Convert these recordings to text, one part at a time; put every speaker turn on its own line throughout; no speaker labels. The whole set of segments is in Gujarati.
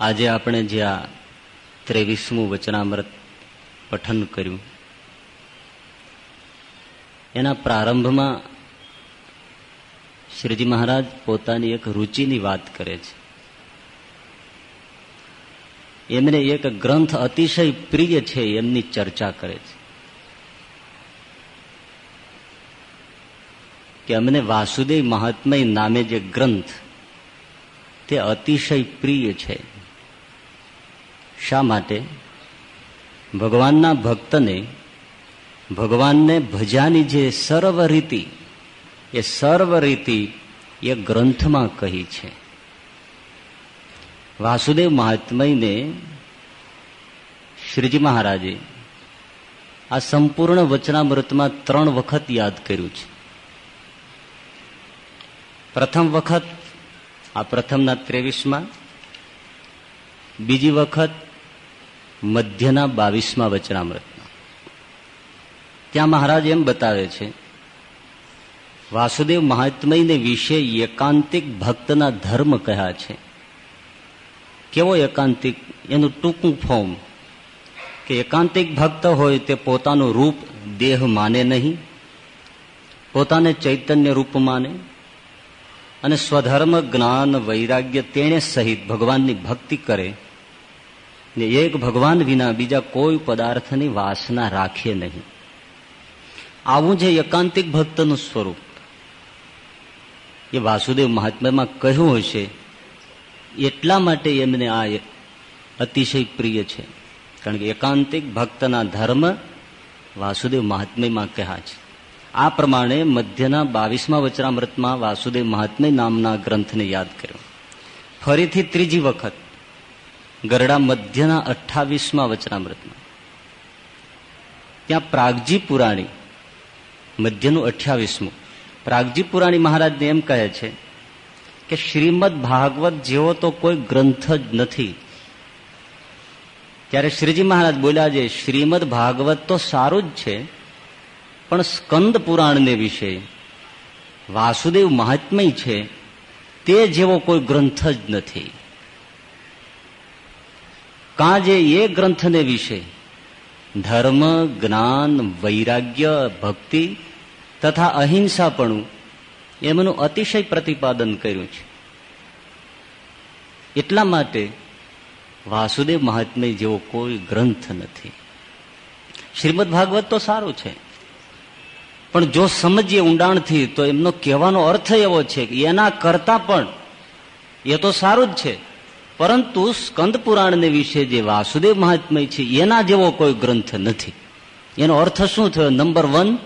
આજે આપણે જે આ ત્રેવીસમું વચનામૃત પઠન કર્યું, એના પ્રારંભમાં શ્રીજી મહારાજ પોતાની એક રુચિની વાત કરે છે. એમને એક ગ્રંથ અતિશય પ્રિય છે, એમની ચર્ચા કરે છે. કે અમને વાસુદેવ મહાત્મય નામે જે ગ્રંથ, તે અતિશય પ્રિય છે. શા માટે? ભગવાનના ભક્તને, ભગવાનને ભજાની જે સર્વ રીતિ, એ સર્વ રીતિ એ ગ્રંથમાં કહી છે. વાસુદેવ મહાત્મયને શ્રીજી મહારાજે આ સંપૂર્ણ વચનામૃતમાં ત્રણ વખત યાદ કર્યું છે. પ્રથમ વખત, આ પ્રથમના ત્રેવીસમાં બીજી વખત મધ્યના બાવીસમાં વચનામૃતમાં ત્યાં મહારાજ એમ બતાવે છે, વાસુદેવ મહાત્મયને વિશે એકાંતિક ભક્તના ધર્મ કહ્યા છે. કેવો એકાંતિક? એનું ટૂંકું ફોર્મ કે એકાંતિક ભક્ત હોય તે પોતાનું રૂપ દેહ માને નહીં, પોતાને ચૈતન્ય રૂપ માને, અને સ્વધર્મ, જ્ઞાન, વૈરાગ્ય તેણે સહિત ભગવાનની ભક્તિ કરે ને એક ભગવાન વિના બીજા કોઈ પદાર્થની વાસના રાખીએ નહીં. આવું જે એકાંતિક ભક્તનું સ્વરૂપ. એ વાસુદેવ મહાત્મામાં કહ્યું હશે એટલા માટે એમને આ અતિશય પ્રિય છે. કારણ કે એકાંતિક ભક્તના ધર્મ વાસુદેવ મહાત્મ્યમાં કહ્યા છે. આ પ્રમાણે મધ્યના બાવીસમા વચરામૃતમાં વાસુદેવ મહાત્મ્ય નામના ગ્રંથને યાદ કર્યો. ફરીથી ત્રીજી વખત ગરડા મધ્યના અઠ્ઠાવીસમાં વચનામૃતમાં. ત્યાં પ્રાગજી પુરાણી, મધ્યનું અઠ્યાવીસમું પ્રાગજી પુરાણી મહારાજને એમ કહે છે કે શ્રીમદ ભાગવત જેવો તો કોઈ ગ્રંથ જ નથી. ત્યારે શ્રીજી મહારાજ બોલ્યા છે, શ્રીમદ ભાગવત તો સારું જ છે, પણ સ્કંદ પુરાણને વિશે વાસુદેવ મહાત્મય છે, તે જેવો કોઈ ગ્રંથ જ નથી. કાં જે એ ગ્રંથને વિશે? ધર્મ, જ્ઞાન, વૈરાગ્ય, ભક્તિ તથા અહિંસાપણું એમનું અતિશય પ્રતિપાદન કર્યું છે. એટલા માટે વાસુદેવ મહાત્મ્ય જેવો કોઈ ગ્રંથ નથી. શ્રીમદ ભાગવત તો સારું છે. પણ જો સમજીએ ઊંડાણથી, તો એમનો કહેવાનો અર્થ એવો છે કે એના કરતા પણ એ તો સારું જ છે. પરંતુ સ્કંદ પુરાણને વિશે જે વાસુદેવ મહાત્મય છે, એના જેવો કોઈ ગ્રંથ નથી. એનો અર્થ શું થયો? નંબર વન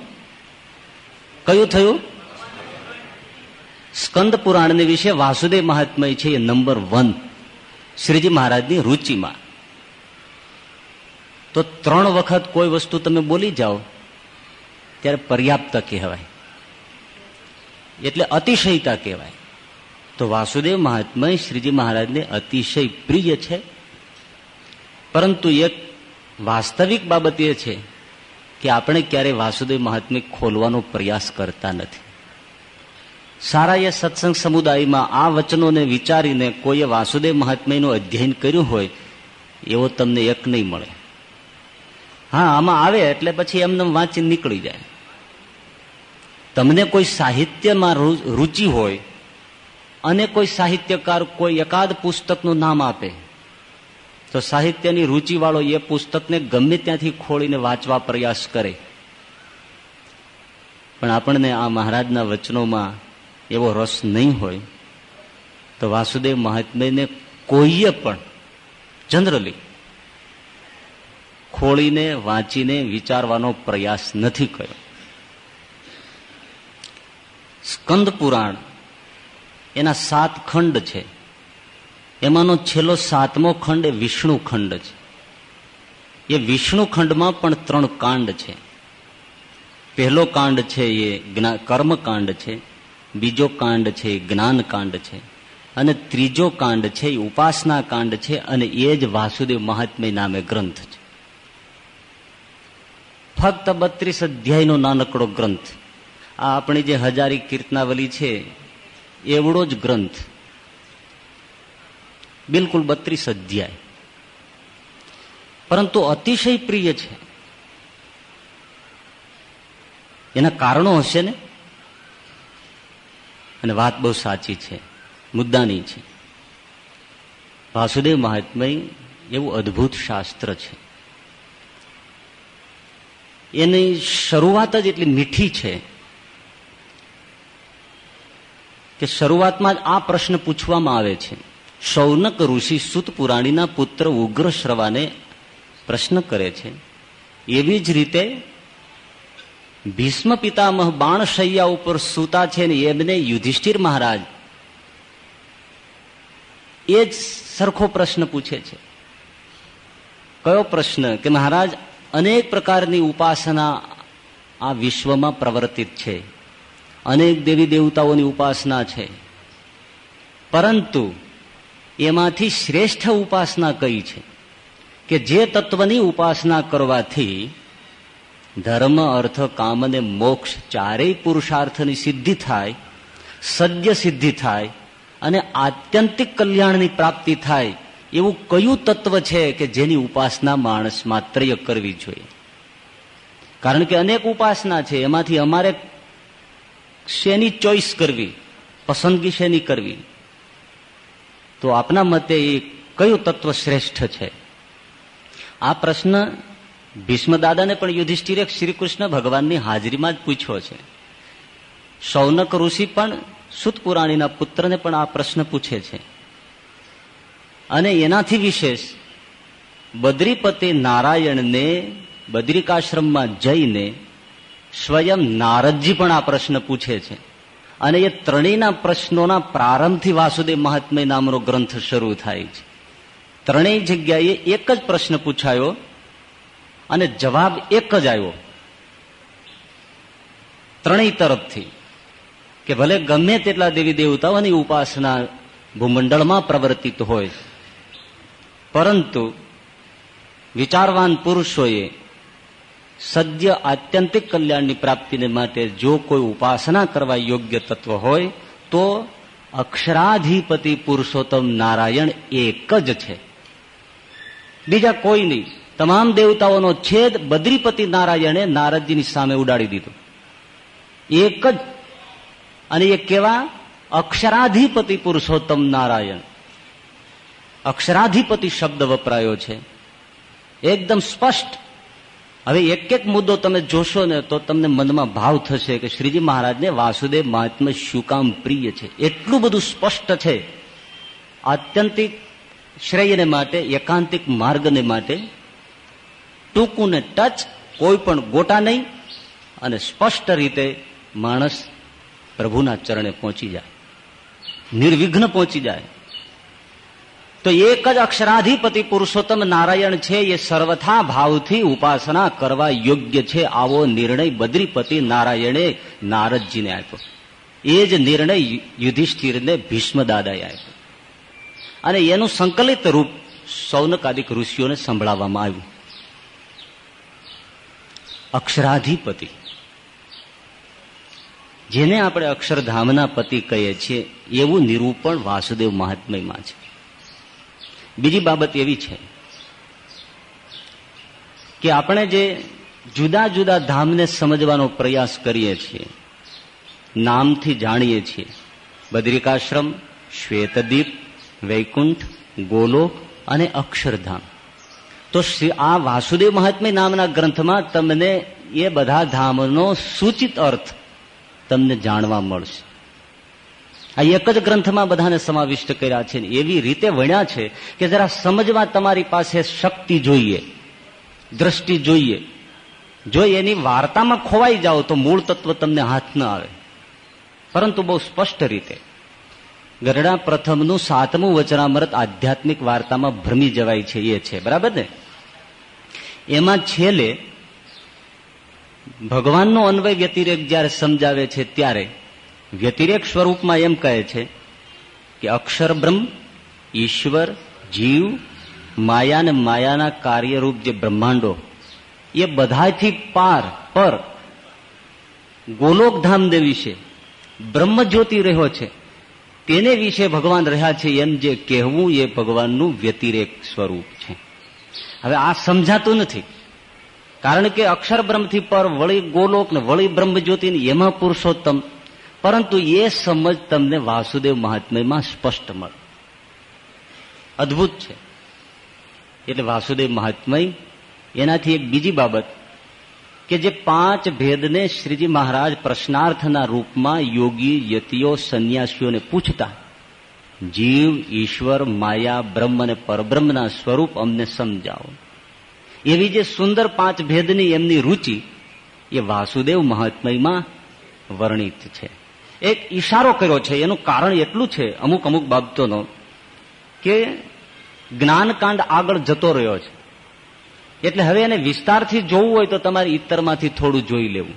કયું થયું? સ્કંદ પુરાણને વિશે વાસુદેવ મહાત્મય છે, એ નંબર વન શ્રીજી મહારાજની રુચિમાં. તો ત્રણ વખત કોઈ વસ્તુ તમે બોલી જાઓ, ત્યારે પર્યાપ્ત કહેવાય. એટલે અતિશયતા કહેવાય. તો વાસુદેવ મહાત્મા શ્રીજી મહારાજને અતિશય પ્રિય છે. પરંતુ એક વાસ્તવિક બાબત એ છે કે આપણે ક્યારે વાસુદેવ મહાત્મ્ય ખોલવાનો પ્રયાસ કરતા નથી. સારા એ સત્સંગ સમુદાયમાં આ વચનોને વિચારીને કોઈએ વાસુદેવ મહાત્મ્યનું અધ્યયન કર્યું હોય, એવો તમને એક નહીં મળે. હા, આમાં આવે એટલે પછી એમને વાંચી નીકળી જાય. તમને કોઈ સાહિત્યમાં રુચિ હોય અને કોઈ સાહિત્યકાર કોઈ એકાદ પુસ્તકનું નામ આપે, તો સાહિત્યની રુચિવાળો એ પુસ્તકને ગમે ત્યાંથી ખોળીને વાંચવા પ્રયાસ કરે. પણ આપણને આ મહારાજના વચનોમાં એવો રસ નહીં હોય, તો વાસુદેવ મહાત્મ્યને કોઈએ પણ જનરલી ખોળીને વાંચીને વિચારવાનો પ્રયાસ નથી કર્યો. સ્કંદ પુરાણ એના સાત ખંડ છે. એમાંનો છેલ્લો સાતમો ખંડ એ વિષ્ણુ ખંડ છે. એ વિષ્ણુ ખંડમાં પણ ત્રણ કાંડ છે. પહેલો કાંડ છે એ કર્મકાંડ છે. બીજો કાંડ છે એ જ્ઞાન કાંડ છે. અને ત્રીજો કાંડ છે એ ઉપાસના કાંડ છે અને એ જ વાસુદેવ મહાત્મ્ય નામે ગ્રંથ છે. ફક્ત બત્રીસ અધ્યાયનો નાનકડો ગ્રંથ. આ આપણી જે હજારી કીર્તનાવલી છે એવડો જ ગ્રંથ. બિલકુલ બત્રીસ અધ્યાય. પરંતુ અતિશય પ્રિય છે. એના કારણો હશે ને? અને વાત બહુ સાચી છે, મુદ્દાની છે. વાસુદેવ મહાત્મય એવું અદ્ભુત શાસ્ત્ર છે. એની શરૂઆત જ એટલી મીઠી છે. કે શરૂઆતમાં જ આ પ્રશ્ન પૂછવામાં આવે છે. શૌનક ઋષિ સુત પુરાણીના પુત્ર ઉગ્ર શ્રવાને પ્રશ્ન કરે છે. એવી જ રીતે ભીષ્મ પિતામહ બાણશૈયા ઉપર સૂતા છે ને એમને યુધિષ્ઠિર મહારાજ એ જ સરખો પ્રશ્ન પૂછે છે. કયો પ્રશ્ન? કે મહારાજ, અનેક પ્રકારની ઉપાસના આ વિશ્વમાં પ્રવર્તિત છે. અનેક દેવી દેવતાઓની ઉપાસના છે. પરંતુ એમાંથી શ્રેષ્ઠ ઉપાસના કઈ છે? કે જે તત્વની ઉપાસના કરવાથી ધર્મ, અર્થ, કામ અને મોક્ષ ચારેય પુરુષાર્થની સિદ્ધિ થાય, સદ્ય સિદ્ધિ થાય અને આત્યંતિક કલ્યાણની પ્રાપ્તિ થાય એવું કયું તત્વ છે કે જેની ઉપાસના માણસ માત્ર કરવી જોઈએ? કારણ કે અનેક ઉપાસના છે, એમાંથી અમારે શેની ચોઈસ કરવી? પસંદગી શેની કરવી? તો આપના મતે એ કયું તત્વ શ્રેષ્ઠ છે? આ પ્રશ્ન ભીષ્મદાદાને પણ યુધિષ્ઠિરે શ્રી કૃષ્ણ ભગવાનની હાજરીમાં જ પૂછ્યો છે. સૌનક ઋષિ પણ સુતપુરાણીના પુત્રને પણ આ પ્રશ્ન પૂછે છે. અને એનાથી વિશેષ બદ્રીપતિ નારાયણને બદ્રિકાશ્રમમાં જઈને સ્વયં નારદજી પણ આ પ્રશ્ન પૂછે છે. અને એ ત્રણેયના પ્રશ્નોના પ્રારંભથી વાસુદેવ મહાત્મય નામનો ગ્રંથ શરૂ થાય છે. ત્રણેય જગ્યાએ એક જ પ્રશ્ન પૂછાયો અને જવાબ એક જ આવ્યો. ત્રણેય તરફથી કે ભલે ગમે તેટલા દેવી દેવતાઓની ઉપાસના ભૂમંડળમાં પ્રવર્તિત હોય, પરંતુ વિચારવાન પુરુષોએ સદ્ય આત્યંતિક કલ્યાણની પ્રાપ્તિને માટે જો કોઈ ઉપાસના કરવા યોગ્ય તત્વ હોય, તો અક્ષરાધિપતિ પુરુષોત્તમ નારાયણ એક જ છે. બીજા કોઈ નહીં. તમામ દેવતાઓનો છેદ બદ્રીપતિ નારાયણે નારદજીની સામે ઉડાડી દીધો. એક જ. અને એ કેવા? અક્ષરાધિપતિ પુરુષોત્તમ નારાયણ. અક્ષરાધિપતિ શબ્દ વપરાયો છે. એકદમ સ્પષ્ટ. હવે એક એક મુદ્દો તમે જોશો ને તો તમને મનમાં ભાવ થશે કે શ્રીજી મહારાજને વાસુદેવ મહાત્મા શું કામ પ્રિય છે? એટલું બધું સ્પષ્ટ છે. આત્યંતિક શ્રેયને માટે, એકાંતિક માર્ગને માટે ટૂંકું ને ટચ કોઈ પણ ગોટા નહીં અને સ્પષ્ટ રીતે માણસ પ્રભુના ચરણે પહોંચી જાય. નિર્વિઘ્ન પહોંચી જાય. તો એક જ અક્ષરાધિપતિ પુરુષોત્તમ નારાયણ છે, એ સર્વથા ભાવથી ઉપાસના કરવા યોગ્ય છે. આવો નિર્ણય બદ્રીપતિ નારાયણે નારદજીને આપ્યો. એ જ નિર્ણય યુધિષ્ઠિરને ભીષ્મદાદાએ આપ્યો. અને એનું સંકલિત રૂપ સૌનકાદિક ઋષિઓને સંભળાવવામાં આવ્યું. અક્ષરાધિપતિ. જેને આપણે અક્ષરધામના પતિ કહીએ છીએ, એવું નિરૂપણ વાસુદેવ મહાત્મયમાં છે. બીજી બાબત એવી છે કે આપણે જે જુદા જુદા ધામને સમજવાનો પ્રયાસ કરીએ છીએ, નામથી જાણીએ છીએ, બદ્રિકાશ્રમ શ્વેતદીપ વૈકુંઠ, ગોલોક અને અક્ષરધામ. તો આ વાસુદેવ મહાત્મ્ય નામના ગ્રંથમાં તમને એ બધા ધામનો સૂચિત અર્થ તમને જાણવા મળશે. આ એક જ ગ્રંથમાં બધાને સમાવિષ્ટ કર્યા છે એવી રીતે વણ્યા છે કે જરા સમજવા તમારી પાસે શક્તિ જોઈએ, દ્રષ્ટિ જોઈએ. જો એની વાર્તામાં ખોવાઈ જાઓ તો મૂળ તત્વ તમને હાથ ન આવે. પરંતુ બહુ સ્પષ્ટ રીતે. ગરડા પ્રથમનું સાતમું વચનામૃત આધ્યાત્મિક વાર્તામાં ભ્રમી જવાય છે એ છે, બરાબર ને? એમાં છેલ્લે ભગવાનનો અન્વય વ્યતિરેક જ્યારે સમજાવે છે ત્યારે વ્યતિરેક સ્વરૂપમાં એમ કહે છે કે અક્ષર બ્રહ્મ, ઈશ્વર, જીવ, માયા ને માયાના કાર્યરૂપ જે બ્રહ્માંડો, એ બધાથી પાર, પર ગોલોકધામ છે બ્રહ્મ જ્યોતિ રહ્યો છે. તેને વિશે ભગવાન રહ્યા છે એમ જે કહેવું એ ભગવાનનું વ્યતિરેક સ્વરૂપ છે. હવે આ સમજાતું નથી. કારણ કે અક્ષર બ્રહ્મથી પર વળી ગોલોક ને વળી બ્રહ્મજ્યોતિ એમાં પુરુષોત્તમ પરંતુ એ સમજ તમને વાસુદેવ મહાત્મ્યમાં સ્પષ્ટ મળે. અદભુત છે. એટલે વાસુદેવ મહાત્મય એનાથી એક બીજી બાબત કે જે પાંચ ભેદને શ્રીજી મહારાજ પ્રશ્નાર્થના રૂપમાં યોગી, યતિઓ, સંન્યાસીઓને પૂછતા, જીવ, ઈશ્વર, માયા, બ્રહ્મ અને પરબ્રહ્મના સ્વરૂપ અમને સમજાવો. એવી જે સુંદર પાંચ ભેદની એમની રુચિ એ વાસુદેવ મહાત્મયમાં વર્ણિત છે. એક ઈશારો કર્યો છે, એનું કારણ એટલું છે, અમુક અમુક બાબતોનો, કે જ્ઞાનકાંડ આગળ જતો રહ્યો છે. એટલે હવે એને વિસ્તારથી જોવું હોય તો તમારે ઇતરમાંથી થોડું જોઈ લેવું.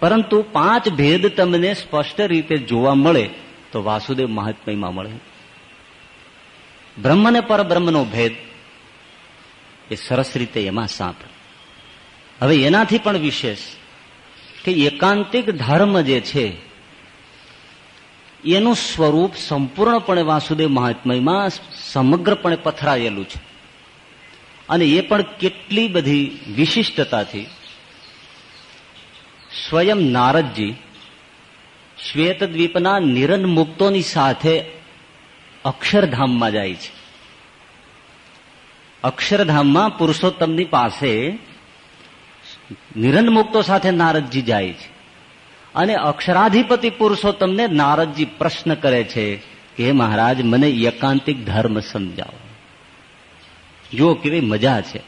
પરંતુ પાંચ ભેદ તમને સ્પષ્ટ રીતે જોવા મળે, તો વાસુદેવ મહાત્મયમાં મળે. બ્રહ્મ ને પરબ્રહ્મનો ભેદ એ સરસ રીતે એમાં સાંપ હવે એનાથી પણ વિશેષ કે એકાંતિક ધર્મ જે છે એનું સ્વરૂપ સંપૂર્ણપણે વાસુદેવ મહાત્મયમાં સમગ્રપણે પથરાયેલું છે. અને એ પણ કેટલી બધી વિશિષ્ટતાથી. સ્વયં નારદજી શ્વેત દ્વીપના નિરન મુક્તોની સાથે અક્ષરધામમાં જાય છે. અક્ષરધામમાં પુરુષોત્તમની પાસે નિરન મુક્તો સાથે નારદજી જાય છે. અને અક્ષરાધિપતિ પુરુષોત્તમને નારદજી પ્રશ્ન કરે છે કે મહારાજ, મને એકાંતિક ધર્મ સમજાવો. જુઓ કેવી મજા છે.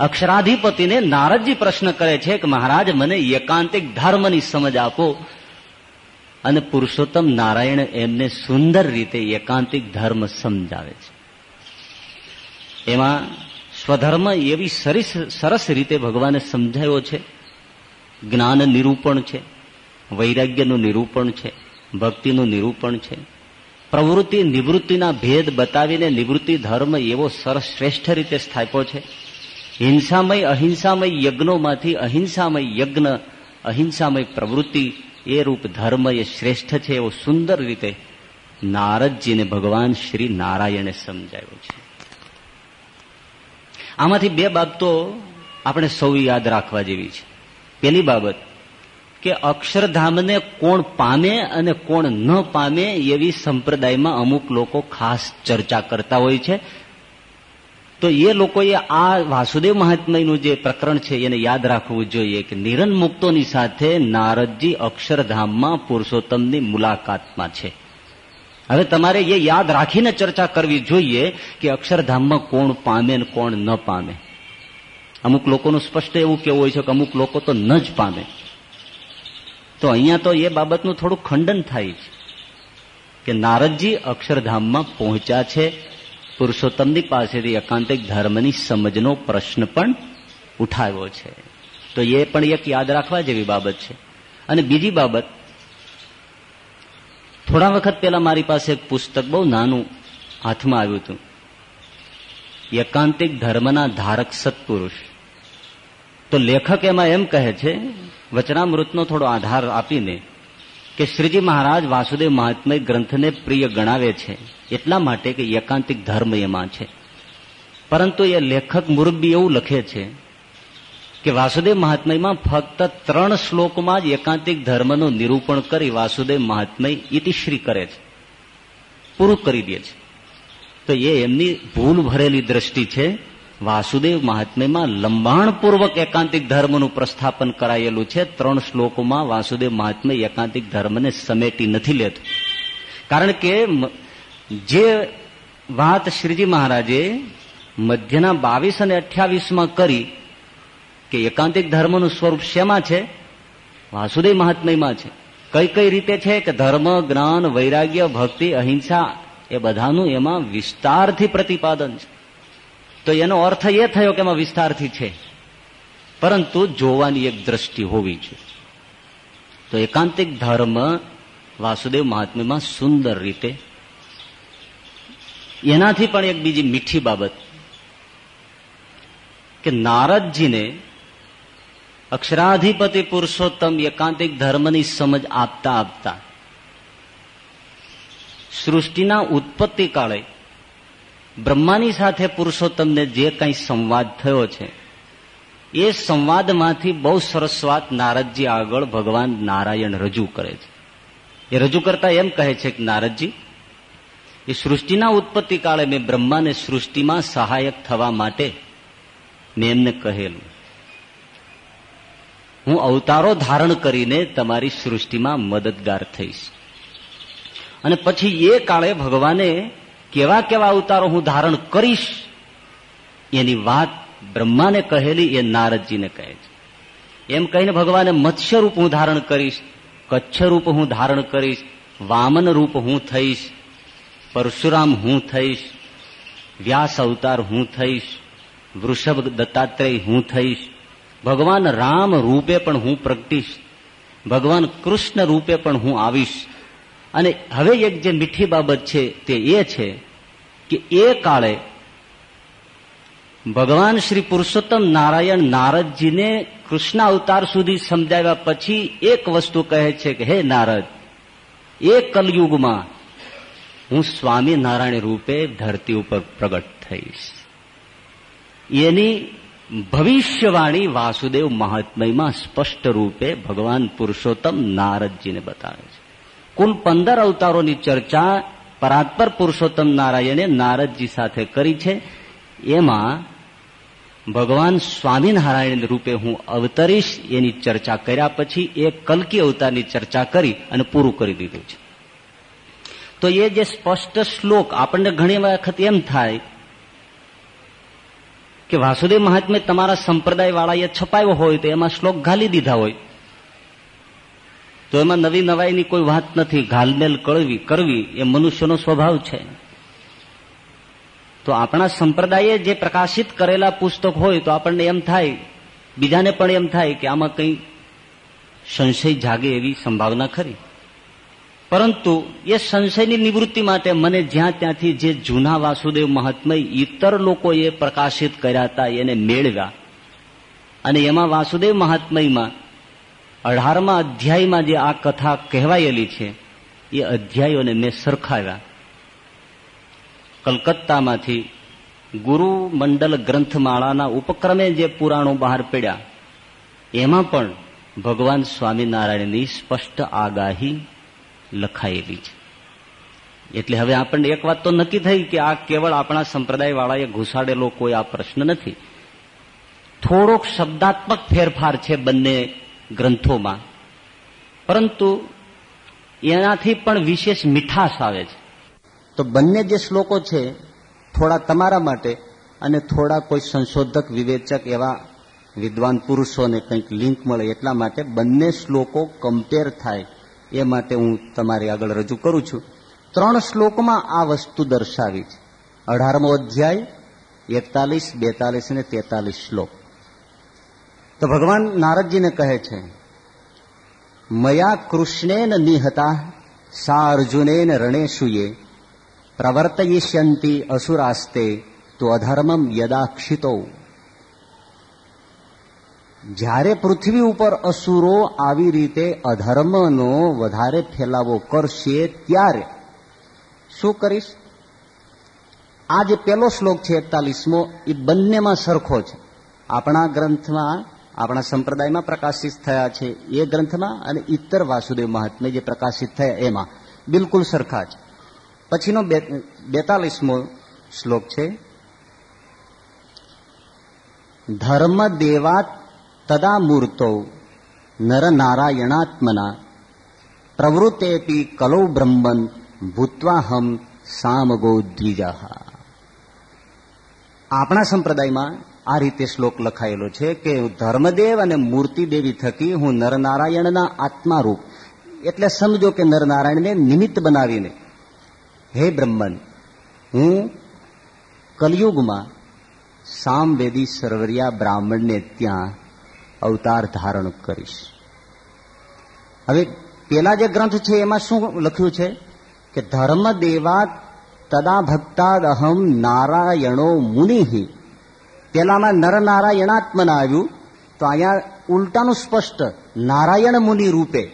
અક્ષરાધિપતિને નારદજી પ્રશ્ન કરે છે કે, મહારાજ, મને એકાંતિક ધર્મની સમજ આપો. અને પુરુષોત્તમ નારાયણ એમને સુંદર રીતે એકાંતિક ધર્મ સમજાવે છે. એમાં સ્વધર્મ એવી સરસ રીતે ભગવાને સમજાયો છે. જ્ઞાન નિરૂપણ છે. વૈરાગ્યનું નિરૂપણ છે, ભક્તિનું નિરૂપણ છે. પ્રવૃત્તિ નિવૃત્તિના ભેદ બતાવીને નિવૃત્તિ ધર્મ એવો સરસ શ્રેષ્ઠ રીતે સ્થાપ્યો છે. હિંસામય, અહિંસામય યજ્ઞોમાંથી અહિંસામય યજ્ઞ, અહિંસામય પ્રવૃત્તિ એ રૂપ ધર્મ એ શ્રેષ્ઠ છે એવો સુંદર રીતે નારદજીને ભગવાન શ્રી નારાયણે સમજાવ્યો છે. આમાંથી બે બાબતો આપણે સૌ યાદ રાખવા જેવી છે. પેલી બાબત કે અક્ષરધામને કોણ પામે અને કોણ ન પામે એવી સંપ્રદાયમાં અમુક લોકો ખાસ ચર્ચા કરતા હોય છે. તો એ લોકોએ આ વાસુદેવ મહાત્મયનું જે પ્રકરણ છે એને યાદ રાખવું જોઈએ કે નિરન મુક્તોની સાથે નારદજી અક્ષરધામમાં પુરુષોત્તમની મુલાકાતમાં છે. હવે તમારે એ યાદ રાખીને ચર્ચા કરવી જોઈએ કે અક્ષરધામમાં કોણ પામે ને કોણ ન પામે. અમુક લોકોનું સ્પષ્ટ એવું કેવું હોય છે કે અમુક લોકો તો ન જ પામે. તો અહીંયા તો એ બાબતનું થોડું ખંડન થાય છે કે નારદજી અક્ષરધામમાં પહોંચ્યા છે. પુરુષોત્તમની પાસેથી એકાંતિક ધર્મની સમજનો પ્રશ્ન પણ ઉઠાવ્યો છે. તો એ પણ એક યાદ રાખવા જેવી બાબત છે. અને બીજી બાબત, થોડા વખત પહેલા મારી પાસે એક પુસ્તક બહુ નાનું હાથમાં આવ્યું હતું. એકાંતિક ધર્મના ધારક સત્પુરુષ. તો લેખક એમાં એમ કહે છે વચનામૃતનો થોડો આધાર આપીને કે શ્રીજી મહારાજ વાસુદેવ મહાત્મય ગ્રંથને પ્રિય ગણાવે છે. એટલા માટે કે એકાંતિક ધર્મ એમાં છે. પરંતુ એ લેખક મુરબ્બી એવું લખે છે કે વાસુદેવ મહાત્મયમાં ફક્ત ત્રણ શ્લોકમાં જ એકાંતિક ધર્મનું નિરૂપણ કરી વાસુદેવ મહાત્મય ઇતિશ્રી કરે છે. પૂરું કરી દે છે. તો એ એમની ભૂલ ભરેલી દ્રષ્ટિ છે. વાસુદેવ મહાત્મ્યમાં લંબાણપૂર્વક એકાંતિક ધર્મનું પ્રસ્થાપન કરાયેલું છે. ત્રણ શ્લોકોમાં વાસુદેવ મહાત્મ્ય એકાંતિક ધર્મને સમેટી નથી લેતું. કારણ કે જે વાત શ્રીજી મહારાજે મધ્યના બાવીસ અને અઠ્યાવીસમાં કરી કે એકાંતિક ધર્મનું સ્વરૂપ શેમાં છે? વાસુદેવ મહાત્મ્યમાં છે. કઈ કઈ રીતે છે કે ધર્મ, જ્ઞાન, વૈરાગ્ય, ભક્તિ, અહિંસા એ બધાનું એમાં વિસ્તારથી પ્રતિપાદન છે. તો એનો અર્થ એ થયો કે એમાં વિસ્તારથી છે. પરંતુ જોવાની એક દ્રષ્ટિ હોવી જોઈએ. તો એકાંતિક ધર્મ વાસુદેવ મહાત્મ્યમાં સુંદર રીતે, એનાથી પણ એક બીજી મીઠી બાબત, કે નારદજીને અક્ષરાધિપતિ પુરુષોત્તમ એકાંતિક ધર્મની સમજ આપતા આપતા, સૃષ્ટિના ઉત્પત્તિ કાળે બ્રહ્માની સાથે પુરુષોત્તમને જે કંઈ સંવાદ થયો છે, એ સંવાદમાંથી બહુ સરસ વાત નારદજી આગળ ભગવાન નારાયણ રજૂ કરે છે. એ રજૂ કરતા એમ કહે છે કે, નારદજી, એ સૃષ્ટિના ઉત્પત્તિ કાળે મેં બ્રહ્માને સૃષ્ટિમાં સહાયક થવા માટે મેં એમને કહેલું. હું અવતારો ધારણ કરીને તમારી સૃષ્ટિમાં મદદગાર થઈશ. અને પછી એ કાળે ભગવાને કેવા કેવા અવતારો હું ધારણ કરીશ, એની વાત બ્રહ્માને કહેલી, એ નારદજીને કહે છે. એમ કહીને ભગવાને મત્સ્ય રૂપ હું ધારણ કરીશ કચ્છ રૂપ હું ધારણ કરીશ વામન રૂપ હું થઈશ, પરશુરામ હું થઈશ, વ્યાસ અવતાર હું થઈશ, વૃષભ દત્તાત્રેય હું થઈશ, ભગવાન રામ રૂપે પણ હું પ્રગટીશ, ભગવાન કૃષ્ણ રૂપે પણ હું આવીશ અને હવે એક જે મીઠી બાબત છે તે એ છે કે એ કાળે ભગવાન શ્રી પુરુષોત્તમ નારાયણ નારદજીને કૃષ્ણ અવતાર સુધી સમજાવ્યા પછી એક વસ્તુ કહે છે કે, હે નારદ, એ કલયુગમાં હું સ્વામી નારાયણ રૂપે ધરતી ઉપર પ્રગટ થઈશ. એની ભવિષ્યવાણી વાસુદેવ મહાત્મયમાં સ્પષ્ટ રૂપે ભગવાન પુરુષોત્તમ નારદજીને બતાવે કુલ પંદર અવતારોની ચર્ચા પરાત્પર પુરુષોત્તમ નારાયણે નારદજી સાથે કરી છે. એમાં ભગવાન સ્વામિનારાયણ રૂપે હું અવતરીશ, એની ચર્ચા કર્યા પછી એ કલકી અવતારની ચર્ચા કરી અને પૂરું કરી દીધું છે. તો એ જે સ્પષ્ટ શ્લોક આપણને ઘણી વખત એમ થાય કે વાસુદેવ મહાત્મે તમારા સંપ્રદાય વાળાએ છપાયો હોય તો એમાં શ્લોક ઘાલી દીધા હોય. તો એમાં નવી નવાઈની કોઈ વાત નથી. ઘાલમેલ કરવી કરવી એ મનુષ્યનો સ્વભાવ છે. તો આપણા સંપ્રદાયે જે પ્રકાશિત કરેલા પુસ્તક હોય તો આપણને એમ થાય, બીજાને પણ એમ થાય કે આમાં કંઈ સંશય જાગે એવી સંભાવના ખરી. પરંતુ એ સંશયની નિવૃત્તિ માટે મને જ્યાં ત્યાંથી જે જૂના વાસુદેવ મહાત્મય ઇતર લોકોએ પ્રકાશિત કર્યા હતા એને મેળવ્યા. અને એમાં વાસુદેવ મહાત્મયમાં અઢારમા અધ્યાયમાં જે આ કથા કહેવાયેલી છે, એ અધ્યાયોને મેં સરખાવ્યા. કલકત્તામાંથી ગુરુ મંડલ ગ્રંથમાળાના ઉપક્રમે જે પુરાણો બહાર પડ્યા, એમાં પણ ભગવાન સ્વામિનારાયણની સ્પષ્ટ આગાહી લખાયેલી છે. એટલે હવે આપણને એક વાત તો નક્કી થઈ કે આ કેવળ આપણા સંપ્રદાયવાળાએ ઘુસાડેલો કોઈ આ પ્રશ્ન નથી. થોડોક શબ્દાત્મક ફેરફાર છે બંને ગ્રંથોમાં. પરંતુ એનાથી પણ વિશેષ મીઠાશ આવે છે. તો બંને જે શ્લોકો છે, થોડા તમારા માટે અને થોડા કોઈ સંશોધક, વિવેચક એવા વિદ્વાન પુરુષોને કંઈક લિંક મળે એટલા માટે બંને શ્લોકો કમ્પેર થાય એ માટે હું તમારી આગળ રજૂ કરું છું. ત્રણ શ્લોકમાં આ વસ્તુ દર્શાવી છે. અઢારમો અધ્યાય, એકતાલીસ, બેતાલીસ અને તેતાલીસ શ્લોક. તો ભગવાન નારદજીને કહે છે, મયા કૃષ્ણેન નિહતા સા અર્જુનેન રણેશુએ પ્રવર્તયિષ્યંતી અસુરાસ્તે, તો અધર્મમ યદાક્ષિતો. જ્યારે પૃથ્વી ઉપર અસુરો આવી રીતે અધર્મનો વધારે ફેલાવો કરશે, ત્યારે શું કરીશ? આ જે પેલો શ્લોક છે એકતાલીસમો, એ બંનેમાં સરખો છે. આપણા ગ્રંથમાં આપણા સંપ્રદાયમાં પ્રકાશિત થયા છે એ ગ્રંથમાં અને ઇતર વાસુદેવ મહાત્મે જે પ્રકાશિત થયા એમાં. બિલકુલ સરખા જ. પછીનો બેતાલીસમો શ્લોક છે. ધર્મ દેવાત તદા મૂર્તો નર નારાયણાત્મના પ્રવૃત્તેપી કલૌ બ્રહ્મન ભૂતવાહમ સામગો દ્વિજા આપણા સંપ્રદાયમાં આ રીતે શ્લોક લખાયેલો છે કે ધર્મદેવ અને મૂર્તિ દેવી થકી હું નરનારાયણના આત્મારૂપ. એટલે સમજો કે નરનારાયણને નિમિત્ત બનાવીને, હે બ્રહ્મન, હું કલયુગમાં સામવેદી સરવરિયા બ્રાહ્મણને ત્યાં અવતાર ધારણ કરીશ. હવે પેલા જે ગ્રંથ છે એમાં શું લખ્યું છે? કે ધર્મ દેવા તદા ભક્તાદ અહમ નારાયણો મુનિ પેલામાં નરનારાયણાત્મના આવ્યું તો અહીંયા ઉલટાનું સ્પષ્ટ, નારાયણ મુનિ રૂપે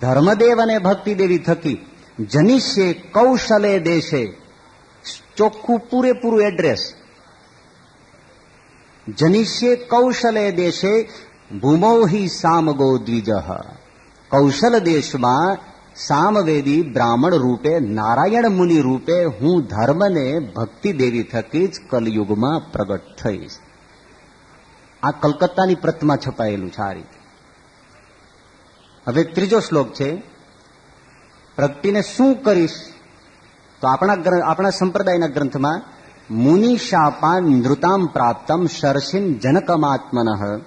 ધર્મદેવ અને ભક્તિદેવી થકી જનિષ્ય કૌશલે દેશે. ચોખ્ખું પૂરેપૂરું એડ્રેસ. જનિષ્ય કૌશલે દેશે, ભૂમોહી સામગો દ્વિજ. કૌશલ દેશમાં સામવેદી બ્રાહ્મણ રૂપે, નારાયણ મુનિ રૂપે હું ધર્મને ભક્તિ દેવી થકી જ કલયુગમાં પ્રગટ થઈશ. આ કલકત્તાની પ્રતમાં છપાયેલું છે આ રીતે. હવે ત્રીજો શ્લોક છે, પ્રગટીને શું કરીશ? તો આપણા આપણા સંપ્રદાયના ગ્રંથમાં, મુનિ શાપાન નૃતામ પ્રાપ્તમ શર્ષિન જનકમાત્મન,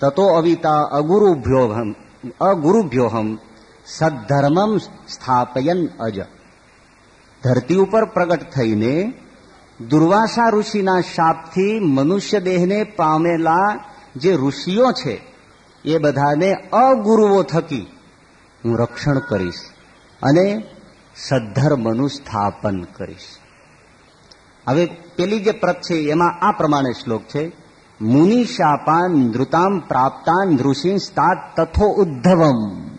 તતો અવિતા અગુરુભ્યોહમ અગુરુભ્યોહમ સદ્ધર્મમ સ્થાપયન અજ ધરતી ઉપર પ્રગટ થઈને દુર્વાસા ઋષિના શાપથી મનુષ્ય દેહને પામેલા જે ઋષિઓ છે એ બધાને અગુરુઓ થકી હું રક્ષણ કરીશ અને સદ્ધર્મનું સ્થાપન કરીશ હવે પેલી જે પ્રત છે એમાં આ પ્રમાણે શ્લોક છે મુનિ શાપાન નૃતામ પ્રાપ્તાન ઋષિસ્તાત તથો ઉદ્ધવમ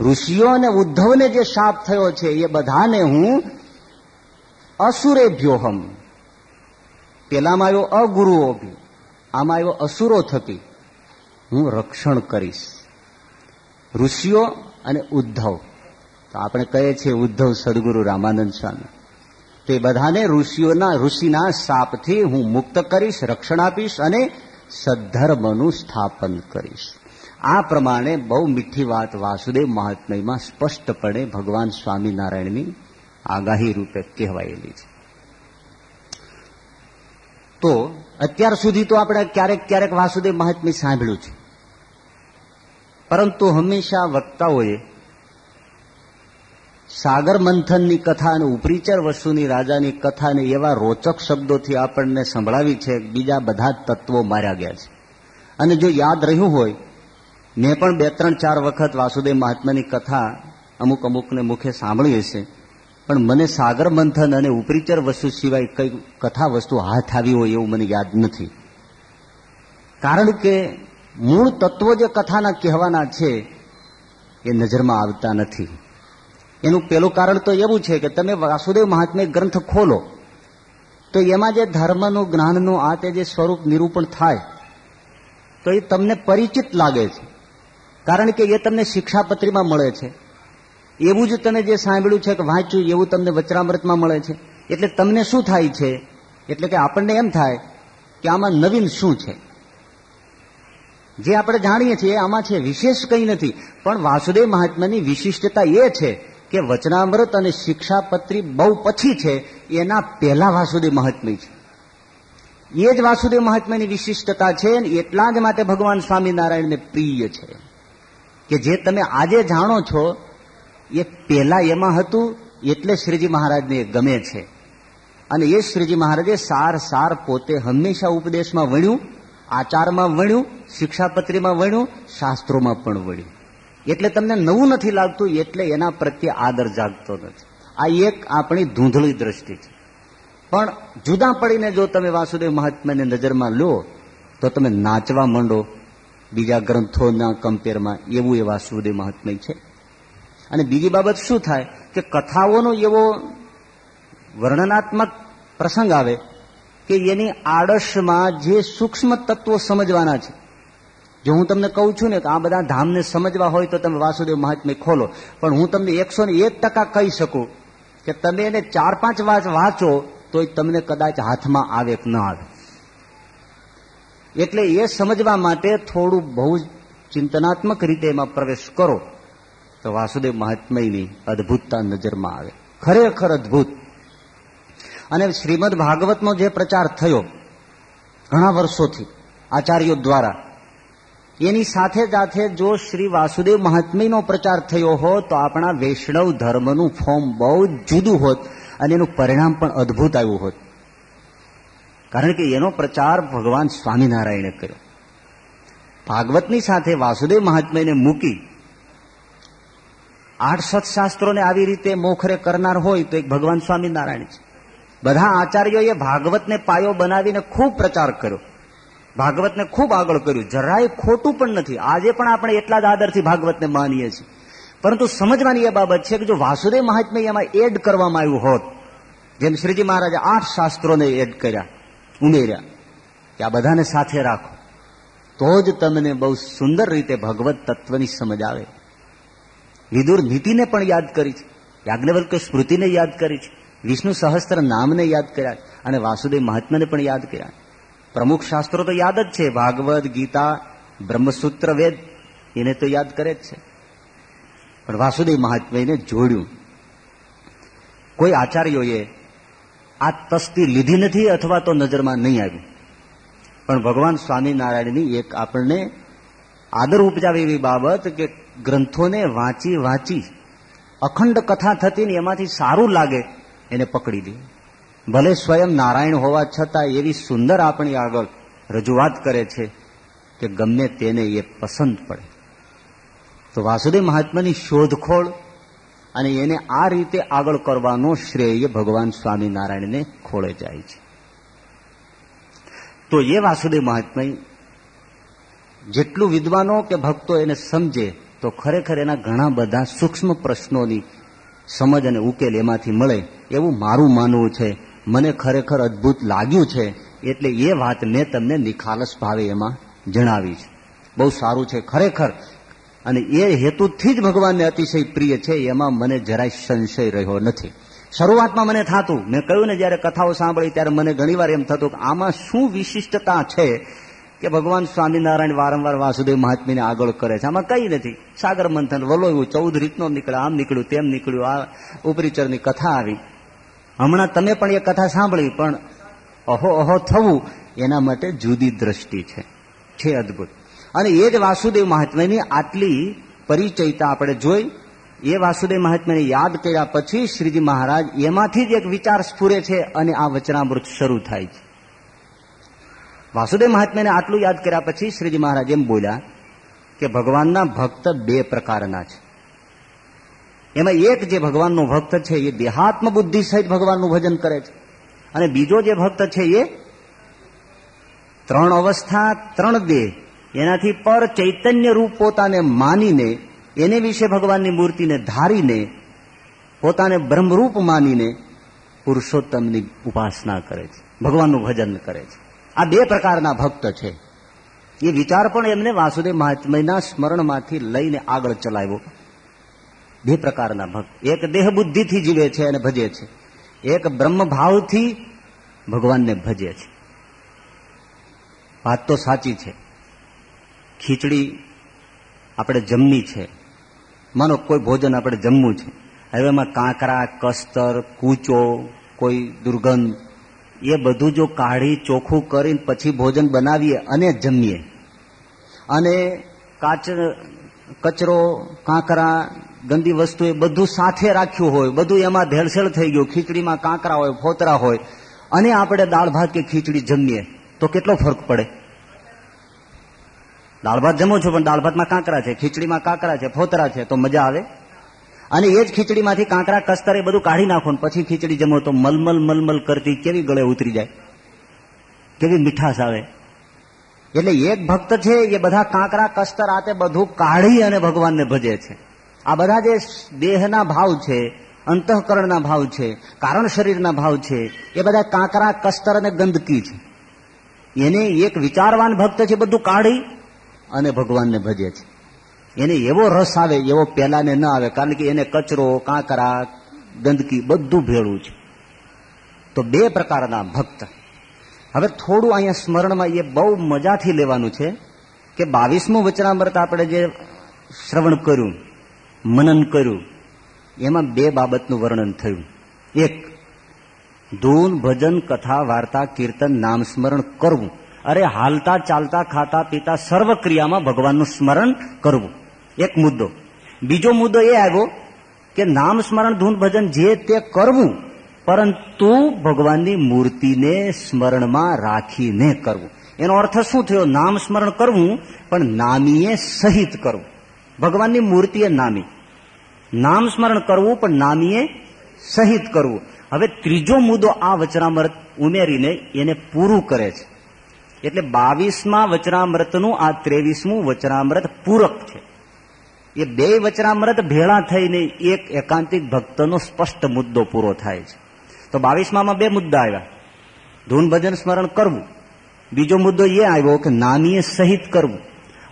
ઋષિઓ અને ઉદ્ધવને જે શાપ થયો છે, એ બધાને હું અસુરેભ્યોહમ. પેલામાં આવ્યો અગુરુઓ આમાં આવ્યો અસુરો થકી હું રક્ષણ કરીશ. ઋષિઓ અને ઉદ્ધવ. તો આપણે કહીએ છીએ ઉદ્ધવ સદગુરુ રામાનંદ સ્વામી. તે બધાને ઋષિઓના, ઋષિના શાપથી હું મુક્ત કરીશ, રક્ષણ આપીશ અને સદ્ધર્મનું સ્થાપન કરીશ. આ પ્રમાણે બહુ મીઠી વાત વાસુદેવ મહાત્મયમાં સ્પષ્ટપણે ભગવાન સ્વામિનારાયણની આગાહી રૂપે કહેવાયેલી છે. તો અત્યાર સુધી તો આપણે ક્યારેક ક્યારેક વાસુદેવ મહાત્મ્ય સાંભળ્યું છે. પરંતુ હંમેશા વક્તાઓએ સાગર મંથનની કથા અને ઉપરીચર વસુની રાજાની કથાને એવા રોચક શબ્દોથી આપણને સંભળાવી છે, બીજા બધા તત્વો માર્યા ગયા છે. અને જો યાદ રહ્યું હોય મેં પણ બે, ત્રણ, ચાર વખત વાસુદેવ મહાત્માની કથા અમુક અમુકને મુખે સાંભળી હશે. પણ મને સાગર મંથન અને ઉપરીચર વસ્તુ સિવાય કઈ કથા વસ્તુ હાથ આવી હોય એવું મને યાદ નથી. કારણ કે મૂળ તત્વો જે કથાના કહેવાના છે એ નજરમાં આવતા નથી. એનું પેલું કારણ તો એવું છે કે તમે વાસુદેવ મહાત્મ્ય ગ્રંથ ખોલો, તો એમાં જે ધર્મનું, જ્ઞાનનું, આ તે જે સ્વરૂપ નિરૂપણ થાય, તો એ તમને પરિચિત લાગે છે. કારણ કે એ તમને શિક્ષાપત્રીમાં મળે છે. એવું જ તમે જે સાંભળ્યું છે કે વાંચ્યું, એવું તમને વચરામૃતમાં મળે છે. એટલે તમને શું થાય છે? એટલે કે આપણને એમ થાય કે આમાં નવીન શું છે? જે આપણે જાણીએ છીએ, આમાં છે વિશેષ કંઈ નથી. પણ વાસુદેવ મહાત્માની વિશિષ્ટતા એ છે કે વચનામૃત અને શિક્ષાપત્રી બહુ પછી છે. એના પહેલા વાસુદેવ મહાત્મ્ય છે. એ જ વાસુદેવ મહાત્માની વિશિષ્ટતા છે એટલા જ માટે ભગવાન સ્વામિનારાયણને પ્રિય છે. કે જે તમે આજે જાણો છો, એ પહેલા એમાં હતું, એટલે શ્રીજી મહારાજને ગમે છે. અને એ શ્રીજી મહારાજે સાર સાર પોતે હંમેશા ઉપદેશમાં વણ્યું, આચારમાં વણ્યું, શિક્ષાપત્રીમાં વણ્યું, શાસ્ત્રોમાં પણ વણ્યું. એટલે તમને નવું નથી લાગતું, એટલે એના પ્રત્યે આદર જાગતો નથી. આ એક આપણી ધૂંધળી દ્રષ્ટિ છે. પણ જુદા પડીને જો તમે વાસુદેવ મહાત્માને નજરમાં લો, તો તમે નાચવા માંડો બીજા ગ્રંથોના કમ્પેરમાં એવું એ વાસુદેવ મહાત્મય છે. અને બીજી બાબત શું થાય કે કથાઓનો એવો વર્ણનાત્મક પ્રસંગ આવે કે એની આડશમાં જે સૂક્ષ્મ તત્વો સમજવાના છે. જો હું તમને કહું છું ને કે આ બધા ધામને સમજવા હોય તો તમે વાસુદેવ મહાત્મ્ય ખોલો. પણ હું તમને એકસો એક ટકા કહી શકું કે તમે એને ચાર પાંચ વાંચ વાંચો તો તમને કદાચ હાથમાં આવે કે ન આવે. એટલે એ સમજવા માટે થોડું બહુ ચિંતનાત્મક રીતે એમાં પ્રવેશ કરો. તો વાસુદેવ મહાત્મયની અદભુતતા નજરમાં આવે. ખરેખર અદભુત. અને શ્રીમદ ભાગવતનો જે પ્રચાર થયો ઘણા વર્ષોથી આચાર્યો દ્વારા, એની સાથે સાથે જો શ્રી વાસુદેવ મહાત્મયનો પ્રચાર થયો હોત તો આપણા વૈષ્ણવ ધર્મનું ફોર્મ બહુ જુદું હોત અને એનું પરિણામ પણ અદભુત આવ્યું હોત. કારણ કે એનો પ્રચાર ભગવાન સ્વામિનારાયણે કર્યો. ભાગવતની સાથે વાસુદેવ મહાત્મ્યને મૂકી આઠ સત્શાસ્ત્રોને આવી રીતે મોખરે કરનાર હોય તો એક ભગવાન સ્વામિનારાયણ છે. બધા આચાર્યોએ ભાગવતને પાયો બનાવીને ખૂબ પ્રચાર કર્યો. ભાગવતને ખૂબ આગળ કર્યું. જરાય ખોટું પણ નથી. આજે પણ આપણે એટલા જ આદરથી ભાગવતને માનીએ છીએ.
પરંતુ સમજવાની એ બાબત છે કે જો વાસુદેવ મહાત્મ્ય એમાં એડ કરવામાં આવ્યું હોત, જેમ શ્રીજી મહારાજે આઠ શાસ્ત્રોને એડ કર્યા ઉમેર્યા કે આ બધાને સાથે રાખો. તો જ તમને બહુ સુંદર રીતે ભગવત તત્વની સમજ આવે. વિદુર નીતિને પણ યાદ કરી છે. યાજ્ઞવલ્ક સ્મૃતિને યાદ કરી છે. વિષ્ણુ સહસ્ત્ર નામને યાદ કર્યા અને વાસુદેવ મહાત્માને પણ યાદ કર્યા પ્રમુખ શાસ્ત્રો તો યાદ જ છે. ભાગવત, ગીતા, બ્રહ્મસૂત્ર, વેદ, એને તો યાદ કરે જ છે. પણ વાસુદેવ મહાત્માને જોડ્યું. કોઈ આચાર્યોએ આ તસ્તી લીધી નથી અથવા તો નજરમાં નહીં આવી. પણ ભગવાન સ્વામિનારાયણની એક આપણને આદર ઉપજાવે એવી બાબત કે ગ્રંથોને વાંચી વાંચી અખંડ કથા થતી ને એમાંથી સારું લાગે એને પકડી લે ભલે સ્વયં નારાયણ હોવા છતાં એવી સુંદર આપણી આગળ રજૂઆત કરે છે કે ગમે તેને એ પસંદ પડે. તો વાસુદેવ મહાત્માની શોધખોળ અને એને આ રીતે આગળ કરવાનો શ્રેય ભગવાન સ્વામિનારાયણને ખોળે જાય છે. તો એ વાસુદેવ મહાત્મય જેટલું વિદ્વાનો કે ભક્તો એને સમજે, તો ખરેખર એના ઘણા બધા સૂક્ષ્મ પ્રશ્નોની સમજ અને ઉકેલ એમાંથી મળે એવું મારું માનવું છે. મને ખરેખર અદભુત લાગ્યું છે, એટલે એ વાત મેં તમને નિખાલસ ભાવે એમાં જણાવી છે બહુ સારું છે. ખરેખર અને એ હેતુથી જ ભગવાનને અતિશય પ્રિય છે, એમાં મને જરાય સંશય રહ્યો નથી. શરૂઆતમાં મને થતું. મેં કહ્યું ને, જયારે કથાઓ સાંભળી, ત્યારે મને ઘણીવાર એમ થતું કે આમાં શું વિશિષ્ટતા છે કે ભગવાન સ્વામિનારાયણ વારંવાર વાસુદેવ મહાત્મીને આગળ કરે છે. આમાં કઈ નથી. સાગર મંથન વલોયું ચૌદ રીતનો નીકળે આમ નીકળ્યું, તેમ નીકળ્યું, આ ઉપરીચરની કથા આવી. હમણાં તમે પણ એ કથા સાંભળી, પણ અહો અહો થવું એના માટે જુદી દ્રષ્ટિ છે. છે અદભુત. અને એ જ વાસુદેવ મહાત્મ્યની આટલી પરિચયતા આપણે જોઈ. એ વાસુદેવ મહાત્માને યાદ કર્યા પછી શ્રીજી મહારાજ એમાંથી જ એક વિચાર સ્ફુરે છે અને આ વચનામૃત શરૂ થાય છે. વાસુદેવ મહાત્માને આટલું યાદ કર્યા પછી શ્રીજી મહારાજ એમ બોલ્યા કે ભગવાનના ભક્ત બે પ્રકારના છે. એમાં એક જે ભગવાનનો ભક્ત છે એ દેહાત્મ બુદ્ધિ સહિત ભગવાનનું ભજન કરે છે. અને બીજો જે ભક્ત છે એ ત્રણ અવસ્થા, ત્રણ દેહ. એનાથી પર ચૈતન્ય રૂપ પોતાને માનીને, એને વિશે ભગવાનની મૂર્તિને ધારીને, પોતાને બ્રહ્મરૂપ માનીને પુરુષોત્તમની ઉપાસના કરે છે, ભગવાનનું ભજન કરે છે. આ બે પ્રકારના ભક્ત છે. એ વિચાર પણ એમને વાસુદેવ મહાત્મયના સ્મરણમાંથી લઈને આગળ ચલાવ્યો. બે પ્રકારના ભક્ત. એક દેહ બુદ્ધિથી જીવે છે અને ભજે છે. એક બ્રહ્મ ભાવથી ભગવાનને ભજે છે. વાત તો સાચી છે. ખીચડી આપણે જમવી છે. માનો કોઈ ભોજન આપણે જમવું છે. હવે એમાં કાંકરા, કસ્તર, કૂચો, કોઈ દુર્ગંધ, એ બધું જો કાઢી, ચોખ્ખું કરીને પછી ભોજન બનાવીએ અને જમીએ. અને કાચ, કચરો, કાંકરા, ગંદી વસ્તુ એ બધું સાથે રાખ્યું હોય, બધું એમાં ભેળસેળ થઈ ગયું, ખીચડીમાં કાંકરા હોય, ફોતરા હોય, અને આપણે દાળ, ભાત કે ખીચડી જમીએ, તો કેટલો ફરક પડે? દાળ ભાત જમો છો, પણ દાળ ભાતમાં કાંકરા છે, ખીચડીમાં કાંકરા છે, ફોતરા છે, તો મજા આવે. અને એ જ ખીચડીમાંથી કાંકરા, કસ્તર એ બધું કાઢી નાખો પછી ખીચડી જમો તો મલમલ મલમલ કરતી કેવી ગળે ઉતરી જાય. કેવી મીઠાશ આવે. એટલે એક ભક્ત છે, એ બધા કાંકરા, કસ્તર આતે બધું કાઢી અને ભગવાનને ભજે છે. આ બધા જે દેહના ભાવ છે, અંતઃકરણના ભાવ છે, કારણ શરીરના ભાવ છે, એ બધા કાંકરા, કસ્તર અને ગંદકી છે. એને એક વિચારવાન ભક્ત છે બધું કાઢી અને ભગવાનને ભજે છે. એને એવો રસ આવે, એવો પહેલાને ન આવે, કારણ કે એને કચરો, કાંકરા, ગંદકી બધું ભેળું છે. તો બે પ્રકારના ભક્ત. હવે થોડું અહીંયા સ્મરણમાં એ બહુ મજાથી લેવાનું છે કે બાવીસમું વચનામૃત આપણે જે શ્રવણ કર્યું, મનન કર્યું, એમાં બે બાબતનું વર્ણન થયું. એક, ધૂન, ભજન, કથા, વાર્તા, કીર્તન, નામ સ્મરણ કરવું. અરે હાલતા ચાલતા ખાતા પીતા સર્વ ક્રિયામાં ભગવાનનું સ્મરણ કરવું. એક મુદ્દો. બીજો મુદ્દો એ આવ્યો કે નામ સ્મરણ ધૂન ભજન જે તે કરવું, પરંતુ ભગવાનની મૂર્તિને સ્મરણમાં રાખીને કરવું. એનો અર્થ શું થયો? નામ સ્મરણ કરવું, પણ નામીએ સહિત કરવું. ભગવાનની મૂર્તિએ નામી. નામ સ્મરણ કરવું, પણ નામીએ સહિત કરવું. હવે ત્રીજો મુદ્દો આ વચનામૃત ઉમેરીને એને પૂરું કરે છે. એટલે બાવીસમાં વચરામૃતનું આ ત્રેવીસમું વચરામૃત પૂરક છે. એ બે વચરામૃત ભેળા થઈને એક એકાંતિક ભક્તનો સ્પષ્ટ મુદ્દો પૂરો થાય છે. તો બાવીસમાં બે મુદ્દા આવ્યા. ધૂન ભજન સ્મરણ કરવું. બીજો મુદ્દો એ આવ્યો કે નામીએ સહિત કરવું.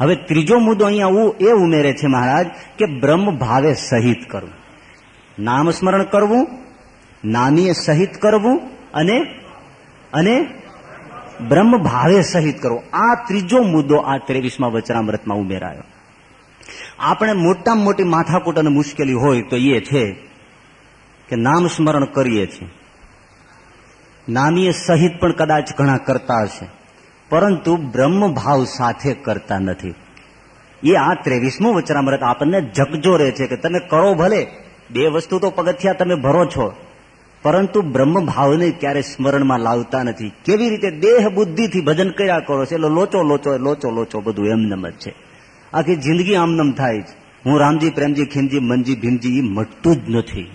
હવે ત્રીજો મુદ્દો અહીંયા એ ઉમેરે છે મહારાજ કે બ્રહ્મ ભાવે સહિત કરવું. નામ સ્મરણ કરવું, નામીએ સહિત કરવું અને અને બ્રહ્મ ભાવે સહિત કરવો આ ત્રીજો મુદ્દો આ ત્રેવીસમાં વચરામૃતમાં ઉમેરાયો. આપણે મોટામાં મોટી માથાકૂટ અને મુશ્કેલી હોય તો એ છે કે નામ સ્મરણ કરીએ છીએ. નામીએ સહિત પણ કદાચ ઘણા કરતા હશે. પરંતુ બ્રહ્મ ભાવ સાથે કરતા નથી. એ આ ત્રેવીસમું વચરામૃત આપણને જગજોરે છે કે તમે કરો ભલે. બે વસ્તુ તો પગથિયા તમે ભરો છો. પરંતુ બ્રહ્મ ભાવને ક્યારે સ્મરણમાં લાવતા નથી. કેવી રીતે દેહ બુદ્ધિથી ભજન કર્યા કરો છો? એટલે લોચો લોચો લોચો લોચો બધું એમનેમ જ છે. આખી જિંદગી આમનેમ થાય છે હું રામજી, પ્રેમજી, ખીમજી, મનજી, ભીમજી, એ મટતું જ નથી.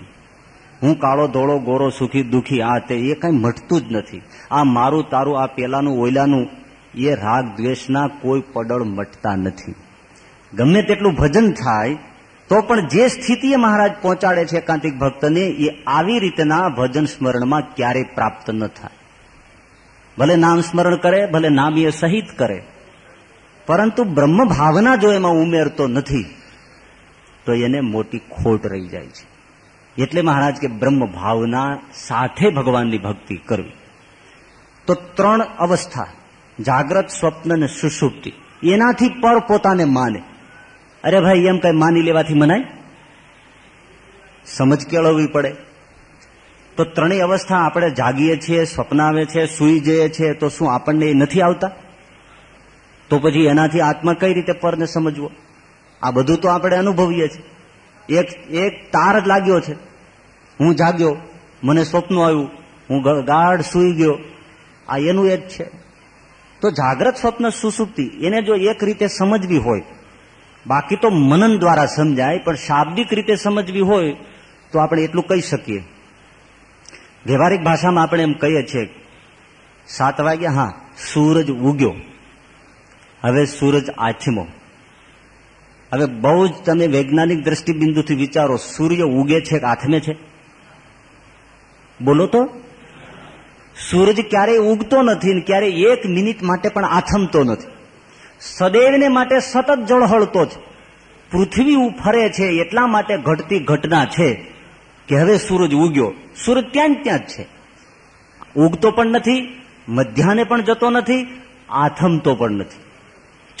હું કાળો, ધોળો, ગોરો, સુખી, દુખી, આ તે, એ કઈ મટતું જ નથી. આ મારું, તારું, આ પેલાનું, ઓયલાનું, એ રાગ, દ્વેષના કોઈ પડળ મટતા નથી. ગમે તેટલું ભજન થાય તો પણ જે સ્થિતિએ મહારાજ પહોંચાડે છે એકાંતિક ભક્તને, એ આવી રીતના ભજન સ્મરણમાં ક્યારેય પ્રાપ્ત ન થાય. ભલે નામ સ્મરણ કરે, ભલે નામ એ સહિત કરે, પરંતુ બ્રહ્મ ભાવના જો એમાં ઉમેરતો નથી, તો એને મોટી ખોટ રહી જાય છે. એટલે મહારાજ કે બ્રહ્મ ભાવના સાથે ભગવાનની ભક્તિ કરવી. તો ત્રણ અવસ્થા, જાગ્રત સ્વપ્ન અને સુષુપ્તિ, એનાથી પર પોતાને માને. અરે ભાઈ, એમ કઈ માની લેવાથી મનાય? સમજ કેળવવી પડે. તો ત્રણેય અવસ્થા આપણે જાગીએ છીએ સ્વપ્ન આવે છે, સુઈ જઈએ છીએ, તો શું આપણને એ નથી આવતા? તો પછી એનાથી આત્મા કઈ રીતે પરને સમજવો? આ બધું તો આપણે અનુભવીએ છીએ. એક એક તાર જ લાગ્યો છે. હું જાગ્યો, મને સ્વપ્ન આવ્યું. હું ગાઢ સુઈ ગયો. આ એનું એ છે. તો જાગ્રત સ્વપ્ન સુસુપ્તિ એને જો એક રીતે સમજવી હોય બાકી તો મનન દ્વારા સમજાય, પણ શાબ્દિક રીતે સમજવી હોય તો આપણે એટલું કહી શકીએ. વ્યવહારિક ભાષામાં આપણે એમ કહીએ છીએ, સાત વાગ્યા, હા, સૂરજ ઉગ્યો. હવે સૂરજ આથમો હવે બહુ જ તમે વૈજ્ઞાનિક દ્રષ્ટિબિંદુથી વિચારો, સૂર્ય ઉગે છે કે આથમે છે? બોલો તો. સૂરજ ક્યારેય ઉગતો નથી ને ક્યારેય એક મિનિટ માટે પણ આથમતો નથી. સદૈવને માટે સતત જળહળતો જ. પૃથ્વી ફરે છે, એટલા માટે ઘટતી ઘટના છે કે હવે સૂરજ ઉગ્યો. સૂરજ ત્યાં ત્યાં જ છે. ઉગતો પણ નથી મધ્યાને પણ જતો નથી, આથમતો પણ નથી.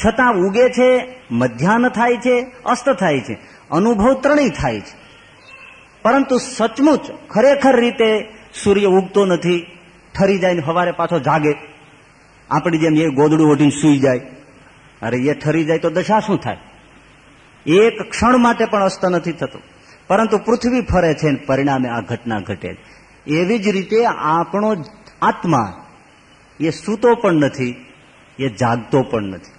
છતાં ઉગે છે, મધ્યાહન થાય છે, અસ્ત થાય છે, અનુભવ ત્રણેય થાય છે. પરંતુ સચમુચ ખરેખર રીતે સૂર્ય ઉગતો નથી, ઠરી જાય ને સવારે પાછો જાગે. આપણી જેમ એ ગોદડું ઓઢીને સૂઈ જાય. અરે એ ઠરી જાય તો દશા શું થાય? એક ક્ષણ માટે પણ અસ્ત નથી થતો. પરંતુ પૃથ્વી ફરે છે ને પરિણામે આ ઘટના ઘટે એવી જ રીતે આપણો આત્મા એ સૂતો પણ નથી, એ જાગતો પણ નથી.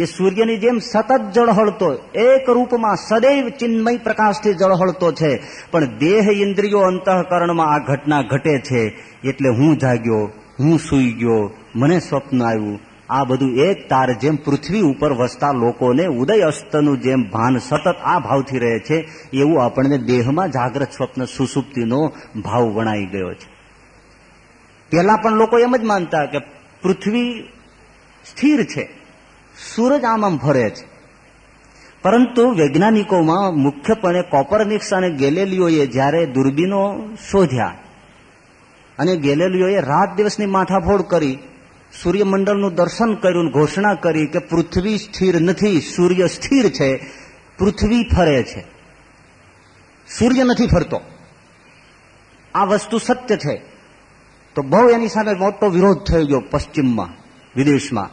એ સૂર્યની જેમ સતત જળહળતો, એક રૂપમાં સદૈવ ચિન્મય પ્રકાશથી જળહળતો છે. પણ દેહ ઇન્દ્રિયો અંતઃકરણમાં આ ઘટના ઘટે છે. એટલે હું જાગ્યો, હું સૂઈ ગયો, મને સ્વપ્ન આવ્યું આ બધું એક તાર જેમ પૃથ્વી ઉપર વસતા લોકોને ઉદય અસ્તનું જેમ ભાન સતત આ ભાવથી રહે છે, એવું આપણને દેહમાં જાગ્રત સ્વપ્ન સુસુપ્તિનો ભાવ વણાઈ ગયો છે. પહેલા પણ લોકો એમ જ માનતા કે પૃથ્વી સ્થિર છે, સૂરજ આમ આમ ફરે છે. પરંતુ વૈજ્ઞાનિકોમાં મુખ્યપણે કોપરનિક્સ અને ગેલેલિયોએ જ્યારે દૂરબીનો શોધ્યા અને ગેલેલિયોએ રાત દિવસની માથાફોડ કરી સૂર્યમંડળનું દર્શન કર્યું ઘોષણા કરી કે પૃથ્વી સ્થિર નથી, સૂર્ય સ્થિર છે, પૃથ્વી ફરે છે. સૂર્ય નથી ફરતો. આ વસ્તુ સત્ય છે. તો બહુ એની સામે મોટો વિરોધ થઈ ગયો પશ્ચિમમાં, વિદેશમાં.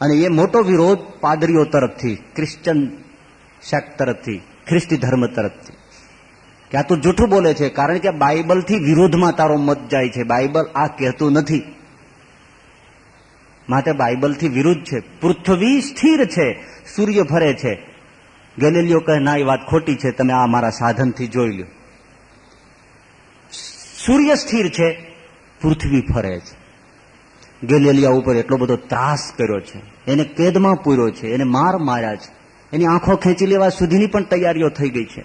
અને એ મોટો વિરોધ પાદરીઓ તરફથી ક્રિશ્ચન શેક તરફથી, ખ્રિસ્તી ધર્મ તરફથી. કે આ તું જૂઠું બોલે છે, કારણ કે બાઇબલથી વિરોધમાં તારો મત જાય છે. બાઇબલ આ કહેતું નથી. માટે બાઇબલથી વિરુદ્ધ છે, પૃથ્વી સ્થિર છે, સૂર્ય ફરે છે. ગેલેલિયો કહે, ના, એ વાત ખોટી છે, તમે આ મારા સાધનથી જોઈ લો સૂર્ય સ્થિર છે, પૃથ્વી ફરે છે. ગેલેલિયા ઉપર એટલો બધો ત્રાસ કર્યો છે, એને કેદમાં પૂર્યો છે, એને માર માર્યા છે. એની આંખો ખેંચી લેવા સુધીની પણ તૈયારીઓ થઈ ગઈ છે.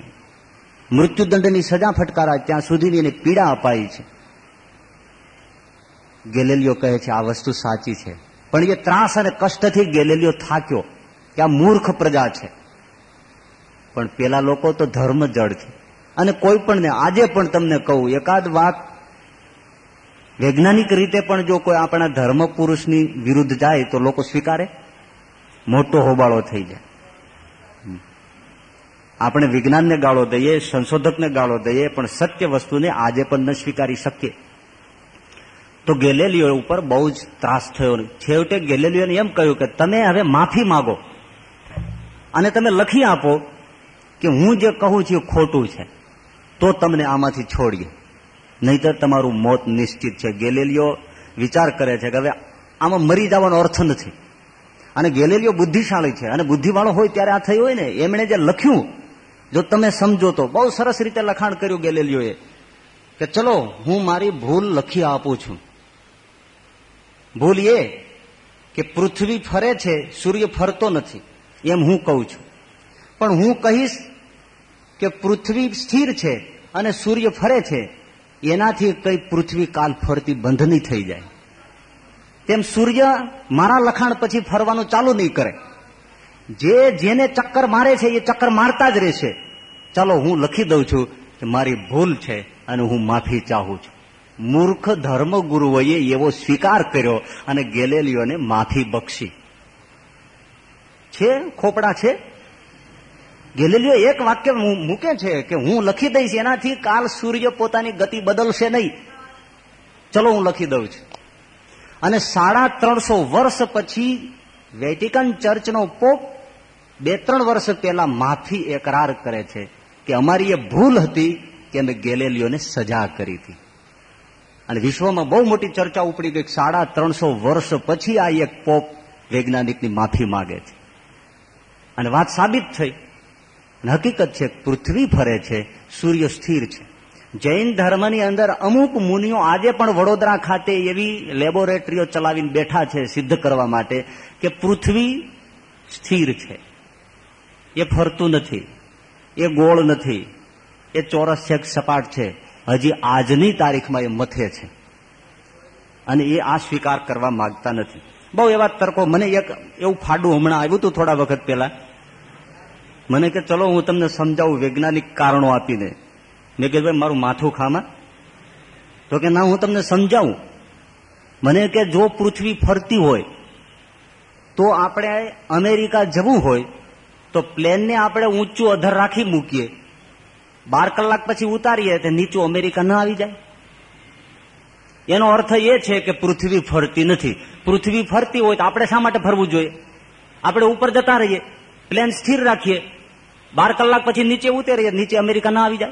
મૃત્યુદંડની સજા ફટકારા ત્યાં સુધીની એને પીડા અપાઈ છે. ગેલેલિયો કહે છે, આ વસ્તુ સાચી છે. પણ એ ત્રાસ અને કષ્ટથી ગેલેલીઓ થાક્યો કે આ મૂર્ખ પ્રજા છે. પણ પેલા લોકો તો ધર્મ જડ છે. અને કોઈ પણ આજે પણ તમને કહું, એકાદ વાત વૈજ્ઞાનિક રીતે પણ જો કોઈ આપણા ધર્મ પુરુષની વિરુદ્ધ જાય તો લોકો સ્વીકારે? મોટો હોબાળો થઈ જાય. આપણે વિજ્ઞાનને ગાળો દઈએ, સંશોધકને ગાળો દઈએ, પણ સત્ય વસ્તુને આજે પણ ન સ્વીકારી શકીએ. તો ગેલેલીઓ ઉપર બહુ જ ત્રાસ થયો. છેવટે ગેલેલિયોને એમ કહ્યું કે તમે હવે માફી માગો. અને તમે લખી આપો કે હું જે કહું છું ખોટું છે. તો તમને આમાંથી છોડીએ. નહીતર તમારું મોત નિશ્ચિત છે. ગેલેલિયો વિચાર કરે છે કે હવે આમાં મરી જવાનો અર્થ નથી. અને ગેલેલીઓ બુદ્ધિશાળી છે. અને બુદ્ધિવાળો હોય ત્યારે આ થયું હોય ને, એમણે જે લખ્યું, જો તમે સમજો તો. બહુ સરસ રીતે લખાણ કર્યું ગેલેલીઓએ કે ચલો, હું મારી ભૂલ લખી આપું છું. ભૂલ એ કે પૃથ્વી ફરે છે, સૂર્ય ફરતો નથી, એમ હું કહું છું. પણ હું કહીશ કે પૃથ્વી સ્થિર છે અને સૂર્ય ફરે છે, એનાથી કઈ પૃથ્વી કાલ ફરતી બંધ નહીં થઈ જાય. તેમ સૂર્ય મારા લખાણ પછી ફરવાનું ચાલુ નહીં કરે. જે જેને ચક્કર મારે છે, એ ચક્કર મારતા જ રહેશે. ચાલો હું લખી દઉં છું કે મારી ભૂલ છે અને હું માફી ચાહું છું. મૂર્ખ ધર્મગુરુઓએ એવો સ્વીકાર કર્યો અને ગેલેલીઓને માફી બક્ષી. છે? ખોપડા છે? ગેલેલીઓ એક વાક્ય મૂકે છે કે હું લખી દઈશ એનાથી કાલ સૂર્ય પોતાની ગતિ બદલશે નહીં. ચલો હું લખી દઉં છું. અને સાડા ત્રણસો વર્ષ પછી વેટિકન ચર્ચનો પોપ બે ત્રણ વર્ષ પહેલા માફી એકરાર કરે છે કે અમારી એ ભૂલ હતી કે અમે ગેલેલીઓને સજા કરી હતી. અને વિશ્વમાં બહુ મોટી ચર્ચા ઉપડી ગઈ સાડા ત્રણસો વર્ષ પછી આ એક પોપ વૈજ્ઞાનિકની માફી માગે છે. અને વાત સાબિત થઈ. હકીકત છે, પૃથ્વી ફરે છે, સૂર્ય સ્થિર છે. જૈન ધર્મની અંદર અમુક મુનિઓ આજે પણ વડોદરા ખાતે એવી લેબોરેટરીઓ ચલાવીને બેઠા છે સિદ્ધ કરવા માટે કે પૃથ્વી સ્થિર છે. એ ફરતું નથી. એ ગોળ નથી. એ ચોરસ છે સપાટ છે. હજી આજની તારીખમાં એ મથે છે. અને એ આ સ્વીકાર કરવા માંગતા નથી. બહુ એવા તર્કો, મને એક એવું ફાડું હમણાં આવ્યું હતું થોડા વખત પહેલા. મને કે, ચલો, હું તમને સમજાવું વૈજ્ઞાનિક કારણો આપીને. મેં કીધું, ભાઈ, મારું માથું ખામાં. તો કે, ના, હું તમને સમજાવું. મને કે, જો પૃથ્વી ફરતી હોય, તો આપણે અમેરિકા જવું હોય, તો પ્લેનને આપણે ઊંચું અધર રાખી મૂકીએ. બાર કલાક પછી ઉતારીએ તો નીચું અમેરિકા ન આવી જાય. એનો અર્થ એ છે કે પૃથ્વી ફરતી નથી. પૃથ્વી ફરતી હોય તો આપણે શા માટે ફરવું જોઈએ? આપણે ઉપર જતા રહીએ, પ્લેન સ્થિર રાખીએ. બાર કલાક પછી નીચે ઉતરીએ, નીચે અમેરિકા ના આવી જાય.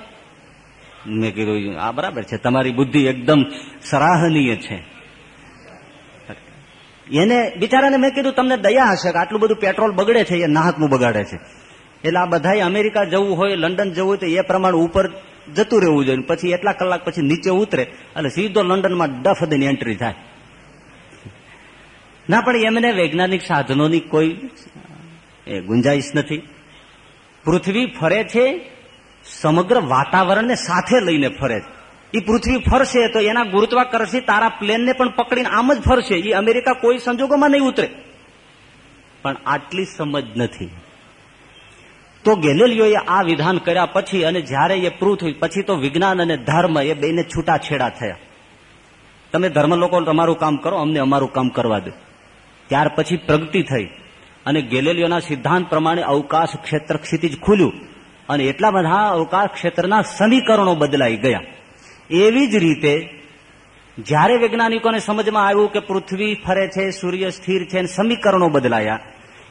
મેં કીધું, આ બરાબર છે. તમારી બુદ્ધિ એકદમ સરાહનીય છે. એને બિચારાને મેં કીધું, તમને દયા હશે કે આટલું બધું પેટ્રોલ બગડે છે, એ નાહકનું બગાડે છે. એટલે આ બધા અમેરિકા જવું હોય, લંડન જવું હોય તો એ પ્રમાણે ઉપર જતું રહેવું જોઈએ. પછી એટલા કલાક પછી નીચે ઉતરે એટલે સીધો લંડનમાં ડફ દઈને એન્ટ્રી થાય. ના, પણ એમને વૈજ્ઞાનિક સાધનોની કોઈ ગુંજાઈશ નથી. પૃથ્વી ફરે છે, સમગ્ર વાતાવરણને સાથે લઈને ફરે છે. એ પૃથ્વી ફરશે તો એના ગુરુત્વાકર્ષી તારા પ્લેનને પણ પકડીને આમ જ ફરશે. એ અમેરિકા કોઈ સંજોગોમાં નહીં ઉતરે. પણ આટલી સમજ નથી. તો ગેલેલિયોએ આ વિધાન કર્યા પછી અને જ્યારે એ થયું, પછી તો વિજ્ઞાન અને ધર્મ એ બેને છૂટાછેડા થયા. તમે ધર્મ લોકો તમારું કામ કરો, અમને અમારું કામ કરવા દો. ત્યાર પછી પ્રગતિ થઈ અને ગેલેલિયોના સિદ્ધાંત પ્રમાણે અવકાશ ક્ષેત્ર ક્ષિતિજ ખુલ્યું અને એટલા બધા અવકાશ ક્ષેત્રના સમીકરણો બદલાઈ ગયા. એવી જ રીતે જ્યારે વૈજ્ઞાનિકોને સમજમાં આવ્યું કે પૃથ્વી ફરે છે, સૂર્ય સ્થિર છે સમીકરણો બદલાયા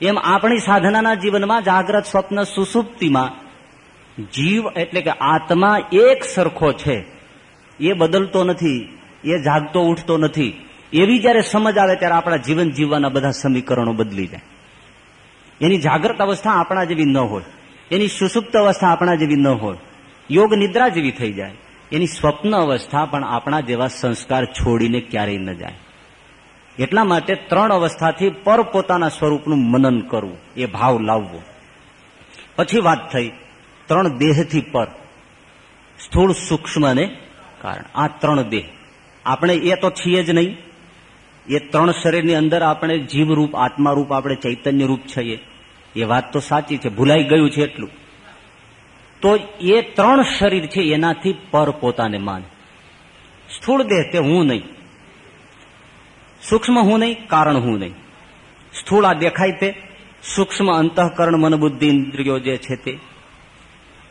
એમ આપણી સાધનાના જીવનમાં જાગ્રત સ્વપ્ન સુસુપ્તિમાં જીવ એટલે કે આત્મા એક સરખો છે. એ બદલતો નથી, એ જાગતો ઉઠતો નથી. એવી જયારે સમજ આવે ત્યારે આપણા જીવન જીવવાના બધા સમીકરણો બદલી જાય. એની જાગ્રત અવસ્થા આપણા જેવી ન હોય. એની સુસુપ્ત અવસ્થા આપણા જેવી ન હોય. યોગ નિદ્રા જેવી થઈ જાય. એની સ્વપ્ન અવસ્થા પણ આપણા જેવા સંસ્કાર છોડીને ક્યારેય ન જાય. એટલા માટે ત્રણ અવસ્થાથી પર પોતાના સ્વરૂપનું મનન કરવું, એ ભાવ લાવવો. પછી વાત થઈ, ત્રણ દેહથી પર. સ્થૂળ સૂક્ષ્મ અને કારણ. આ ત્રણ દેહ. આપણે એ તો છીએ જ નહીં. એ ત્રણ શરીરની અંદર આપણે જીવરૂપ, આત્મારૂપ, આપણે ચૈતન્ય રૂપ છીએ. એ વાત તો સાચી છે, ભૂલાઈ ગયું છે એટલું. તો એ ત્રણ શરીર છે, એનાથી પર પોતાને માન. સ્થૂળ દેહ તે હું નહીં. સૂક્ષ્મ હું નહીં, કારણ હું નહીં. સ્થૂળ આ દેખાય તે. સૂક્ષ્મ અંતઃકરણ મનબુદ્ધિ ઇન્દ્રિયો જે છે તે.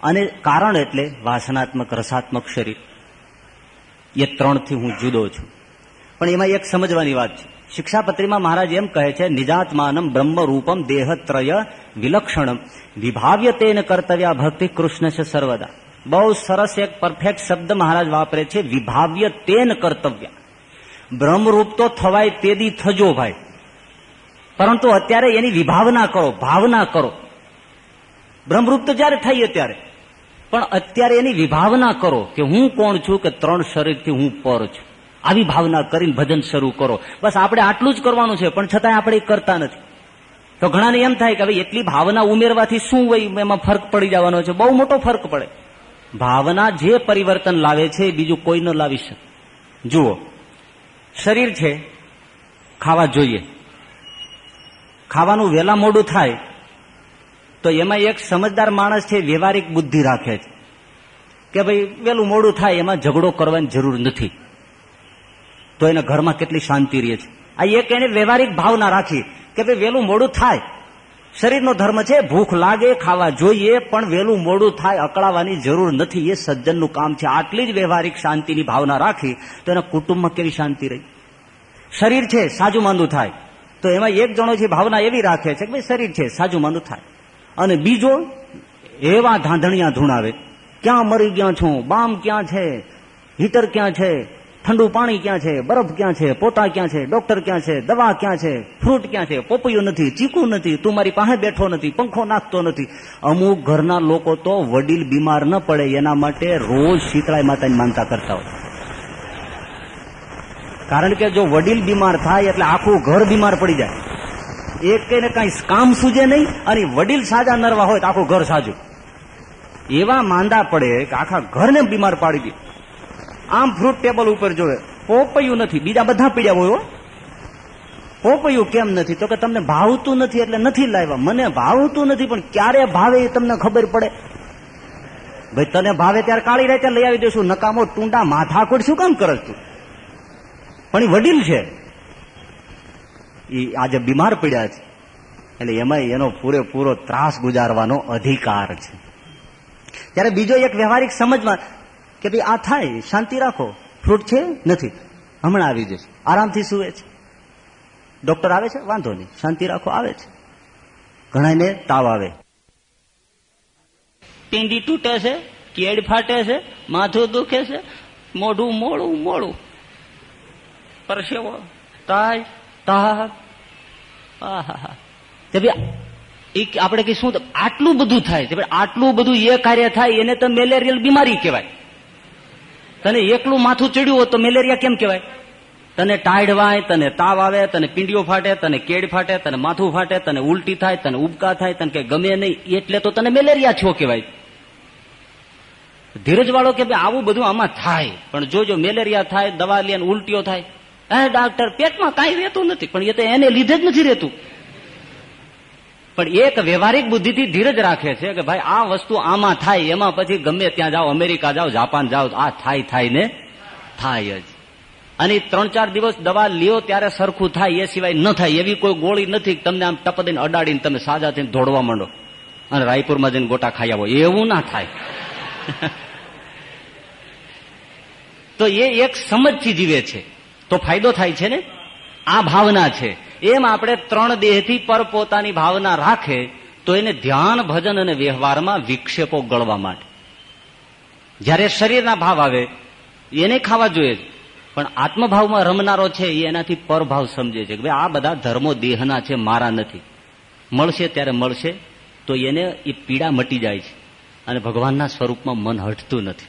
અને કારણ એટલે વાસનાત્મક, રસાત્મક શરીર. એ ત્રણથી હું જુદો છું. પણ એમાં એક સમજવાની વાત છે. શિક્ષાપત્રીમાં મહારાજ એમ કહે છે, નિજાત્માનમ બ્રહ્મ રૂપમ દેહત્રય વિલક્ષણમ. વિભાવ્ય તેન કર્તવ્ય ભક્તિ કૃષ્ણ છે સર્વદા. બહુ સરસ એક પરફેક્ટ શબ્દ મહારાજ વાપરે છે, વિભાવ્ય તેન કર્તવ્ય. બ્રહ્મરૂપ તો થવાય તેદી થજો ભાઈ. પરંતુ અત્યારે એની વિભાવના કરો, ભાવના કરો. બ્રહ્મરૂપ તો જ્યારે થઈએ ત્યારે પણ અત્યારે એની વિભાવના કરો કે હું કોણ છું કે ત્રણ શરીરથી હું પર છું. આવી ભાવના કરીને ભજન શરૂ કરો. બસ આપણે આટલું જ કરવાનું છે, પણ છતાંય આપણે કરતા નથી. તો ઘણાને એમ થાય કે હવે એટલી ભાવના ઉમેરવાથી શું હોય, એમાં ફરક પડી જવાનો છે? બહુ મોટો ફરક પડે. ભાવના જે પરિવર્તન લાવે છે બીજું કોઈ ન લાવી શકે. જુઓ શરીર છે, ખાવા જોઈએ. ખાવાનું વહેલા મોડું થાય, તો એમાં એક સમજદાર માણસ છે, વ્યવહારિક બુદ્ધિ રાખે છે. કે ભાઈ, વહેલું મોડું થાય, એમાં ઝઘડો કરવાની જરૂર નથી. તો એને ઘરમાં કેટલી શાંતિ રહે છે. આ એક એને વ્યવહારિક ભાવના રાખી કે ભાઈ, વહેલું મોડું થાય શરીરનો ધર્મ છે, ભૂખ લાગે, ખાવા જોઈએ, પણ વહેલું મોડું થાય, અકળાવાની જરૂર નથી, એ સજ્જનનું કામ છે. આટલી જ વ્યવહારિક શાંતિની ભાવના રાખી તો એના કુટુંબમાં કેવી શાંતિ રહી? શરીર છે સાજું માંદું થાય. તો એમાં એક જણો છે ભાવના એવી રાખે છે કે ભાઈ શરીર છે સાજું માંદું થાય. અને બીજો એવા ધાંધણિયા ધૂણાવે. ક્યાં મરી ગયા છું? બામ ક્યાં છે? હીટર ક્યાં છે? ઠંડુ પાણી ક્યાં છે? બરફ ક્યાં છે? પોતા ક્યાં છે? ડોક્ટર ક્યાં છે? દવા ક્યાં છે? ફ્રૂટ ક્યાં છે? પોપૈયું નથી, ચીકુ નથી, તું મારી પાસે બેઠો નથી, પંખો નાખતો નથી. અમુક ઘરના લોકો તો વડીલ બીમાર ન પડે, એના માટે રોજ શીતળાઈ માતાની માનતા કરતા હોય. કારણ કે જો વડીલ બીમાર થાય એટલે આખું ઘર બીમાર પડી જાય. એક કઈને કાંઈ કામ સૂજે નહીં અને વડીલ સાજા નરવા હોય તો આખું ઘર સાજું. એવા માંદા પડે કે આખા ઘરને બીમાર પાડી દે. આમ ફ્રૂટ ટેબલ ઉપર જોવે, પોપૈયું નથી. બીજા બધા પીડ્યા હોય પોપૈયું કેમ નથી? તો કે તમને ભાવતું નથી એટલે નથી લાવ્યા. મને ભાવતું નથી, પણ ક્યારે ભાવે એ તમને ખબર પડે? ભાઈ, તને ભાવે ત્યારે કાળી રાતે લઈ આવી દેશું. નકામો ટૂંડા માથાકૂટ શું કામ કરસ તું? પણ એ વડીલ છે. એ આજે બીમાર પડ્યા છે. એટલે એમાં એનો પૂરેપૂરો ત્રાસ ગુજારવાનો અધિકાર છે. ત્યારે બીજો એક વ્યવહારિક સમજમાં કે ભાઈ આ થાય, શાંતિ રાખો. ફ્રૂટ છે? નથી. હમણાં આવી જશે. આરામથી સુવે છે. ડોક્ટર આવે છે? વાંધો નહીં. શાંતિ રાખો, આવે છે. ઘણાને તાવ આવે.
ટીંડી તૂટે છે, કેડ ફાટે છે, માથું દુખે છે, મોઢું મોડું મોડું પરસેવો તાય, તાહા. આહા આપણે કઈ શું આટલું બધું થાય. આટલું બધું એ કાર્ય થાય, એને તો મેલેરિયલ બીમારી કહેવાય. તને એકલું માથું ચડ્યું હોય તો મેલેરિયા કેમ કહેવાય? તને ટાઈડ વાય, તને તાવ આવે, તને પીંડીઓ ફાટે, તને કેડ ફાટે, તને માથું ફાટે, તને ઉલટી થાય, તને ઉબકા થાય, તને કઈ ગમે નહીં, એટલે તો તને મેલેરિયા છો કહેવાય. ધીરજ વાળો કે ભાઈ, આવું બધું આમાં થાય, પણ જો જો મેલેરિયા થાય, દવા લે ઉલટીઓ થાય હે ડાક્ટર પેટમાં કાંઈ રહેતું નથી, પણ એ તો એને લીધે જ નથી રહેતું. પણ એક વ્યવહારિક બુદ્ધિથી ધીરજ રાખે છે કે ભાઈ આ વસ્તુ આમાં થાય, એમાં પછી ગમે ત્યાં જાઓ, અમેરિકા જાઓ, જાપાન જાઓ, આ થાય થાય ને થાય જ. અને ત્રણ ચાર દિવસ દવા લ્યો ત્યારે સરખું થાય, એ સિવાય ન થાય, એવી કોઈ ગોળી નથી તમને આમ ટપ અડાડીને તમે સાજા થઈને દોડવા માંડો. અને રાયપુરમાં જઈને ગોટા ખાઈ આવો એવું ના થાય. તો એ એક સમજથી જીવે છે. તો ફાયદો થાય છે ને? આ ભાવના છે. એમ આપણે ત્રણ દેહથી પર પોતાની ભાવના રાખે, તો એને ધ્યાન, ભજન અને વ્યવહારમાં વિક્ષેપો ગળવા માટે જ્યારે શરીરના ભાવ આવે, એને ખાવા જોઈએ પણ આત્મભાવમાં રમનારો છે, એ એનાથી પરભાવ સમજે છે કે ભાઈ આ બધા ધર્મો દેહના છે, મારા નથી. મળશે ત્યારે મળશે, તો એને એ પીડા મટી જાય છે. અને ભગવાનના સ્વરૂપમાં મન હટતું નથી.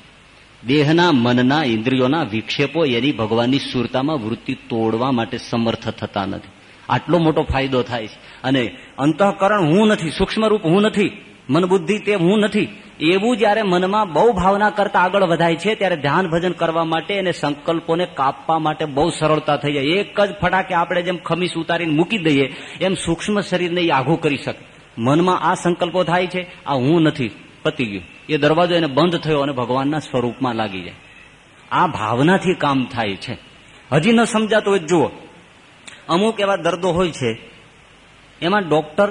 દેહના, મનના, ઇન્દ્રિયોના વિક્ષેપો એની ભગવાનની સુરતામાં વૃત્તિ તોડવા માટે સમર્થ થતા નથી. આટલો મોટો ફાયદો થાય છે. અને અંતઃકરણ હું નથી સૂક્ષ્મ રૂપ હું નથી
મન બુદ્ધિ તે હું નથી. એવું જયારે મનમાં બહુ ભાવના કરતા આગળ વધાય છે, ત્યારે ધ્યાન ભજન કરવા માટે અને સંકલ્પોને કાપવા માટે બહુ સરળતા થઈ જાય. એક જ ફટાકે આપણે જેમ ખમીસ ઉતારીને મૂકી દઈએ, એમ સૂક્ષ્મ શરીરને એ આઘું કરી શકે. મનમાં આ સંકલ્પો થાય છે, આ હું નથી, પતી ગયું. એ દરવાજો એને બંધ થયો અને ભગવાનના સ્વરૂપમાં લાગી જાય. આ ભાવનાથી કામ થાય છે. હજી ન સમજાતો હોય જુઓ. અમુક એવા દર્દો હોય છે, એમાં ડોક્ટર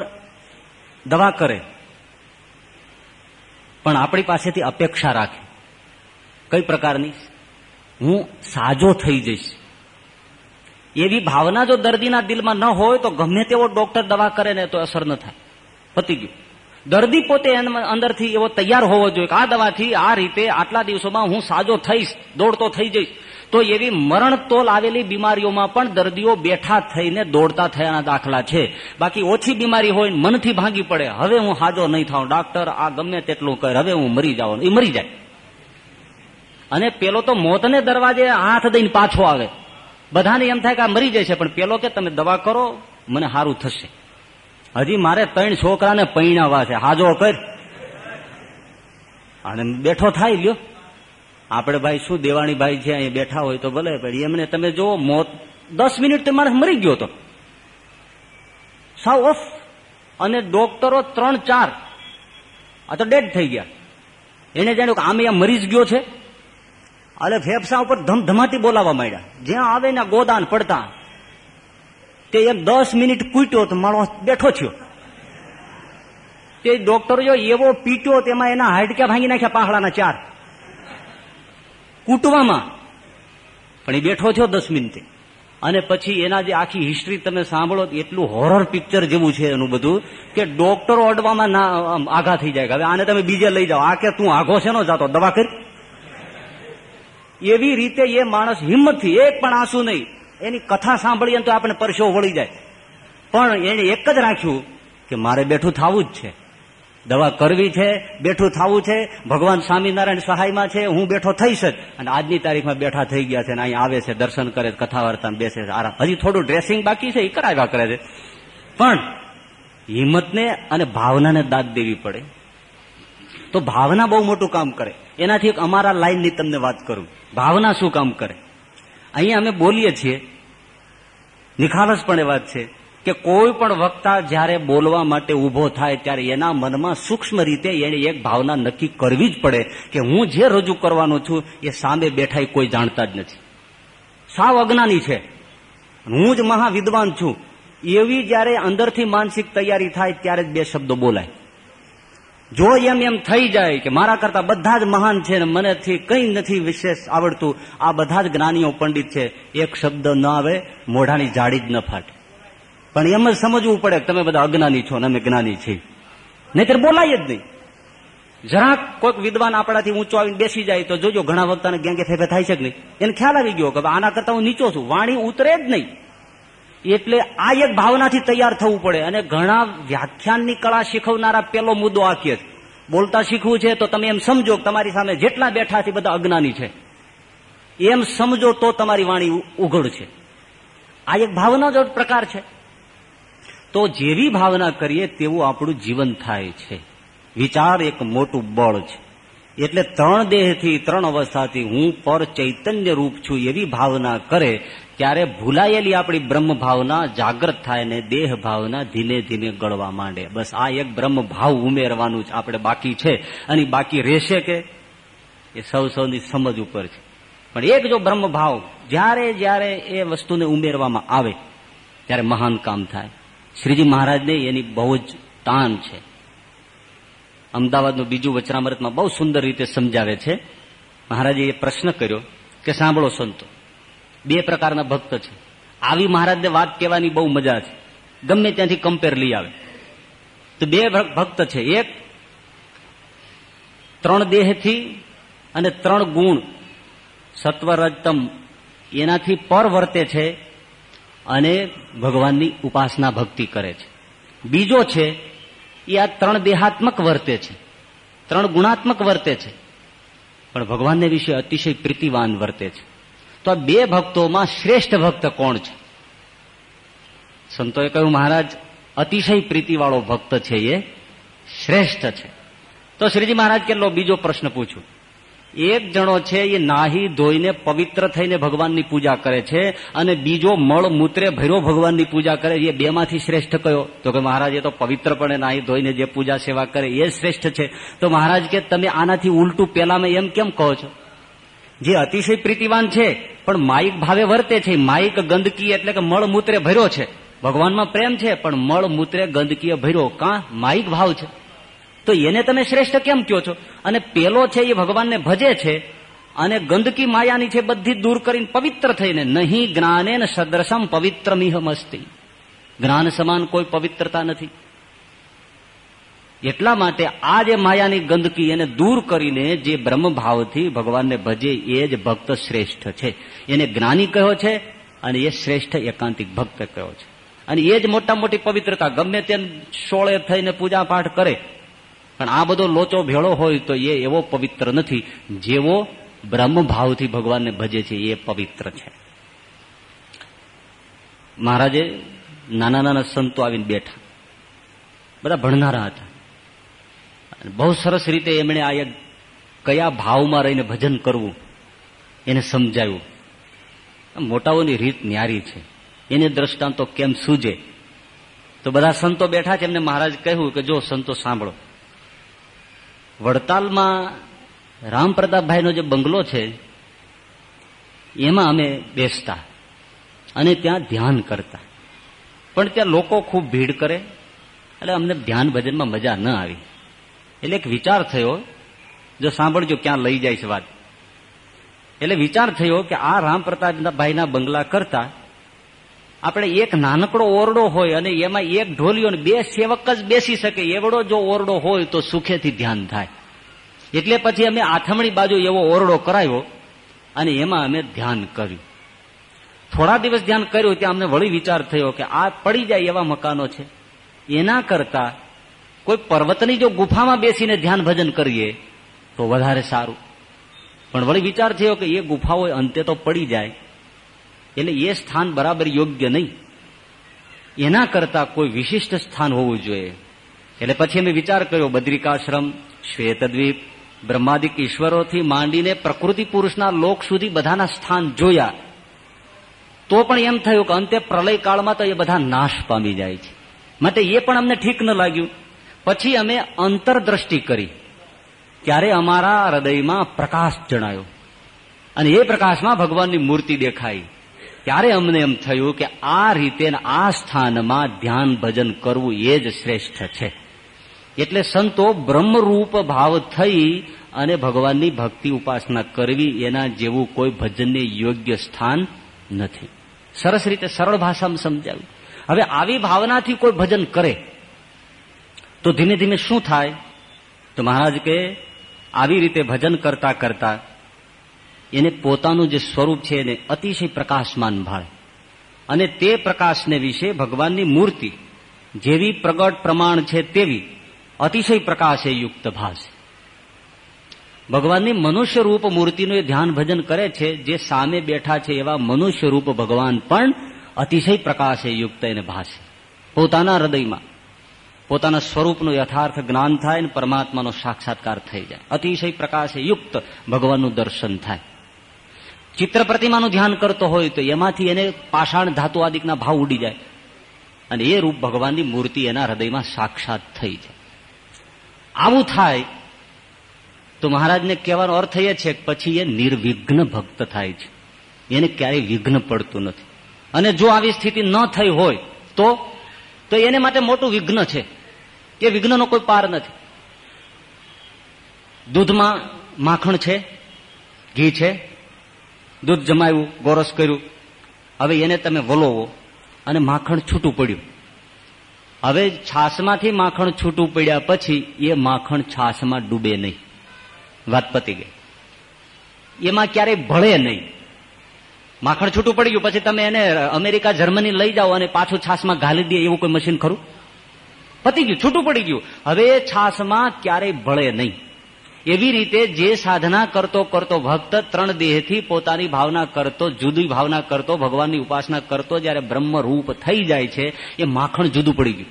દવા કરે, પણ આપણી પાસેથી અપેક્ષા રાખે. કઈ પ્રકારની? હું સાજો થઈ જઈશ. એવી ભાવના જો દર્દીના દિલમાં ન હોય તો ગમે તેવો ડોક્ટર દવા કરે ને તો અસર ન થાય. પતી ગયું. દર્દી પોતે અંદરથી એવો તૈયાર હોવો જોઈએ આ દવાથી આ રીતે આટલા દિવસોમાં હું સાજો થઈશ, દોડતો થઈ જઈશ. તો એવી મરણ તોલ આવેલી બીમારીઓમાં પણ દર્દીઓ બેઠા થઈને દોડતા થયાના દાખલા છે. બાકી ઓછી બીમારી હોય મનથી ભાંગી પડે. હવે હું હાજો નહીં થાઉં. ડાક્ટર, આ ગમે તેટલું કર. હવે હું મરી જાઉં. એ મરી જાય. અને પેલો તો મોતને દરવાજે હાથ દઈને પાછો આવે. બધાને એમ થાય કે આ મરી છે પણ પેલો કે તમે દવા કરો, મને સારું થશે. હજી મારે ત્રણ છોકરાને પૈણાવા છે. હાજો કર. અને બેઠો થાય લ્યો. આપણે ભાઈ શું, દેવાણી ભાઈ છે અહીંયા બેઠા હોય તો ભલે, પણ એમને તમે જો મોત દસ મિનિટ તો માણસ મરી ગયો હતો સાવ ઓફ. અને ડોક્ટરો ત્રણ, ચાર. આ તો ડેડ થઈ ગયા. એને જાણ્યું કે આમે મરી જ ગયો છે. એટલે ફેફસા ઉપર ધમધમાટી બોલાવવા માંડ્યા. જ્યાં આવે ને ગોદાન પડતા, તે એમ દસ મિનિટ કૂટ્યો તો મારો બેઠો થયો. તે ડોક્ટર જો એવો પીટ્યો તેમાં એના હાડક્યા ભાંગી નાખ્યા પાહડાના ચાર. કૂટવામાં. પણ એ બેઠો થયો દસ મિનિટે. અને પછી એના જે આખી હિસ્ટ્રી તમે સાંભળો એટલું હોરર પિક્ચર જેવું છે એનું બધું કે ડોક્ટર ઓડવામાં ના આઘા થઈ જાય હવે આને તમે બીજે લઈ જાઓ. આ કે તું આઘો છે નો જાતો? દવા કરી. એવી રીતે એ માણસ હિંમતથી, એક પણ આંસુ નહીં. એની કથા સાંભળીએ તો આપણે પરસો વળી જાય. પણ એને એક જ રાખ્યું કે મારે બેઠું થવું જ છે. દવા કરવી છે, બેઠું થવું છે, ભગવાન સ્વામિનારાયણ સહાયમાં છે, હું બેઠો થઈશ જ. અને આજની તારીખમાં બેઠા થઈ ગયા છે અને અહીં આવે છે, દર્શન કરે કથા વાર્તા બેસે છે. આરામ. હજી થોડું ડ્રેસિંગ બાકી છે, એ કરાવ્યા કરે છે. પણ હિંમતને અને ભાવનાને દાદ દેવી પડે. તો ભાવના બહુ મોટું કામ કરે. એનાથી અમારા લાઈનની તમને વાત કરું. ભાવના શું કામ કરે? અહીંયા અમે બોલીએ છીએ. નિખાલસપણે વાત છે. કે કોઈ પણ વક્તા જ્યારે બોલવા માટે ઊભો થાય ત્યારે એના મનમાં સૂક્ષ્મ રીતે એને એક ભાવના નક્કી કરવી જ પડે કે હું જે રજૂ કરવાનો છું એ સામે બેઠા કોઈ જાણતા જ નથી. સાવ અજ્ઞાની છે. હું જ મહાવિદ્વાન છું. એવી જ્યારે અંદરથી માનસિક તૈયારી થાય ત્યારે જ બે શબ્દો બોલાય. જો એમ એમ થઈ જાય કે મારા કરતા બધા જ મહાન છે ને મનેથી કંઈ નથી વિશેષ આવડતું, આ બધા જ જ્ઞાનીઓ પંડિત છે. એક શબ્દ ન આવે, મોઢાની જાડી જ ન ફાટે. પણ એમ જ સમજવું પડે કે તમે બધા અજ્ઞાની છો ને અમે જ્ઞાની છીએ. નહીતર બોલાય જ નહીં. જરાક કોઈક વિદ્વાન આપણાથી ઊંચો આવીને બેસી જાય તો જોજો, ઘણા વખતાને ગેંગે ફેફે થાય છે કે નહીં? એને ખ્યાલ આવી ગયો કે આના કરતા હું નીચો છું. વાણી ઉતરે જ નહીં. એટલે આ એક ભાવનાથી તૈયાર થવું પડે અને ઘણા વ્યાખ્યાનની કળા શીખવનારા પેલો મુદ્દો આ કે બોલતા શીખવું છે તો તમે એમ સમજો તમારી સામે જેટલા બેઠા છે બધા અજ્ઞાની છે. એમ સમજો તો તમારી વાણી ઉઘડ છે. આ એક ભાવના જ પ્રકાર છે. તો જેવી ભાવના કરીએ તેવું આપણું જીવન થાય છે. વિચાર એક મોટું બળ છે. એટલે ત્રણ દેહથી ત્રણ અવસ્થાથી હું પર ચૈતન્ય રૂપ છું એવી ભાવના કરે, ત્યારે ભૂલાયેલી આપણી બ્રહ્મ ભાવના જાગૃત થાય ને દેહ ભાવના ધીમે ધીમે ગળવા માંડે. બસ આ એક બ્રહ્મ ભાવ ઉમેરવાનું જ આપણે બાકી છે. અને બાકી રહેશે કે? એ સૌ સૌની સમજ ઉપર છે. પણ એક જો બ્રહ્મ ભાવ જ્યારે જ્યારે એ વસ્તુને ઉમેરવામાં આવે, ત્યારે મહાન કામ થાય. શ્રીજી મહારાજને એની બહુ જ તાન છે. અમદાવાદનું બીજું વચરામૃતમાં બહુ સુંદર રીતે સમજાવે છે. મહારાજે એ પ્રશ્ન કર્યો કે સાંભળો સંતો, બે પ્રકારના ભક્ત છે. આવી મહારાજને વાત કહેવાની બહુ મજા છે. ગમે ત્યાંથી કમ્પેર લઈ આવે. તો બે ભક્ત છે. એક ત્રણ દેહથી અને ત્રણ ગુણ. સત્વરજતમ એનાથી પર વર્તે છે. અને ભગવાનની ઉપાસના ભક્તિ કરે છે. બીજો છે, એ આ ત્રણ દેહાત્મક વર્તે છે. ત્રણ ગુણાત્મક વર્તે છે. પણ ભગવાનને વિશે અતિશય પ્રીતિવાન વર્તે છે. તો આ બે ભક્તોમાં શ્રેષ્ઠ ભક્ત કોણ છે? સંતોએ કહ્યું, મહારાજ, અતિશય પ્રીતિવાળો ભક્ત છે એ
શ્રેષ્ઠ છે. તો શ્રીજી મહારાજ કેટલો બીજો પ્રશ્ન પૂછું એક જણો છે એ નાહી ધોઈને પવિત્ર થઈને ભગવાનની પૂજા કરે છે અને બીજો મળ મૂત્રે ભૈરો ભગવાનની પૂજા કરે. એ બેમાંથી શ્રેષ્ઠ કયો? તો કે મહારાજ એ તો પવિત્રપણે નાહી ધોઈને જે પૂજા સેવા કરે એ શ્રેષ્ઠ છે. તો મહારાજ કે તમે આનાથી ઉલટું પેલામાં એમ કેમ કહો છો? જે અતિશય પ્રીતિવાન છે, પણ માયિક ભાવે વર્તે છે. માયિક ગંદકી એટલે કે મળ મૂત્રે ભર્યો છે. ભગવાનમાં પ્રેમ છે, પણ મળ મૂત્રે ગંદકીએ ભર્યો. કાં? માયિક ભાવ છે. તો એને તમે શ્રેષ્ઠ કેમ કયો છો? અને પેલો છે એ ભગવાનને ભજે છે અને ગંદકી માયાની છે બધી દૂર કરીને પવિત્ર થઈને, નહીં જ્ઞાને સદ્રસમ પવિત્ર મિહમસ્તી જ્ઞાન સમાન કોઈ પવિત્રતા નથી. એટલા માટે આ જે માયાની ગંદકી એને દૂર કરીને જે બ્રહ્મભાવથી ભગવાનને ભજે, એ જ ભક્ત શ્રેષ્ઠ છે. એને જ્ઞાની કહ્યો છે અને એ શ્રેષ્ઠ એકાંતિક ભક્ત કહ્યો છે. અને એ જ મોટા મોટી પવિત્રતા, ગમે તે સોળે થઈને પૂજા પાઠ કરે પણ આ બધો લોચો ભેળો હોય તો એ એવો પવિત્ર નથી. જેવો બ્રહ્મભાવથી ભગવાનને ભજે છે, એ પવિત્ર છે. મહારાજે નાના નાના સંતો આવીને બેઠા. બધા ભણનારા હતા. બહુ સરસ રીતે એમણે આ કયા ભાવમાં રહીને ભજન કરવું, એને સમજાયું. મોટાઓની રીત ન્યારી છે. એને દ્રષ્ટાંતો કેમ સૂજે? તો બધા સંતો બેઠા છે, એમને મહારાજ કહ્યું કે જો સંતો સાંભળો. વડતાલમાં રામપ્રતાપભાઈનો જે બંગલો છે, એમાં અમે બેસતા અને ત્યાં ધ્યાન કરતા. પણ ત્યાં લોકો ખૂબ ભીડ કરે, એટલે અમને ધ્યાન ભજનમાં મજા ન આવી. એટલે એક વિચાર થયો, જો સાંભળજો ક્યાં લઈ જાય છે વાત. એટલે વિચાર થયો કે આ રામપ્રતાપભાઈના બંગલા કરતા આપણે એક નાનકડો ઓરડો હોય અને એમાં એક ઢોલિયો બે સેવક જ બેસી શકે, એવડો જો ઓરડો હોય તો સુખેથી ધ્યાન થાય. એટલે પછી અમે આથમણી બાજુ એવો ઓરડો કરાયો અને એમાં અમે ધ્યાન કર્યું. થોડા દિવસ ધ્યાન કર્યું ત્યાં અમને વળી વિચાર થયો કે આ પડી જાય એવા મકાનો છે. એના કરતા કોઈ પર્વતની જો ગુફામાં બેસીને ધ્યાન ભજન કરીએ તો વધારે સારું. પણ વળી વિચાર થયો કે એ ગુફાઓ અંતે તો પડી જાય. એટલે એ સ્થાન બરાબર યોગ્ય નહીં. એના કરતા કોઈ વિશિષ્ટ સ્થાન હોવું જોઈએ. એટલે પછી અમે વિચાર કર્યો, બદ્રિકાશ્રમ, શ્વેતદ્વીપ, બ્રહ્માદિક ઈશ્વરોથી માંડીને પ્રકૃતિ પુરુષના લોક સુધી બધાના સ્થાન જોયા. તો પણ એમ થયું કે અંતે પ્રલયકાળમાં તો એ બધા નાશ પામી જાય છે. માટે એ પણ અમને ઠીક ન લાગ્યું. પછી અમે અંતરદ્રષ્ટિ કરી. ત્યારે અમારા હૃદયમાં પ્રકાશ જણાયો. અને એ પ્રકાશમાં ભગવાનની મૂર્તિ દેખાઈ. ત્યારે અમને એમ થયું કે આ રીતે આ સ્થાનમાં ધ્યાન ભજન કરવું એ જ શ્રેષ્ઠ છે. એટલે સંતો બ્રહ્મરૂપ ભાવ થઈ અને ભગવાનની ભક્તિ ઉપાસના કરવી એના જેવું કોઈ ભજનને યોગ્ય સ્થાન નથી. સરસ રીતે સરળ ભાષામાં સમજાવ્યું. હવે આવી ભાવનાથી કોઈ ભજન કરે, તો ધીમે ધીમે શું થાય? તો મહારાજ કે, આવી રીતે ભજન કરતા કરતા એને પોતાનું જે સ્વરૂપ છે એને અતિશય પ્રકાશમાન ભાળે. અને તે પ્રકાશને વિશે ભગવાનની મૂર્તિ જેવી પ્રગટ પ્રમાણ છે તેવી અતિશય પ્રકાશે યુક્ત ભાષ ભગવાનની મનુષ્ય રૂપ મૂર્તિનું એ ધ્યાન ભજન કરે છે, જે સામે બેઠા છે એવા મનુષ્ય રૂપ ભગવાન પણ અતિશય પ્રકાશે યુક્ત એને ભાષે પોતાના હૃદયમાં, પોતાના સ્વરૂપનું યથાર્થ જ્ઞાન થાય અને પરમાત્માનો સાક્ષાત્કાર થઈ જાય. અતિશય પ્રકાશે યુક્ત ભગવાનનું દર્શન થાય. ચિત્ર પ્રતિમાનું ધ્યાન કરતો હોય તો એમાંથી એને પાષાણ ધાતુ આદિકના ભાવ ઉડી જાય. અને એ રૂપ ભગવાનની મૂર્તિ એના હૃદયમાં સાક્ષાત થઈ જાય. આવું થાય તો મહારાજને કહેવાનો અર્થ એ છે પછી એ નિર્વિઘ્ન ભક્ત થાય છે. એને ક્યારેય વિઘ્ન પડતું નથી. અને જો આવી સ્થિતિ ન થઈ હોય તો તો એને માટે મોટું વિઘ્ન છે. એ વિઘ્નનો કોઈ પાર નથી. દૂધમાં માખણ છે, ઘી છે દૂધ જમાવ્યું, ગોરસ કર્યું. હવે એને તમે વલોવો અને માખણ છૂટું પડ્યું. હવે છાસમાંથી માખણ છૂટું પડ્યા પછી એ માખણ છાસમાં ડૂબે નહીં. વાત પતી ગઈ. એમાં ક્યારેય ભળે નહીં. માખણ છૂટું પડી ગયું, પછી તમે એને અમેરિકા, જર્મની લઈ જાઓ અને પાછું છાસમાં ઘાલી દે એવું કોઈ મશીન ખરું? પતી ગયું, છૂટું પડી ગયું. હવે છાસમાં ક્યારેય ભળે નહીં. એવી રીતે જે સાધના કરતો કરતો ભક્ત ત્રણ દેહથી પોતાની ભાવના કરતો, જુદી ભાવના કરતો, ભગવાનની ઉપાસના કરતો, જયારે બ્રહ્મ રૂપ થઈ જાય છે, એ માખણ જુદું પડી ગયું.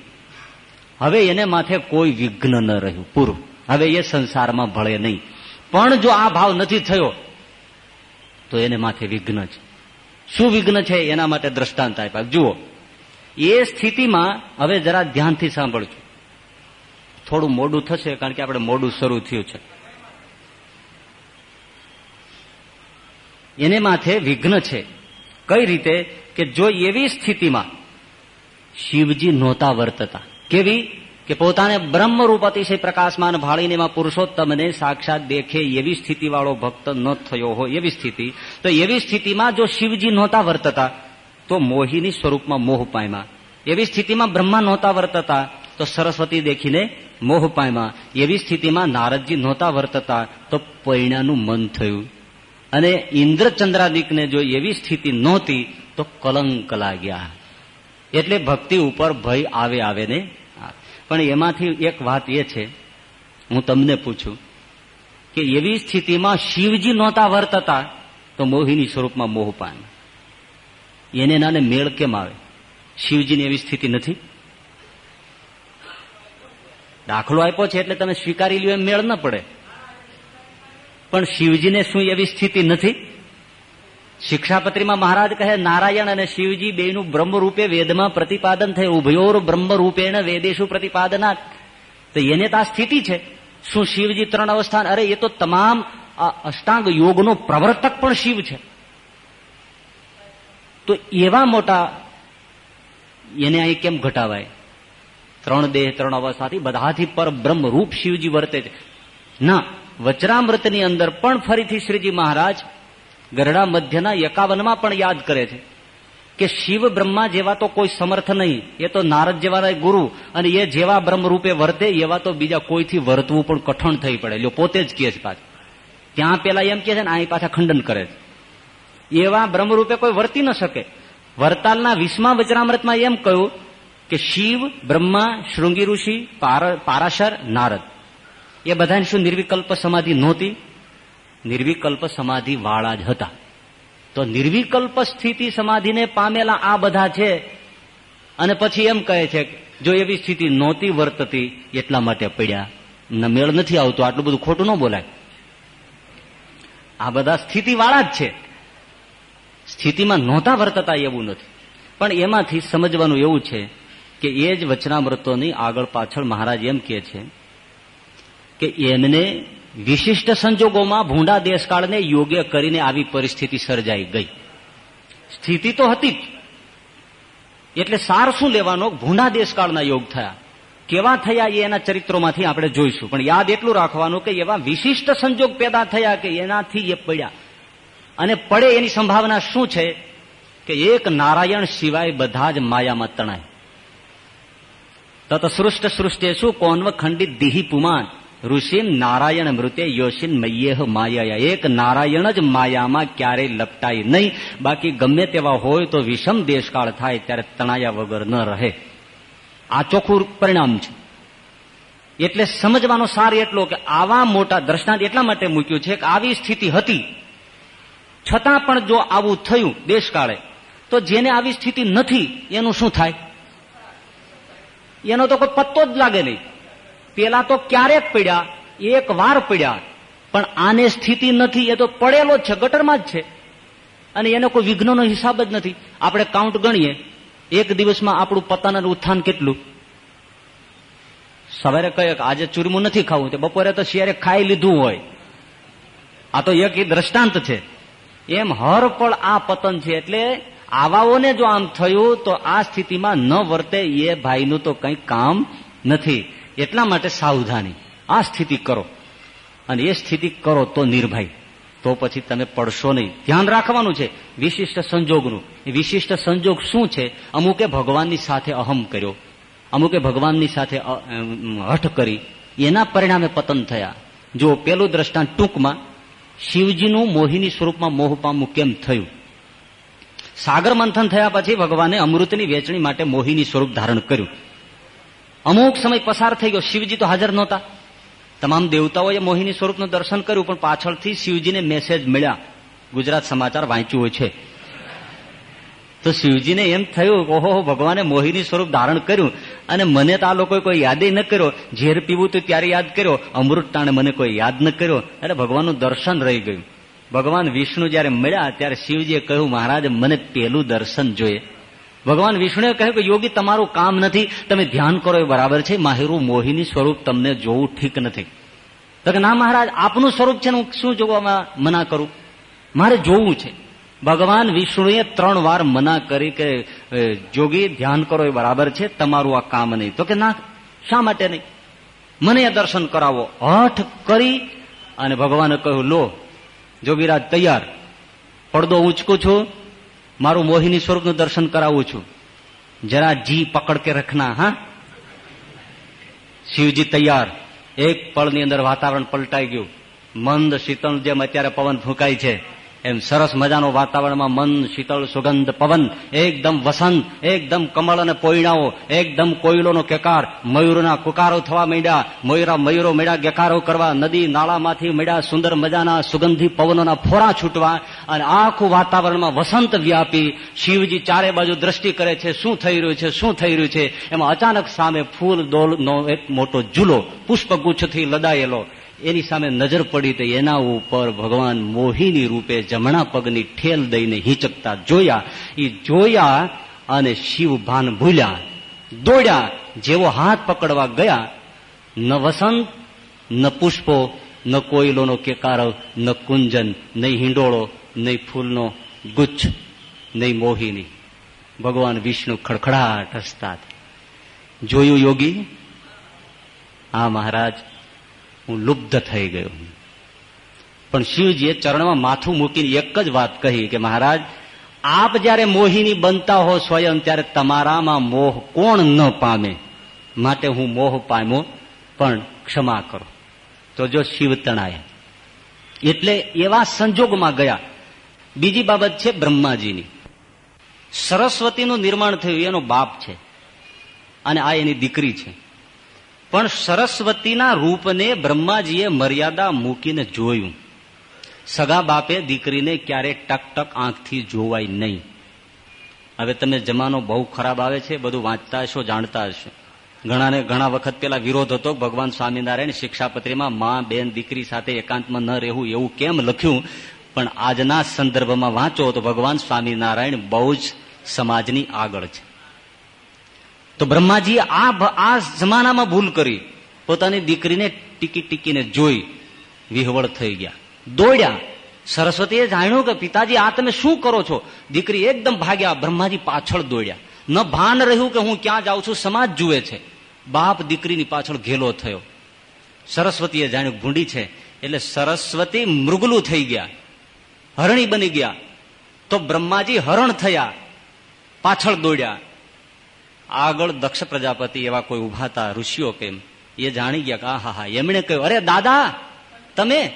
હવે એને માથે કોઈ વિઘ્ન ન રહ્યું, પૂરું. હવે એ સંસારમાં ભળે નહીં. પણ જો આ ભાવ નથી થયો, તો એને માથે વિઘ્ન છે. શું વિઘ્ન છે? એના માટે દ્રષ્ટાંત આપ્યા. જુઓ, એ સ્થિતિમાં હવે જરા ધ્યાનથી સાંભળજો. થોડું મોડું થશે, કારણ કે આપણે મોડું શરૂ થયું છે. એને માથે વિઘ્ન છે. કઈ રીતે? કે જો એવી સ્થિતિમાં શિવજી નહોતા વર્તતા. કેવી? કે પોતાને બ્રહ્મરૂપ અતિશય પ્રકાશમાન ભાળીને એમાં પુરુષોત્તમને સાક્ષાત દેખે એવી સ્થિતિવાળો ભક્ત ન થયો હોય એવી સ્થિતિ. તો એવી સ્થિતિમાં જો શિવજી નહોતા વર્તતા, તો મોહિની સ્વરૂપમાં મોહ પામ્યા. એવી સ્થિતિમાં બ્રહ્મા નહોતા વર્તતા, તો સરસ્વતી દેખીને મોહ પામ્યા. એવી સ્થિતિમાં નારદજી નહોતા વર્તતા, તો પૈણાનું મન થયું. અને ઇન્દ્રચંદ્રાદિકને જો એવી સ્થિતિ નહોતી, તો કલંક લાગ્યા. એટલે ભક્તિ ઉપર ભય આવે આવે ને? પણ એમાંથી એક વાત એ છે, હું તમને પૂછું, કે એવી સ્થિતિમાં શિવજી નહોતા વર્તતા, તો મોહિની સ્વરૂપમાં મોહ પાન એને નાને મેળ કેમ આવે? શિવજીની એવી સ્થિતિ નથી? દાખલો આપ્યો છે એટલે તમે સ્વીકારી લ્યો એમ મેળ ન પડે. પણ શિવજીને શું એવી સ્થિતિ નથી? શિક્ષાપત્રીમાં મહારાજ કહે, નારાયણ અને શિવજી બેનું બ્રહ્મરૂપે વેદમાં પ્રતિપાદન થયું. ઉભયોર બ્રહ્મરૂપેણ વેદેશુ પ્રતિપાદના તો એને તો આ સ્થિતિ છે. શું શિવજી ત્રણ અવસ્થાન? અરે, એ તો તમામ અષ્ટાંગ યોગનો પ્રવર્તક પણ શિવ છે. તો એવા મોટા એને અહીં કેમ ઘટાવાય? ત્રણ દેહ, ત્રણ અવસ્થાથી બધાથી પર બ્રહ્મરૂપ શિવજી વર્તે છે. ના વચરામૃતની અંદર પણ ફરીથી શ્રીજી મહારાજ ગરડા મધ્યના યકાવનમાં પણ યાદ કરે છે કે શિવ બ્રહ્મા જેવા તો કોઈ સમર્થ નહીં. એ તો નારદ જેવા ગુરુ અને એ જેવા બ્રહ્મ રૂપે વર્તે, એવા તો બીજા કોઈથી વર્તવું પણ કઠણ થઈ પડે. લ્યો, પોતે જ કહે છે પાછું. ત્યાં પેલા એમ કે છે ને અહીં પાછા ખંડન કરે છે. એવા બ્રહ્મરૂપે કોઈ વર્તી ન શકે. વરતાલના વિસ્મા વચરામૃતમાં એમ કહ્યું કે શિવ, બ્રહ્મા શૃંગી ઋષિ પારાશર, નારદ. એ બધાને શું નિર્વિકલ્પ સમાધિ નહોતી? નિર્વિકલ્પ સમાધિ વાળા જ હતા. તો નિર્વિકલ્પ સ્થિતિ સમાધિને પામેલા આ બધા છે. અને પછી એમ કહે છે જો એવી સ્થિતિ નહોતી વર્તતી, એટલા માટે પડ્યા. મેળ નથી આવતો, આટલું બધું ખોટું ન બોલાય. આ બધા સ્થિતિ વાળા જ છે. સ્થિતિમાં નહોતા વર્તતા એવું નથી. પણ એમાંથી સમજવાનું એવું છે કે એ જ વચનામૃતોની આગળ પાછળ મહારાજ એમ કે છે કે એમને વિશિષ્ટ સંજોગોમાં ભૂંડા દેશકાળને યોગ્ય કરીને આવી પરિસ્થિતિ સર્જાઈ ગઈ. સ્થિતિ તો હતી એટલે સાર શું લેવાનો? ભૂંડા દેશકાળના યોગ થયા. કેવા થયા એના ચરિત્રોમાંથી આપણે જોઈશું. પણ યાદ એટલું રાખવાનું કે એવા વિશિષ્ટ સંજોગ પેદા થયા કે એનાથી એ પડ્યા. અને પડે એની સંભાવના શું છે? કે એક નારાયણ સિવાય બધા જ માયામાં તણાય. તત સૃષ્ટ સૃષ્ટે શું કોન્વ ખંડિત દિહી પુમાન ઋષિન નારાયણ મૃતે યોશિન મય્યેહ માયા એક નારાયણ જ માયામાં ક્યારેય લપટાય નહીં. બાકી ગમે તેવા હોય તો વિષમ દેશકાળ થાય ત્યારે તણાયા વગર ન રહે. આ ચોખ્ખું પરિણામ છે. એટલે સમજવાનો સાર એટલો કે આવા મોટા દ્રષ્ટાંત એટલા માટે મૂક્યું છે કે આવી સ્થિતિ હતી. છતાં પણ જો આવું થયું દેશકાળે, તો જેને આવી સ્થિતિ નથી, એનું શું થાય? એનો તો કોઈ પત્તો જ લાગે નહીં. પેલા તો ક્યારેક પડ્યા? એક વાર પડ્યા. પણ આને સ્થિતિ નથી, એ તો પડેલો જ છે, ગટરમાં જ છે. અને એનો કોઈ વિઘ્નનો હિસાબ જ નથી. આપણે કાઉન્ટ ગણીએ. એક દિવસમાં આપણું પતન ઉત્થાન કેટલું? સવારે કહીએ આજે ચૂરમું નથી ખાવું, તે બપોરે તો શિયારે ખાઈ લીધું હોય. આ તો એક દ્રષ્ટાંત છે. એમ હર પળ આ પતન છે, એટલે આવાઓને જો આમ થયું, તો આ સ્થિતિમાં ન વર્તે, એ ભાઈનું તો કંઈ કામ નથી. એટલા માટે સાવધાની. આ સ્થિતિ કરો. અને એ સ્થિતિ કરો તો નિર્ભય. તો પછી તમે પડશો નહીં. ધ્યાન રાખવાનું છે. વિશિષ્ટ સંજોગનું. વિશિષ્ટ સંજોગ શું છે? અમુકે ભગવાનની સાથે અહમ કર્યો. અમુકે ભગવાનની સાથે હઠ કરી. એના પરિણામે પતન થયા. જો પેલું દ્રષ્ટાંત ટૂંકમાં શિવજીનું મોહિની સ્વરૂપમાં મોહ પામવું કેમ થયું? સાગર મંથન થયા પછી ભગવાને અમૃતની વેચણી માટે મોહિની સ્વરૂપ ધારણ કર્યું. અમુક સમય પસાર થઈ ગયો. શિવજી તો હાજર નહોતા. તમામ દેવતાઓએ મોહિની સ્વરૂપનું દર્શન કર્યું, પણ પાછળથી શિવજીને મેસેજ મળ્યા. ગુજરાત સમાચાર વાંચ્યું હોય છે. તો શિવજીને એમ થયું ઓહો, ભગવાને મોહિની સ્વરૂપ ધારણ કર્યું અને મને તો આ લોકોએ કોઈ યાદ ન કર્યો. ઝેર પીવું તો ત્યારે યાદ કર્યો. અમૃત ટાણે મને કોઈ યાદ ન કર્યો. એટલે ભગવાનનું દર્શન રહી ગયું. ભગવાન વિષ્ણુ જયારે મળ્યા, ત્યારે શિવજીએ કહ્યું, મહારાજ, મને પેલું દર્શન જોઈએ. ભગવાન વિષ્ણુએ કહ્યું કે, યોગી, તમારું કામ નથી. તમે ધ્યાન કરો, એ બરાબર છે. માહિરું મોહિની સ્વરૂપ તમને જોવું ઠીક નથી. તો કે, ના મહારાજ, આપનું સ્વરૂપ છે હું શું જોવામાં મના કરું? મારે જોવું છે. ભગવાન વિષ્ણુએ ત્રણ વાર મના કરી કે જોગી ધ્યાન કરો, એ બરાબર છે. તમારું આ કામ નહીં. તો કે, ના, શા માટે નહીં? મને દર્શન કરાવો. હઠ કરી અને ભગવાને કહ્યું, લો, જોગીરાજ, તૈયાર. પડદો ઉંચકું છું. મારું મોહિની સ્વરૂપનું દર્શન કરાવું છું. જરા જી પકડ કે રખના, હા? શિવજી તૈયાર. એક પળની અંદર વાતાવરણ પલટાઈ ગયું. મંદ શીતળ જેમ અત્યારે પવન ફૂંકાય છે. એમ સરસ મજાનું વાતાવરણમાં મન, શીતળ, સુગંધ, પવન, એકદમ વસંત, એકદમ કમળ અને પોઈણાઓ એકદમ કોયલોનો કેકાર, મયુરના કુકારો થવા માંડ્યા, મયુરા મયુરો મળ્યા ગેકારો કરવા, નદી નાળામાંથી મેળ્યા સુંદર મજાના સુગંધી પવનોના ફોરા છૂટવા અને આખું વાતાવરણમાં વસંત વ્યાપી, શિવજી ચારે બાજુ દ્રષ્ટિ કરે છે, શું થઈ રહ્યું છે, શું થઈ રહ્યું છે, એમાં અચાનક સામે ફૂલ દોલનો એક મોટો ઝૂલો પુષ્પગુચ્છથી લદાયેલો. એની સામે નજર પડી તો એના ઉપર ભગવાન મોહિની રૂપે જમણા પગની ઠેલ દઈને હિંચકતા જોયા. એ જોયા અને શિવ ભાન ભૂલ્યા. દોડ્યા, જેવો હાથ પકડવા ગયા. ન વસંત, ન પુષ્પો, ન કોયલોનો કેકારવ ન કુંજન, નહીં હિંડોળો, નહીં ફૂલનો ગુચ્છ, નહીં મોહિની. ભગવાન વિષ્ણુ ખડખડાટ હસતા. જોયું યોગી? હા મહારાજ હું લુબ્ધ થઈ ગયો પણ શિવજીએ ચરણમાં માથું મૂકીને એક જ વાત કહી કે મહારાજ, આપ જયારે મોહિની બનતા હો સ્વયં, ત્યારે તમારામાં મોહ કોણ ન પામે? માટે હું મોહ પામ્યો, પણ ક્ષમા કરો. તો જો શિવ તણાય. એટલે એવા સંજોગમાં ગયા. બીજી બાબત છે બ્રહ્માજીની. સરસ્વતીનું નિર્માણ થયું, એનો બાપ છે. અને આ એની દીકરી છે. પણ સરસ્વતીના રૂપને બ્રહ્માજીએ મર્યાદા મૂકીને જોયું. સગા બાપે દીકરીને ક્યારેય ટક ટક આંખથી જોવાય નહીં. હવે તમે જમાનો બહુ ખરાબ આવે છે, બધું વાંચતા હશો, જાણતા હશો. ઘણાને ઘણા વખત પેલા વિરોધ હતો, ભગવાન સ્વામિનારાયણ શિક્ષાપત્રીમાં મા, બેન, દીકરી સાથે એકાંતમાં ન રહેવું એવું કેમ લખ્યું? પણ આજના સંદર્ભમાં વાંચો તો ભગવાન સ્વામિનારાયણ બહુ જ સમાજની આગળ છે. તો બ્રહ્માજી આ આ જમાનામાં ભૂલ કરી. પોતાની દીકરીને ટીકી ટીકીને જોઈ વિહવળ થઈ ગયા. દોડ્યા. સરસ્વતીએ જાણ્યું કે પિતાજી, આ તમે શું કરો છો? દીકરી એકદમ ભાગ્યા. બ્રહ્માજી પાછળ દોડ્યા. ન ભાન રહ્યું કે હું ક્યાં જાઉં છું, સમાજ જુએ છે. બાપ દીકરીની પાછળ ઘેલો થયો. સરસ્વતીએ જાણ્યું, ભૂંડી છે. એટલે સરસ્વતી મૃગલું થઈ ગયા. હરણી બની ગયા. તો બ્રહ્માજી હરણ થયા. પાછળ દોડ્યા. આગળ દક્ષ પ્રજાપતિ એવા કોઈ ઊભા હતા, ઋષિઓ કેમ? એ જાણી ગયા કે હા હા. એમણે કહ્યું, અરે, દાદા, તમે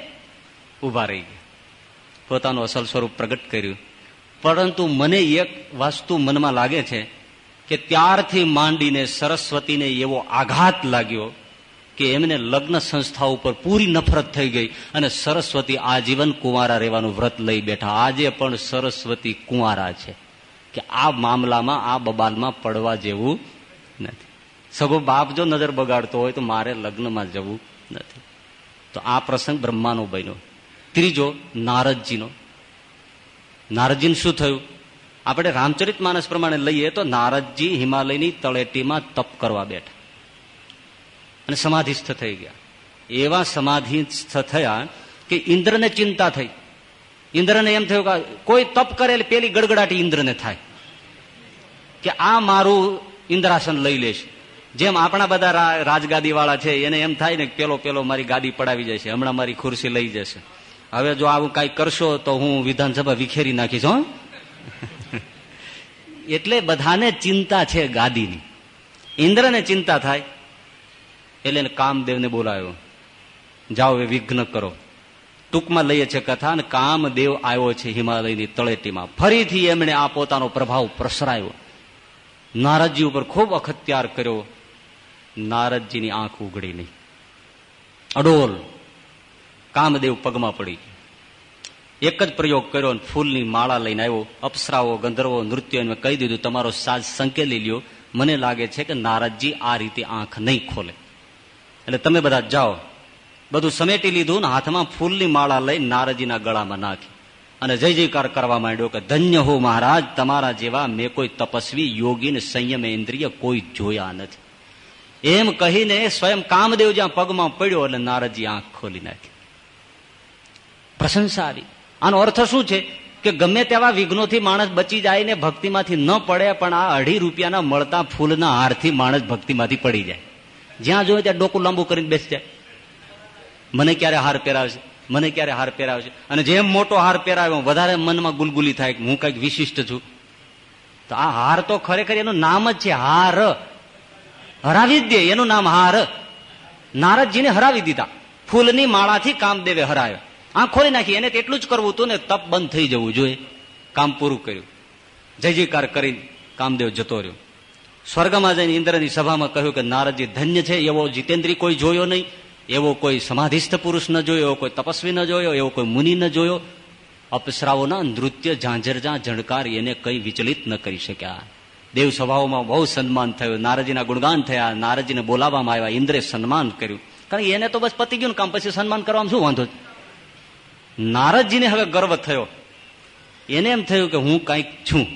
ઊભા રહી ગયા. પોતાનું અસલ સ્વરૂપ પ્રગટ કર્યું. પરંતુ મને એક વસ્તુ મનમાં લાગે છે કે ત્યારથી માંડીને સરસ્વતીને એવો આઘાત લાગ્યો કે એમને લગ્ન સંસ્થા ઉપર પૂરી નફરત થઈ ગઈ અને સરસ્વતી આજીવન કુંવારા રહેવાનું વ્રત લઈ બેઠા. આજે પણ સરસ્વતી કુંવારા છે. કે આ મામલામાં, આ બબાલમાં પડવા જેવું નથી. સગો બાપ જો નજર બગાડતો હોય તો મારે લગ્નમાં જવું નથી. તો આ પ્રસંગ બ્રહ્માનો બન્યો. ત્રીજો, નારદજીનો. નારદજીને શું થયું? આપણે રામચરિત માનસ પ્રમાણે લઈએ તો નારદજી હિમાલયની તળેટીમાં તપ કરવા બેઠા. અને સમાધિસ્થ થઈ ગયા. એવા સમાધિસ્થ થયા કે ઇન્દ્રને ચિંતા થઈ. ઇન્દ્રને એમ થયું કે કોઈ તપ કરે પેલી ગડગડાટી ઇન્દ્રને થાય. કે આ મારું ઇન્દ્રાસન લઈ લેશ. જેમ આપણા બધા રાજગાદી વાળા છે, એને એમ થાય ને પેલો પેલો મારી ગાદી પડાવી જશે, હમણાં મારી ખુરશી લઈ જશે. હવે જો આવું કઈ કરશો તો હું વિધાનસભા વિખેરી નાખીશ, હો. એટલે બધાને ચિંતા છે ગાદીની. ઇન્દ્રને ચિંતા થાય, એટલે કામદેવને બોલાયો જાઓ એ વિઘ્ન કરો. ટૂંકમાં લઈએ છે કથા અને કામદેવ આવ્યો છે હિમાલયની તળેટીમાં. ફરીથી એમણે આ પોતાનો પ્રભાવ પ્રસરાયો. નારદજી ઉપર ખૂબ અખત્યાર કર્યો. નારદજીની આંખ ઉઘડી નહીં. અડોલ કામદેવ પગમાં પડી. એક જ પ્રયોગ કર્યો ફૂલની માળા લઈને આવ્યો. અપ્સરાઓ, ગંધર્વો નૃત્ય કહી દીધું, તમારો સાજ સંકેલી લ્યો. મને લાગે છે કે નારદજી આ રીતે આંખ નહીં ખોલે. એટલે તમે બધા જાઓ. બધું સમેટી લીધું ને હાથમાં ફૂલની માળા લઈ નારજીના ગળામાં નાખી. અને જય જયકાર કરવા માંડ્યો કે ધન્ય હો મહારાજ, તમારા જેવા મેં કોઈ તપસ્વી, યોગી ને સંયમ ઇન્દ્રિય કોઈ જોયા નથી. એમ કહીને સ્વયં કામદેવ જ્યાં પગમાં પડ્યો એટલે નારદજી આંખ ખોલી નાખી. પ્રશંસા આવી આનો અર્થ શું છે? કે ગમે તેવા વિઘ્નોથી માણસ બચી જાય ને ભક્તિમાંથી ન પડે, પણ આ અઢી રૂપિયાના મળતા ફૂલના હારથી માણસ ભક્તિમાંથી પડી જાય. જ્યાં જોઈએ ત્યાં ડોકું લાંબુ કરીને બેસી જાય. મને ક્યારે હાર પહેરાવશે? મને ક્યારે હાર પહેરાવશે? અને જેમ મોટો હાર પહેરાવ્યો, વધારે મનમાં ગુલગુલી થાય હું કંઈક વિશિષ્ટ છું. તો આ હાર તો ખરેખર એનું નામ જ છે, હાર. હરાવી દે, એનું નામ હાર. નારદજીને હરાવી દીધા. ફૂલની માળાથી કામદેવે હરાયો. આ ખોલી નાખી, એને તેટલું જ કરવું હતું ને તપ બંધ થઈ જવું જોઈએ. કામ પૂરું કર્યું. જય જયકાર કરીને કામદેવ જતો રહ્યો. સ્વર્ગમાં જઈને ઇન્દ્રની સભામાં કહ્યું કે નારદજી ધન્ય છે, એવો જીતેન્દ્રી કોઈ જોયો નહીં. એવો કોઈ સમાધિસ્થ પુરુષ ન જોયો, એવો કોઈ તપસ્વી ન જોયો, એવો કોઈ મુનિ ન જોયો. અપસરાઓના નૃત્ય ઝાંઝરજા ઝણકાર એને કઈ વિચલિત ન કરી શક્યા. દેવ સભાઓમાં બહુ સન્માન થયું નારજીના ગુણગાન થયા નારજીને બોલાવવામાં આવ્યા, ઇન્દ્રે સન્માન કર્યું. કારણ એને તો બસ પતી ગયું કામ, પછી સન્માન કરવામાં શું વાંધો? નારદજીને હવે ગર્વ થયો. એને એમ થયું કે હું કંઈક છું.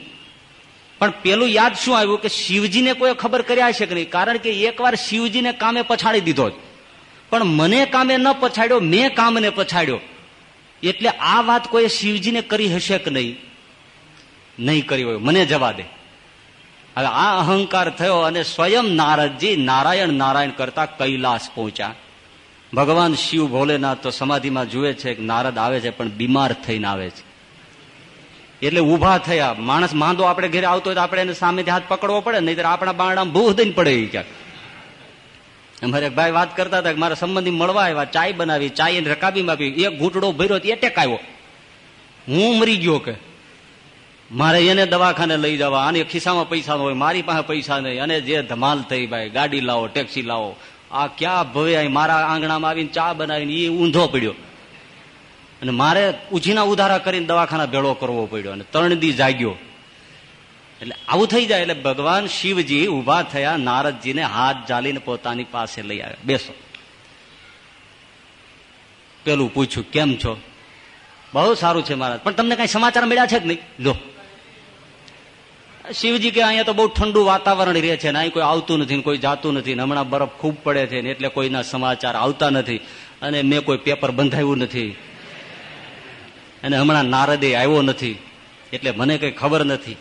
પણ પેલું યાદ શું આવ્યું કે શિવજીને કોઈ ખબર કર્યા છે કે નહીં? કારણ કે એકવાર શિવજીને કામે પછાડી દીધો પણ મને કામે ન પછાડ્યો, મેં કામને પછાડ્યો. એટલે આ વાત કોઈ શિવજીને કરી હશે કે નહીં? નહીં કરી હોય. મને જવા દે. હવે આ અહંકાર થયો અને સ્વયં નારદજી નારાયણ નારાયણ કરતા કૈલાસ પહોંચ્યા. ભગવાન શિવ ભોલેનાથ તો સમાધિમાં જુએ છે કે નારદ આવે છે, પણ બીમાર થઈને આવે છે. એટલે ઊભા થયા. માણસ માંદો આપણે ઘરે આવતો હોય તો આપણે એને સામેથી હાથ પકડવો પડે નહીં આપણા બારણામાં ભૂહ દઈને પડે ક્યાંક. એક ભાઈ વાત કરતા હતા કે મારા સંબંધી મળવા આવ્યા, ચાય બનાવી, ચાય રકાબીમાં આપી એક ઘૂંટડો ભર્યો એટેક આવ્યો. હું મરી ગયો કે. મારે એને દવાખાને લઈ જવા અને ખિસ્સામાં પૈસા હોય, મારી પાસે પૈસા નહીં. અને જે ધમાલ થઈ ભાઈ, ગાડી લાવો ટેક્સી લાવો. આ ક્યાં ભવે મારા આંગણામાં આવીને ચા બનાવીને એ ઊંધો પડ્યો. અને મારે ઉછીના ઉધારા કરીને દવાખાના ભેળો કરવો પડ્યો. અને ત્રણ દી જાગ્યો. એટલે આવું થઈ જાય એટલે ભગવાન શિવજી ઊભા થયા, નારદજીને હાથ જાલીને પોતાની પાસે લઈ આવ્યા. બેસો. પેલું પૂછ્યું, કેમ છો? બહુ સારું છે મહારાજ, પણ તમને કઈ સમાચાર મળ્યા છે કે નહીં? લો. શિવજી કે, અહીંયા તો બહુ ઠંડુ વાતાવરણ રહે છે ને, અહીં કોઈ આવતું નથી કોઈ જાતું નથી હમણાં બરફ ખૂબ પડે છે ને, એટલે કોઈના સમાચાર આવતા નથી અને મેં કોઈ પેપર બંધાવ્યું નથી અને હમણાં નારદે આવ્યો નથી, એટલે મને કઈ ખબર નથી.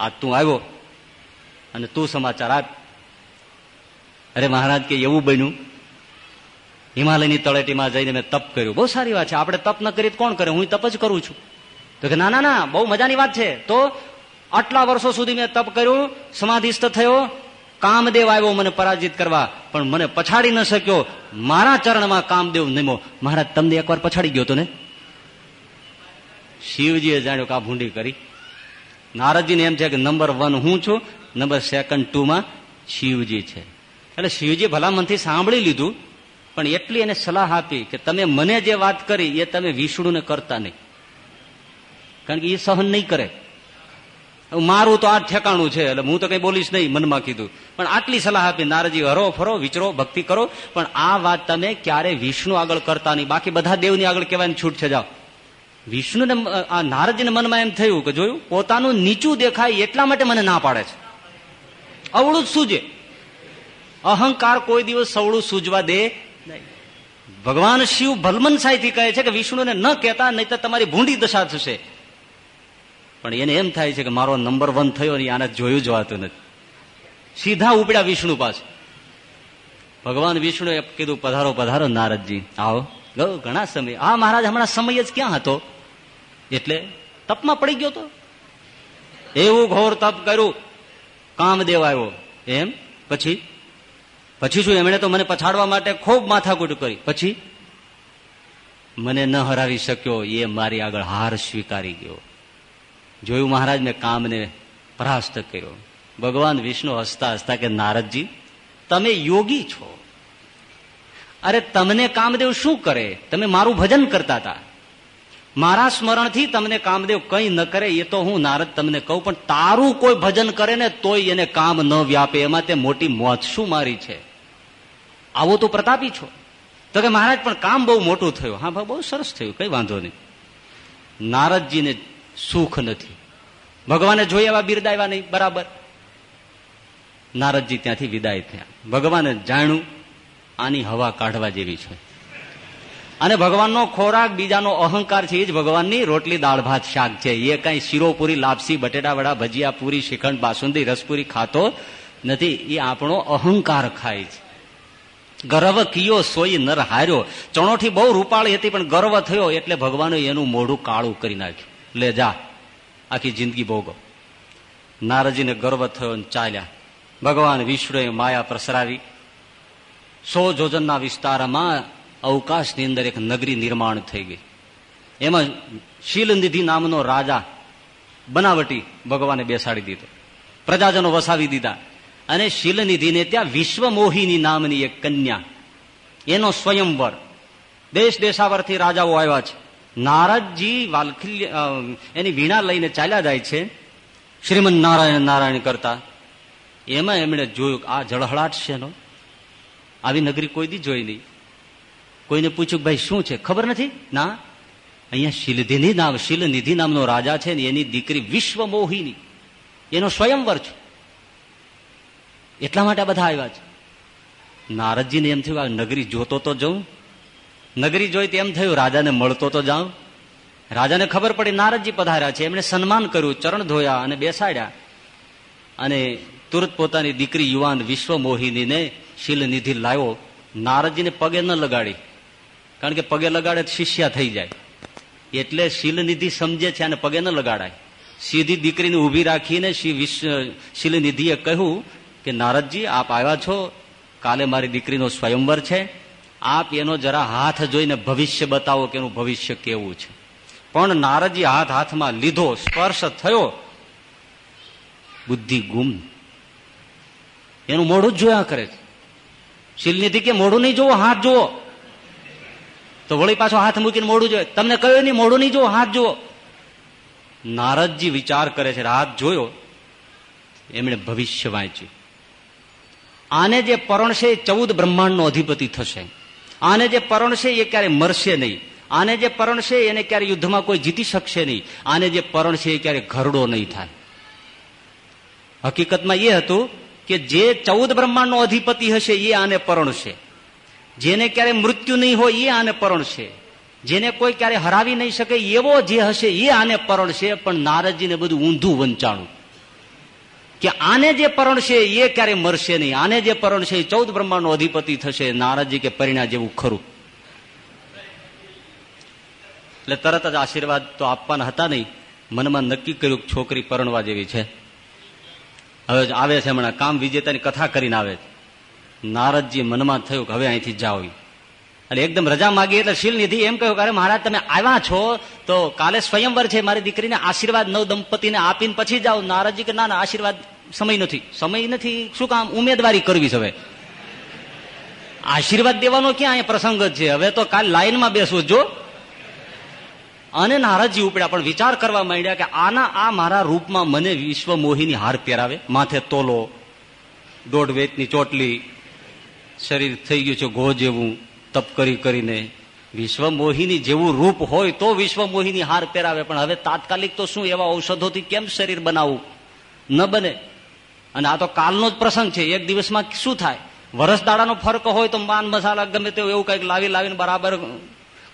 આ તું આવ્યો અને તું સમાચાર આપ. અરે મહારાજ, કે એવું બન્યું? હિમાલયની તળેટીમાં જઈને મેં તપ કર્યું. બહુ સારી વાત છે. આપણે તપ ન કરી કોણ કરે? હું તપ જ કરું છું. તો કે ના ના ના, બહુ મજાની વાત છે. તો આટલા વર્ષો સુધી મેં તપ કર્યું, સમાધિસ્થ થયો, કામદેવ આવ્યો મને પરાજિત કરવા, પણ મને પછાડી ન શક્યો. મારા ચરણમાં કામદેવ નિમો મહારાજ, તમને એકવાર પછાડી ગયો તો ને? શિવજીએ જાણ્યો કે આ ભૂંડી કરી. નારદજીને એમ છે કે નંબર વન હું છું નંબર સેકન્ડ ટુ માં શિવજી છે. એટલે શિવજી ભલામણથી સાંભળી લીધું, પણ એટલી એને સલાહ આપી કે તમે મને જે વાત કરી એ તમે વિષ્ણુને કરતા નહીં. કારણ કે એ સહન નહીં કરે. મારું તો આ ઠેકાણું છે, એટલે હું તો કઈ બોલીશ નહીં, મનમાં કીધું. પણ આટલી સલાહ આપી નારજી હરો, ફરો, વિચરો, ભક્તિ કરો, પણ આ વાત તમે ક્યારે વિષ્ણુ આગળ કરતા નહીં. બાકી બધા દેવની આગળ કહેવાની છૂટ છે જાઓ. વિષ્ણુને આ નારદજીને મનમાં એમ થયું કે જોયું, પોતાનું નીચું દેખાય એટલા માટે મને ના પાડે છે. અવળું જ સૂજે. અહંકાર કોઈ દિવસ સવળું સૂજવા દે ભગવાન શિવ ભલમનસાઈથી કહે છે કે વિષ્ણુને ન કહેતા, નહીં તો તમારી ભૂંડી દશા થશે. પણ એને એમ થાય છે કે મારો નંબર વન થયો ને આને જોયું જવાતું નથી. સીધા ઉપડ્યા વિષ્ણુ પાસે. ભગવાન વિષ્ણુએ કીધું, પધારો પધારો નારદજી. આવો. ઘણા સમય. આ મહારાજ હમણાં સમય જ ક્યાં હતો? એટલે તપમાં પડી ગયો તો? એવું ઘોર તપ કર્યું. કામદેવ આવ્યો. એમ? પછી? પછી શું એમણે તો મને પછાડવા માટે ખૂબ માથાકૂટ કરી. પછી? મને ન હરાવી શક્યો, એ મારી આગળ હાર સ્વીકારી ગયો. જોયું મહારાજ, મેં કામને પરાસ્ત કર્યો. ભગવાન વિષ્ણુ હસતા હસતા કે, નારદજી, તમે યોગી છો. અરે, તમને કામદેવ શું કરે? તમે મારું ભજન કરતા હતા. મારા સ્મરણથી તમને કામદેવ કંઈ ન કરે, એ તો હું નારદ તમને કહું, પણ તારું કોઈ ભજન કરે ને તોય એને કામ ન વ્યાપે. એમાં તે મોટી મોત શું મારી છે? આવો તો પ્રતાપી છો. તો કે મહારાજ, પણ કામ બહુ મોટું થયું. હા, બહુ સરસ થયું, કઈ વાંધો નહીં. નારદજીને સુખ નથી. ભગવાને જોઈ એવા બિરદાવ્યા નહીં, બરાબર. નારદજી ત્યાંથી વિદાય થયા. ભગવાને જાણ્યું, આની હવા કાઢવા જેવી છે. અને ભગવાનનો ખોરાક, બીજાનો અહંકાર છે, એ જ ભગવાનની રોટલી, દાળ, ભાત, શાક છે. એ કઈ શીરોપુરી, લાપસી, બટેટા વડા, ભજીયા, પૂરી, શ્રીખંડ, બાસુંદી, રસપુરી ખાતો નથી. એ આપણો અહંકાર ખાય છે. ગર્વ કિયો સોઈ નર હાર્યો. ચણોઠી બહુ રૂપાળી હતી, પણ ગર્વ થયો એટલે ભગવાને એનું મોઢું કાળું કરી નાખ્યું. લે જા, આખી જિંદગી ભોગો. નારજીને ગર્વ થયો ચાલ્યા. ભગવાન વિષ્ણુએ માયા પ્રસરાવી. સો જોજનના વિસ્તારમાં અવકાશની અંદર એક નગરી નિર્માણ થઈ ગઈ. એમાં શીલનિધિ નામનો રાજા બનાવટી ભગવાને બેસાડી દીધો. પ્રજાજનો વસાવી દીધા. અને શીલનિધિને ત્યાં વિશ્વમોહિની નામની એક કન્યા, એનો સ્વયંવર. દેશ દેશાવરથી રાજાઓ આવ્યા છે. નારદજી વાલખિલ્ય એની વીણા લઈને ચાલ્યા જાય છે. શ્રીમદ નારાયણ નારાયણ કરતા. એમાં એમણે જોયું આ જળહળાટ છે આવી નગરી કોઈ દી જોઈ નહીં. કોઈને પૂછ્યું, ભાઈ, શું છે? ખબર નથી? ના. અહીંયા શિલધિની નામ, શિલનિધિ નામનો રાજા છે ને એની દીકરી વિશ્વ એનો સ્વયંવર છે. એટલા માટે બધા આવ્યા છે. નારદજીને એમ થયું, આ નગરી જોતો તો જઉં. નગરી જોઈ તેમ થયું, રાજાને મળતો તો જાઉં. રાજાને ખબર પડી, નારદજી પધાર્યા છે. એમણે સન્માન કર્યું, ચરણ ધોયા અને બેસાડ્યા. અને તુરત પોતાની દીકરી યુવાન વિશ્વ મોહિનીને શિલનિધિ લાવ્યો નારદજીને પગે ન લગાડી. કારણ કે પગે લગાડે શિષ્યા થઈ જાય. એટલે શિલનિધિ સમજે છે અને પગે ન લગાડાય. સીધી દીકરીને ઊભી રાખીને શિલનિધિએ કહ્યું કે, નારદજી, આપ આવ્યા છો? કાલે મારી દીકરીનો સ્વયંવર છે. આપ એનો જરા હાથ જોઈને ભવિષ્ય બતાવો કે એનું ભવિષ્ય કેવું છે. પણ નારદજી હાથ હાથમાં લીધો, સ્પર્શ થયો. બુદ્ધિ ગુમ. એનું મોઢું જ જોયા કરે છે. શિલનિધિ કે, મોઢું નહીં જોવો, હાથ જુઓ તો વળી પાછો હાથ મૂકીને મોઢું જોયે. તમને કયો નહીં મોઢું નહીં જુઓ, હાથ જુઓ. નારદજી વિચાર કરે છે હાથ જોયો, એમણે ભવિષ્ય વાંચ્યું. આને જે પરણશે એ ચૌદ બ્રહ્માંડનો અધિપતિ થશે. આને જે પરણશે એ ક્યારે મરશે નહીં. આને જે પરણશે એને ક્યારે યુદ્ધમાં કોઈ જીતી શકશે નહીં. આને જે પરણશે એ ક્યારે ઘરડો નહીં થાય. હકીકતમાં એ હતું કે જે ચૌદ બ્રહ્માંડનો અધિપતિ હશે એ આને પરણશે. જેને ક્યારે મૃત્યુ નહીં હોય એ આને પરણ છે. જેને કોઈ ક્યારે હરાવી નહીં શકે એવો જે હશે એ આને પરણ છે, પણ નારદજીને બધું ઊંધું વંચાણું. કે આને જે પરણ છે એ ક્યારે મરશે નહીં. આને જે પરણ છે એ ચૌદ બ્રહ્માંડનો અધિપતિ થશે, નારદજી કે પરિણા જેવું ખરું. એટલે તરત જ આશીર્વાદ તો આપવાના હતા નહીં. મનમાં નક્કી કર્યું છોકરી પરણવા જેવી છે. હવે આવે છે હમણાં. કામ વિજેતાની કથા કરીને આવે છે. નારદજી મનમાં થયું કે હવે અહીંથી જાઓ એટલે એકદમ રજા માગી એટલે શીલનિધિ એમ કહ્યું કે અરે મહારાજ, તમે આવ્યા છો તો કાલે સ્વયંવર છે મારી દીકરીને આશીર્વાદ નવ દંપતીને આપીને પછી જાઓ. નારદજી કે, ના ના, આશીર્વાદ સમય નથી. સમય નથી? શું કામ? ઉમેદવારી કરવી છે હવે. આશીર્વાદ દેવાનો ક્યાં અહીંયા પ્રસંગ જ છે? હવે તો કાલ લાઈનમાં બેસવું જો અને નારદજી ઉપડ્યા. પણ વિચાર કરવા માંડ્યા કે આના, આ મારા રૂપમાં મને વિશ્વ મોહીની હાર પહેરાવે. માથે તોલો, દોઢ વેતની ચોટલી શરીર થઈ ગયું છે ઘો જેવું તપ કરી કરીને. વિશ્વ મોહિની જેવું રૂપ હોય તો વિશ્વ મોહિની હાર પહેરાવે, પણ હવે તાત્કાલિક તો શું એવા ઔષધોથી કેમ શરીર બનાવવું? ન બને. અને આ તો કાલનો જ પ્રસંગ છે, એક દિવસમાં શું થાય? વરસ દાડાનો ફરક હોય તો માન મસાલા ગમે તેવું એવું કંઈક લાવી લાવીને બરાબર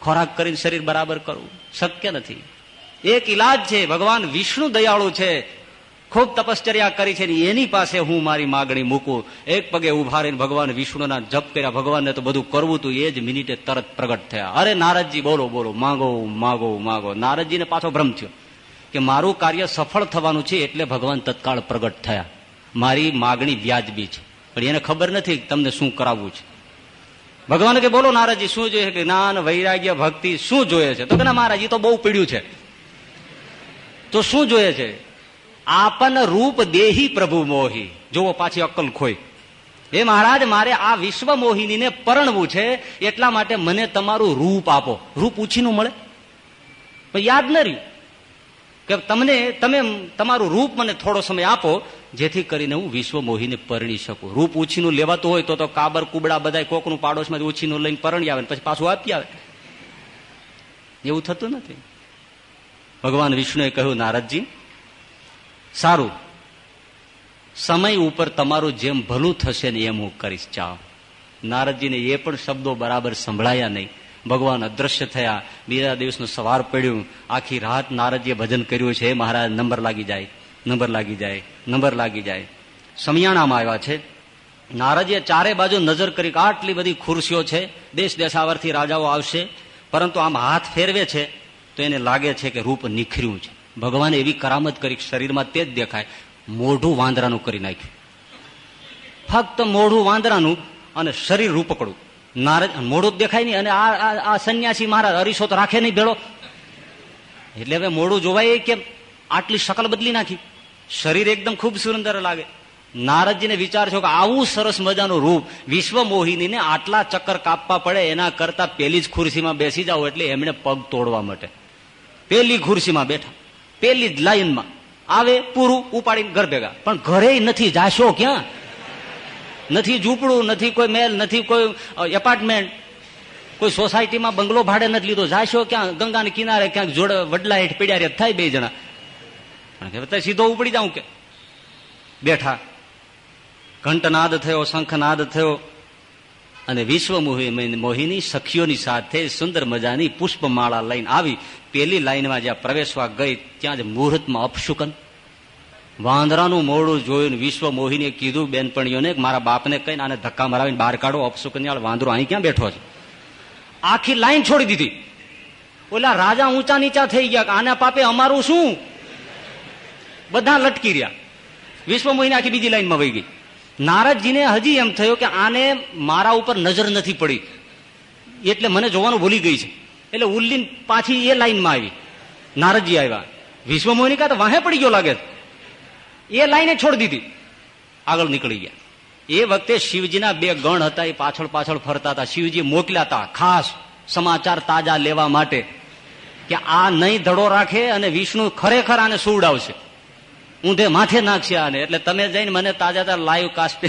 ખોરાક કરીને શરીર બરાબર કરવું. શક્ય નથી. એક ઇલાજ છે, ભગવાન વિષ્ણુ દયાળુ છે ખૂબ તપશ્ચર્યા કરી છે એની પાસે હું મારી માગણી મૂકું. એક પગે ઊભા રહીને ભગવાન વિષ્ણુના જપ કર્યા. ભગવાનને તો બધું કરવું તું, એ જ મિનિટે તરત પ્રગટ થયા. અરે નારદજી, બોલો બોલો. માગો માગો માગો. નારદજીને પાછો ભ્રમ થયો કે મારું કાર્ય સફળ થવાનું છે એટલે ભગવાન તત્કાળ પ્રગટ થયા. મારી માગણી વ્યાજબી છે. પણ એને ખબર નથી તમને શું કરાવવું છે. ભગવાન કે બોલો નારદજી, શું જોઈએ છે? જ્ઞાન, વૈરાગ્ય, ભક્તિ શું જોઈએ છે? તો કે ના, મહારાજ તો બહુ પીડ્યું છે. તો શું જોઈએ છે? આપન રૂપ દેહી પ્રભુ મોહી. જોવો પાછી અક્કલ ખોઈ. એ મહારાજ, મારે આ વિશ્વ મોહિનીને પરણવું છે, એટલા માટે મને તમારું રૂપ આપો. રૂપ ઉછીનું મળે? યાદ ન રહ્યું કે તમને, તમે તમારું રૂપ મને થોડો સમય આપો, જેથી કરીને હું વિશ્વ મોહીને પરણી શકું. રૂપ ઉછીનું લેવાતું હોય તો તો કાબર, કુબડા બધા કોકનું પાડોશમાં ઉછીનું લઈને પરણી આવે પછી પાછું આપી આવે. એવું થતું નથી. ભગવાન વિષ્ણુએ કહ્યું, નારદજી સારું. સમય ઉપર તમારું જેમ ભલું થશે ને એમ હું કરીશ ચા નારદજીને એ પણ શબ્દો બરાબર સંભળાયા નહીં. ભગવાન અદ્રશ્ય થયા. બીજા દિવસનું સવાર પડ્યું. આખી રાત નારદજીએ ભજન કર્યું છે. મહારાજ, નંબર લાગી જાય. નંબર લાગી જાય. નંબર લાગી જાય. સમિયાણામાં આવ્યા છે. નારદજીએ ચારે બાજુ નજર કરી આટલી બધી ખુરશીઓ છે. દેશ દેશાવરથી રાજાઓ આવશે. પરંતુ આમ હાથ ફેરવે છે, તો એને લાગે છે કે રૂપ નિખર્યું છે. ભગવાને એવી કરામત કરી શરીરમાં તે જ દેખાય. મોઢું વાંદરાનું કરી નાખ્યું. ફક્ત મોઢું વાંદરાનું અને શરીર રૂપકડું. નારદ, મોઢું દેખાય નહીં અને આ સંન્યાસી મહારાજ અરીસો તો રાખે નહીં ભેળો. એટલે હવે મોઢું જોવાય કેમ? આટલી શકલ બદલી નાખી. શરીર એકદમ ખૂબ સુંદર લાગે. નારદજીને વિચાર છો કે આવું સરસ મજાનું રૂપ વિશ્વ મોહિનીને આટલા ચક્કર કાપવા પડે, એના કરતા પેલી જ ખુરશીમાં બેસી જાવ એટલે એમણે પગ તોડવા માટે. પેલી ખુરશીમાં બેઠા. પેલી જ લાઈનમાં. આવે પૂરું ઉપાડીને ઘર ભેગા. પણ ઘરે નથી, જાશો ક્યાં? નથી ઝૂંપડું, નથી કોઈ મેલ નથી કોઈ એપાર્ટમેન્ટ કોઈ સોસાયટીમાં બંગલો ભાડે નથી લીધો, જાશો ક્યાં? ગંગાને કિનારે ક્યાંક જોડે વડલા હેઠ પીડ્યા થાય બે જણા. પણ સીધો ઉપડી જાઉં કે? બેઠા. ઘંટનાદ થયો, શંખનાદ થયો. અને વિશ્વ મોહિની સખીઓની સાથે સુંદર મજાની પુષ્પમાળા લઈને આવી. પેલી લાઈનમાં જ્યાં પ્રવેશવા ગઈ, ત્યાં જ મુહૂર્તમાં અપશુકન. વાંદરાનું મોડું જોયું વિશ્વ મોહિનીએ કીધું, બેનપણીઓને, મારા બાપને કહીને આને ધક્કા મરાવીને બહાર કાઢો અપશુકન વાંદરો અહીં ક્યાં બેઠો છે? આખી લાઈન છોડી દીધી. ઓલા રાજા ઊંચા નીચા થઈ ગયા, આના પાપે અમારું શું? બધા લટકી રહ્યા. વિશ્વ મોહિની આખી બીજી લાઈનમાં વહી ગઈ. નારદજીને હજી એમ થયું કે આને મારા ઉપર નજર નથી પડી. એટલે મને જોવાનું ભૂલી ગઈ છે. એટલે ઉલ્લીન પાછી એ લાઈનમાં આવી. નારદજી આવ્યા. વિશ્વ મોહિની તો વાહે પડી ગયો લાગે એ લાઈને છોડી દીધી. આગળ નીકળી ગયા. એ વખતે શિવજીના બે ગણ હતા, એ પાછળ પાછળ ફરતા હતા. શિવજી મોકલ્યા હતા, ખાસ સમાચાર તાજા લેવા માટે કે આ નહીં ધડો રાખે અને વિષ્ણુ ખરેખર આને સુવડાવશે. ઊંધે માથે નાખશે આને એટલે તમે જઈને મને તાજા લાઈવ કાસ્ટ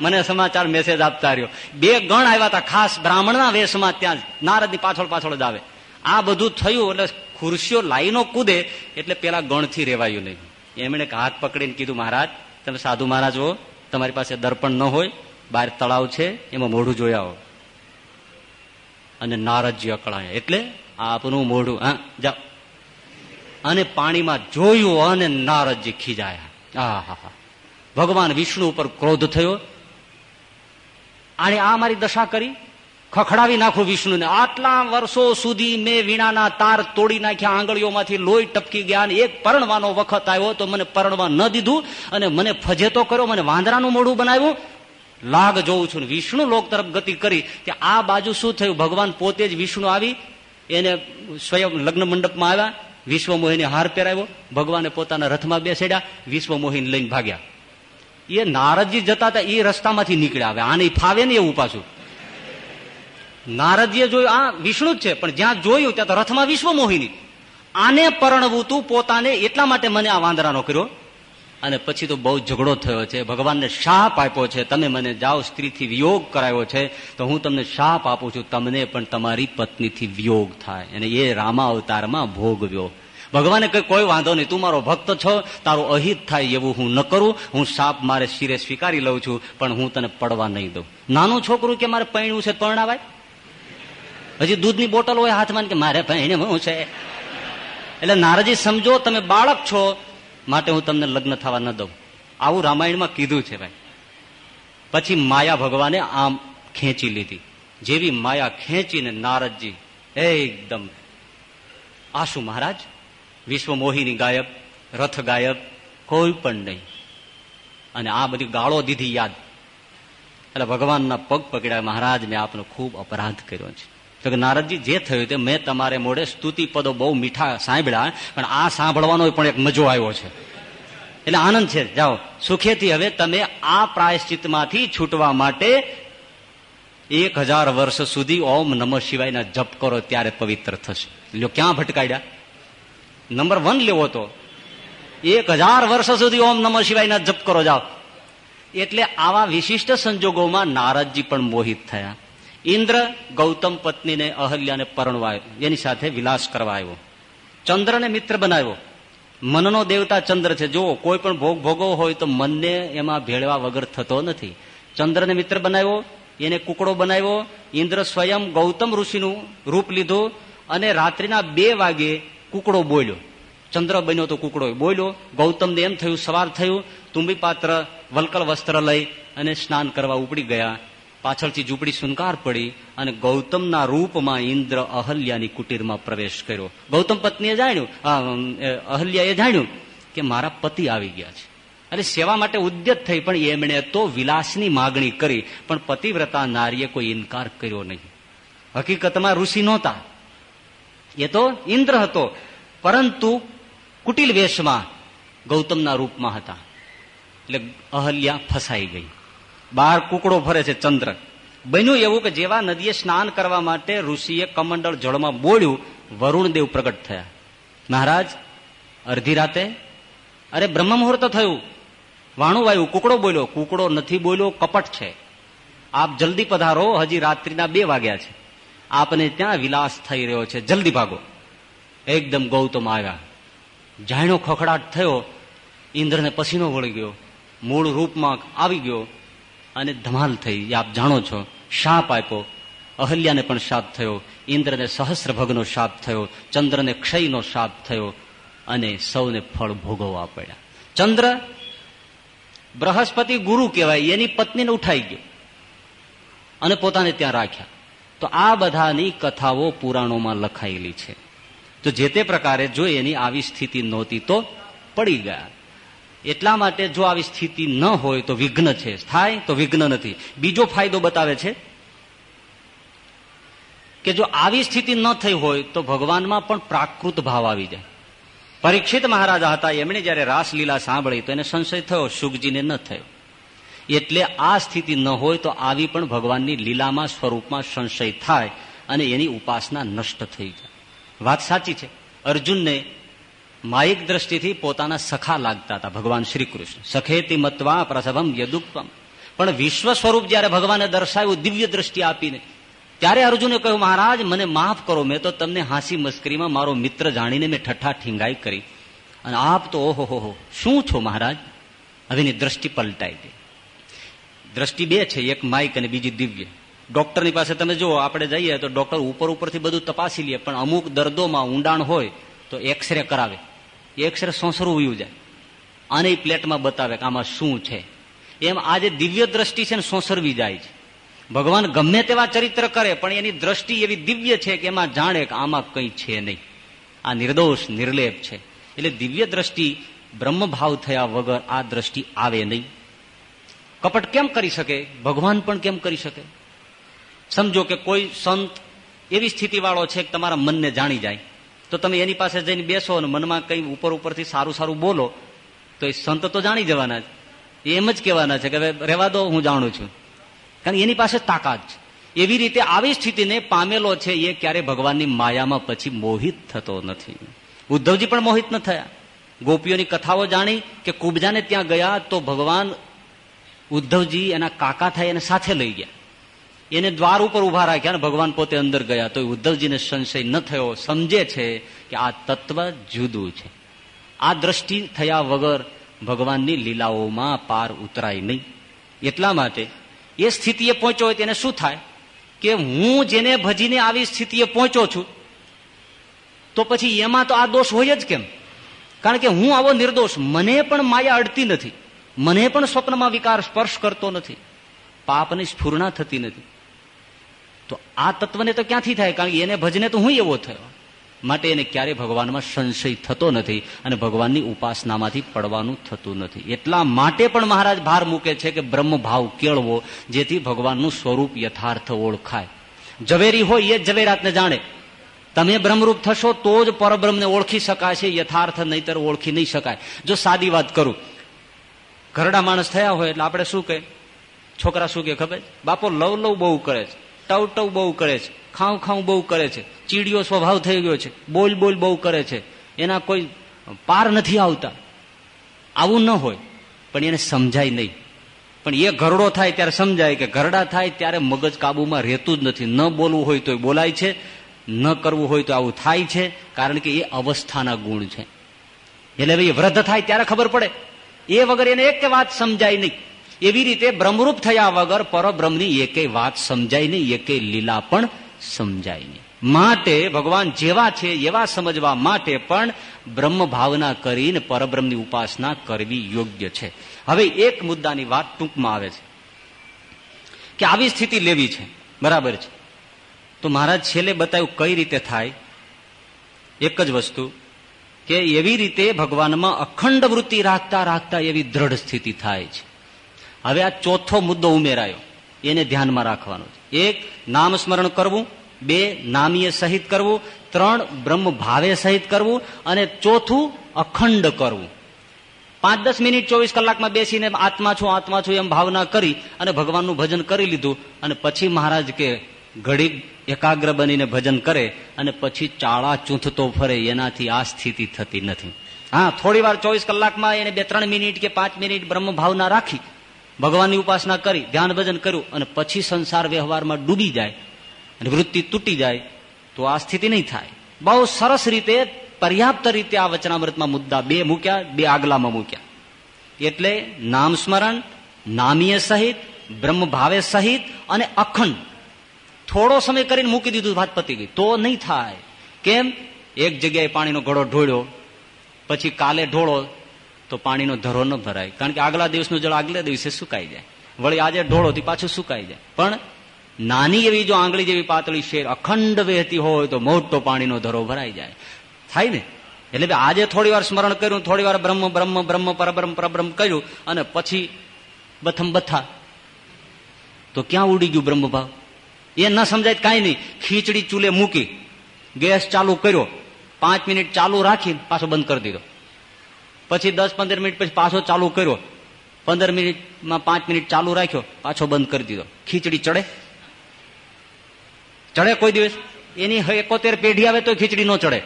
મને સમાચાર મેસેજ આપતા રહ્યો. બે ગણ આવ્યા હતા, ખાસ બ્રાહ્મણના વેશમાં ત્યાં નારદની પાછળ પાછળ જ આવે. આ બધું થયું એટલે ખુરશીઓ લાઈનો કૂદે એટલે પેલા ગણથી રેવાયું નહીં. એમણે હાથ પકડીને કીધું, મહારાજ, તમે સાધુ મહારાજ હો, તમારી પાસે દર્પણ ન હોય, બહાર તળાવ છે, એમાં મોઢું જોયા હો અને નારદજી અકળાયા. એટલે આપનું મોઢું, હા, જાઓ. અને પાણીમાં જોયું અને નારદજી ખીજાયા. આ હા હા ભગવાન વિષ્ણુ ઉપર ક્રોધ થયો આને આ મારી દશા કરી? ખખડાવી નાખું વિષ્ણુને. આટલા વર્ષો સુધી મેં વીણાના તાર તોડી નાખ્યા, આંગળીઓમાંથી લોહી ટપકી ગયા એક પરણવાનો વખત આવ્યો તો મને પરણવા ન દીધું અને મને ફજેતો કર્યો, મને વાંદરાનું મોઢું બનાવ્યું. લાગ જોઉં છું વિષ્ણુ લોક તરફ ગતિ કરી કે આ બાજુ શું થયું? ભગવાન પોતે જ વિષ્ણુ આવી, એને સ્વયં લગ્ન મંડપમાં આવ્યા વિશ્વ મોહિની હાર પહેરાવ્યો, ભગવાને પોતાના રથમાં બેસેડ્યા વિશ્વ મોહિની લઈને ભાગ્યા. એ નારદજી જતા હતા, એ રસ્તામાંથી નીકળ્યા આવે આને ફાવે ને એવું પાછું. નારદજીએ જોયું, આ વિષ્ણુ જ છે, પણ જ્યાં જોયું ત્યાં તો રથમાં વિશ્વ મોહિની. આને પરણવું તું પોતાને એટલા માટે મને આ વાંદરાનો કર્યો. અને પછી તો બહુ ઝઘડો થયો છે. ભગવાનને શાપ આપ્યો છે. તમે મને જાઓ, સ્ત્રીથી વિયોગ કરાયો છે, તો હું તમને શાપ આપું છું. તમને પણ તમારી પત્નીથી વિયોગ થાય. અને એ રામા અવતારમાં ભોગવ્યો. ભગવાને કઈ કોઈ વાંધો નહીં, તું મારો ભક્ત છો, તારું અહિત થાય એવું હું ન કરું, હું સાપ મારે શિરે સ્વીકારી લઉં છું, પણ હું તને પડવા નહીં દઉં. નાનું છોકરું કે મારે પૈણું છે પરણાવાય હજી દૂધની બોટલ હોય હાથમાં કે, મારે પૈણવું છે? એટલે નારજી, સમજો, તમે બાળક છો, માટે હું તમને લગ્ન થવા ન દઉં. આવું રામાયણમાં કીધું છે ભાઈ. પછી માયા ભગવાને આમ ખેંચી લીધી. જેવી માયા ખેંચીને નારદજી એકદમ, આશુ મહારાજ વિશ્વ મોહિની ગાયબ રથ ગાયક, કોઈ પણ નહીં. અને આ બધી ગાળો દીધી યાદ. એટલે ભગવાનના પગ પકડ્યા, મહારાજ, મેં આપનો ખૂબ અપરાધ કર્યો છે. તો કે નારદજી, જે થયું તે મેં તમારે મોડે સ્તુતિ પદો બહુ મીઠા સાંભળ્યા, પણ આ સાંભળવાનો પણ એક મજો આવ્યો છે. એટલે આનંદ છે. જાઓ. સુખેથી હવે તમે આ પ્રાયશ્ચિતમાંથી છૂટવા માટે એક હજાર વર્ષ સુધી ઓમ નમઃ શિવાયના જપ કરો, ત્યારે પવિત્ર થશે. લ્યો, ક્યાં ભટકાડ્યા નંબર વન લેવો તો. એક હજાર વર્ષ સુધી ઓમ નમઃ શિવાયના જપ કરો જાઓ. એટલે આવા વિશિષ્ટ સંજોગોમાં નારદજી પણ મોહિત થયા. ઇન્દ્ર ગૌતમ પત્નીને અહલ્યાને પરણવા એની સાથે વિલાસ કરવા આવ્યો. ચંદ્રને મિત્ર બનાવ્યો. મનનો દેવતા ચંદ્ર છે. જુઓ, કોઈ પણ ભોગ ભોગવો હોય તો મનને એમાં ભેળવા વગર થતો નથી. ચંદ્રને મિત્ર બનાવ્યો, એને કુકડો બનાવ્યો. ઇન્દ્ર સ્વયં ગૌતમ ઋષિનું રૂપ લીધું અને રાત્રિના બે વાગે કુકડો બોલ્યો. ચંદ્ર બન્યો તો કુકડો બોલ્યો, ગૌતમને એમ થયું, સવાર થયું, તુંબી પાત્ર વલકલ વસ્ત્ર લઈ અને સ્નાન કરવા ઉપડી ગયા. પાછળથી ઝૂંપડી સુનકાર પડી અને ગૌતમના રૂપમાં ઇન્દ્ર અહલ્યાની કુટીરમાં પ્રવેશ કર્યો. ગૌતમ પત્નીએ જાણ્યું અહલ્યાએ જાણ્યું કે મારા પતિ આવી ગયા છે. અને સેવા માટે ઉદ્યત થઈ, પણ એમણે તો વિલાસની માગણી કરી, પણ પતિવ્રતા નારીએ કોઈ ઇનકાર કર્યો નહીં. હકીકતમાં ઋષિ નહોતા. એ તો ઇન્દ્ર હતો. પરંતુ કુટિલ વેશમાં ગૌતમના રૂપમાં હતા. એટલે અહલ્યા ફસાઈ ગઈ. બહાર કુકડો ફરે છે ચંદ્ર. બન્યું એવું કે જેવા નદીએ સ્નાન કરવા માટે ઋષિએ કમંડળ જળમાં બોલ્યું વરુણદેવ પ્રગટ થયા. મહારાજ, અડધી રાતે? અરે, બ્રહ્મ મુહૂર્ત થયું. વાણું વાયું, કુકડો બોલ્યો. કુકડો નથી બોલ્યો, કપટ છે. આપ જલ્દી પધારો, હજી રાત્રિના બે વાગ્યા છે. આપને ત્યાં વિલાસ થઈ રહ્યો છે. જલ્દી ભાગો. એકદમ ગૌતમ આવ્યા. જાણ્યો ખખડાટ થયો. ઇન્દ્રને પસીનો વળી ગયો. મૂળ રૂપમાં આવી ગયો અને ધમાલ થઈ. આપ જાણો છો, શાપ આપ્યો. અહલ્યાને પણ શાપ થયો. ઇન્દ્રને સહસ્ર ભગનો શાપ થયો. ચંદ્રને ક્ષયનો શાપ થયો અને સૌને ફળ ભોગવવા પડ્યા. ચંદ્ર બૃહસ્પતિ ગુરુ કહેવાય. એની પત્નીને ઉઠાઈ ગયો અને પોતાને ત્યાં રાખ્યા. તો આ બધાની કથાઓ પુરાણોમાં લખાયેલી છે. તો જે તે પ્રકારે જો એની આવી સ્થિતિ નહોતી તો પડી ગયા. એટલા માટે જો આવી સ્થિતિ ન હોય તો વિઘ્ન છે. થાય તો વિઘ્ન નથી. બીજો ફાયદો બતાવે છે કે જો આવી સ્થિતિ ન થઈ હોય તો ભગવાનમાં પણ પ્રાકૃત ભાવ આવી જાય. પરીક્ષિત મહારાજા હતા. એમણે જયારે રાસલીલા સાંભળી તો એને સંશય થયો, સુખજીને ન થયો. એટલે આ સ્થિતિ ન હોય તો આવી પણ ભગવાનની લીલામાં સ્વરૂપમાં સંશય થાય અને એની ઉપાસના નષ્ટ થઈ જાય. વાત સાચી છે. અર્જુનને માયિક દ્રષ્ટિથી પોતાના સખા લાગતા હતા ભગવાન શ્રી કૃષ્ણ સખેતી મત્વા પ્રસભમ યદુક્તમ. પણ વિશ્વ સ્વરૂપ જયારે ભગવાને દર્શાવ્યું દિવ્ય દ્રષ્ટિ આપીને, ત્યારે અર્જુને કહ્યું, મહારાજ, મને માફ કરો, મેં તો તમને હાંસી મસ્કરીમાં મારો મિત્ર જાણીને મેં ઠઠ્ઠા ઠીંગાઈ કરી. અને આપ તો ઓહો હો શું છો મહારાજ? હવેની દ્રષ્ટિ પલટાઈ ગઈ. દ્રષ્ટિ બે છે, એક માઇક અને બીજી દિવ્ય. ડોક્ટરની પાસે તમે જુઓ, આપણે જઈએ તો ડોક્ટર ઉપર ઉપરથી બધું તપાસી લે, પણ અમુક દર્દોમાં ઊંડાણ હોય તો એક્સરે કરાવે. એક્સરે સોંસરું વયું જાય. આને પ્લેટમાં બતાવે કે આમાં શું છે. એમ આ જે દિવ્ય દ્રષ્ટિ છે ને સોંસરવી જાય છે. ભગવાન ગમે તેવા ચરિત્ર કરે, પણ એની દ્રષ્ટિ એવી દિવ્ય છે કે એમાં જાણે કે આમાં કંઈ છે નહીં. આ નિર્દોષ, નિર્લેપ છે. એટલે દિવ્ય દ્રષ્ટિ બ્રહ્મભાવ થયા વગર આ દ્રષ્ટિ આવે નહીં. કપટ કેમ કરી શકે? ભગવાન પણ કેમ કરી શકે? સમજો કે કોઈ સંત એવી સ્થિતિ વાળો છે કે તમારા મનને જાણી જાય. તો તમે એની પાસે જઈને બેસો અને મનમાં કંઈ ઉપર ઉપરથી સારું સારું બોલો, તો એ સંત તો જાણી જવાના છે એમ જ કહેવાના છે કે હવે રહેવા દો, હું જાણું છું. કારણ એની પાસે તાકાત છે. એવી રીતે આવી સ્થિતિને પામેલો છે એ ક્યારે ભગવાનની માયામાં પછી મોહિત થતો નથી. ઉદ્ધવજી પણ મોહિત ન થયા. ગોપીઓની કથાઓ જાણી કે કુબજાને ત્યાં ગયા તો ભગવાન ઉદ્ધવજી એના કાકા થાય એને સાથે લઈ ગયા. એને દ્વાર ઉપર ઊભા રાખ્યા અને ભગવાન પોતે અંદર ગયા. તો ઉદ્ધવજીને સંશય ન થયો. સમજે છે કે આ તત્વ જુદું છે. આ દ્રષ્ટિ થયા વગર ભગવાનની લીલાઓમાં પાર ઉતરાય નહીં. એટલા માટે એ સ્થિતિએ પહોંચ્યો હોય તેને શું થાય? કે હું જેને ભજીને આવી સ્થિતિએ પહોંચ્યો છું, તો પછી એમાં તો આ દોષ હોય જ કેમ? કારણ કે હું આવો નિર્દોષ. મને પણ માયા અડતી નથી. મને પણ સ્વપ્નમાં વિકાર સ્પર્શ કરતો નથી. પાપની સ્ફૂર્ણા થતી નથી. તો આ તત્વને તો ક્યાંથી થાય? કારણ કે એને ભજને તો હું એવો થયો. માટે એને ક્યારેય ભગવાનમાં સંશય થતો નથી અને ભગવાનની ઉપાસનામાંથી પડવાનું થતું નથી. એટલા માટે પણ મહારાજ ભાર મૂકે છે કે બ્રહ્મ ભાવ કેળવો, જેથી ભગવાનનું સ્વરૂપ યથાર્થ ઓળખાય. ઝવેરી હોય એ જ ઝવેરાતને જાણે. તમે બ્રહ્મરૂપ થશો તો જ પરબ્રહ્મને ઓળખી શકાય છે, યથાર્થ નહીતર ઓળખી નહીં શકાય. જો સાદી વાત કરું ઘરડા માણસ થયા હોય એટલે આપણે શું કહે છોકરા શું કે ખબર? બાપો લવ લવ બહુ કરે છે. ટવ ટવ બહુ કરે છે. ખાઉં ખાઉં બહુ કરે છે. ચીડિયો સ્વભાવ થઈ ગયો છે. બોલ બોલ બહુ કરે છે. એના કોઈ પાર નથી આવતા. આવું ન હોય. પણ એને સમજાય નહીં. પણ એ ઘરડો થાય ત્યારે સમજાય કે ઘરડા થાય ત્યારે મગજ કાબુમાં રહેતું જ નથી. ન બોલવું હોય તો બોલાય છે. ન કરવું હોય તો આવું થાય છે. કારણ કે એ અવસ્થાના ગુણ છે. એટલે ભાઈ વૃદ્ધ થાય ત્યારે ખબર પડે. એ વગર એને એક વાત સમજાય નહીં. એવી રીતે બ્રહ્મરૂપ થયા વગર પરબ્રહ્મની એકે વાત સમજાય નહીં, એકે લીલા પણ સમજાય નહીં. માટે ભગવાન જેવા છે એવા સમજવા માટે પણ બ્રહ્મ ભાવના કરીને પરબ્રહ્મની ઉપાસના કરવી યોગ્ય છે. હવે એક મુદ્દાની વાત ટૂંકમાં આવે છે કે આવી સ્થિતિ લેવી છે. બરાબર છે. તો મહારાજ છેલ્લે બતાવ્યું કઈ રીતે થાય? એક જ વસ્તુ. કે એવી રીતે ભગવાનમાં અખંડ વૃત્તિ રાખતા રાખતા એવી દ્રઢ સ્થિતિ થાય છે. હવે આ ચોથો મુદ્દો ઉમેરાયો. એને ધ્યાનમાં રાખવાનો છે. એક નામ સ્મરણ કરવું. બે, નામીય સહિત કરવું. ત્રણ બ્રહ્મ ભાવે સહિત કરવું. અને ચોથું, અખંડ કરવું. પાંચ દસ મિનિટ ચોવીસ કલાકમાં બેસીને આત્મા છું આત્મા છું એમ ભાવના કરી અને ભગવાનનું ભજન કરી લીધું. અને પછી મહારાજ કે ઘડી એકાગ્ર બનીને ભજન કરે અને પછી ચાળા ચૂંથતો ફરે, એનાથી આ સ્થિતિ થતી નથી. હા થોડી વાર ચોવીસ કલાકમાં એને બે ત્રણ મિનિટ કે પાંચ મિનિટ બ્રહ્મ ભાવના રાખી, ભગવાનની ઉપાસના કરી, ધ્યાન ભજન કર્યું અને પછી સંસાર વ્યવહારમાં ડૂબી જાય અને વૃત્તિ તૂટી જાય, તો આ સ્થિતિ નહીં થાય. બહુ સરસ રીતે, પર્યાપ્ત રીતે આ વચનામૃતમાં મુદ્દા બે મૂક્યા, બે આગલામાં મૂક્યા. એટલે નામ સ્મરણ, નામીય સહિત બ્રહ્મ ભાવે સહિત અને અખંડ. થોડો સમય કરીને મૂકી દીધું ભાત પતી ગઈ. તો નહીં થાય. કેમ? એક જગ્યાએ પાણીનો ઘડો ઢોળ્યો. પછી કાલે ઢોળો તો પાણીનો ધરો ન ભરાય. કારણ કે આગલા દિવસનું જળ આગલે દિવસે સુકાઈ જાય. વળી આજે ઢોળો થી પાછું સુકાઈ જાય. પણ નાની એવી જો આંગળી જેવી પાતળી શેર અખંડ વહેતી હોય તો મોટો પાણીનો ધરો ભરાઈ જાય. થાય ને? એટલે આજે થોડી સ્મરણ કર્યું, થોડી વાર બ્રહ્મ બ્રહ્મ બ્રહ્મ, પરબ્રહ્મ પરબ્રહ્મ કર્યું અને પછી બથમ બથા. તો ક્યાં ઉડી ગયું બ્રહ્મભાવ? એ ન સમજાય કાંઈ નહીં. ખીચડી ચૂલે મૂકી, ગેસ ચાલુ કર્યો. પાંચ મિનિટ ચાલુ રાખી પાછો બંધ કરી દીધો. પછી દસ પંદર મિનિટ પછી પાછો ચાલુ કર્યો. પંદર મિનિટમાં પાંચ મિનિટ ચાલુ રાખ્યો, પાછો બંધ કરી દીધો. ખીચડી ચડે? ચડે કોઈ દિવસ? એની એકોતેર પેઢી આવે તો ખીચડી ન ચડે.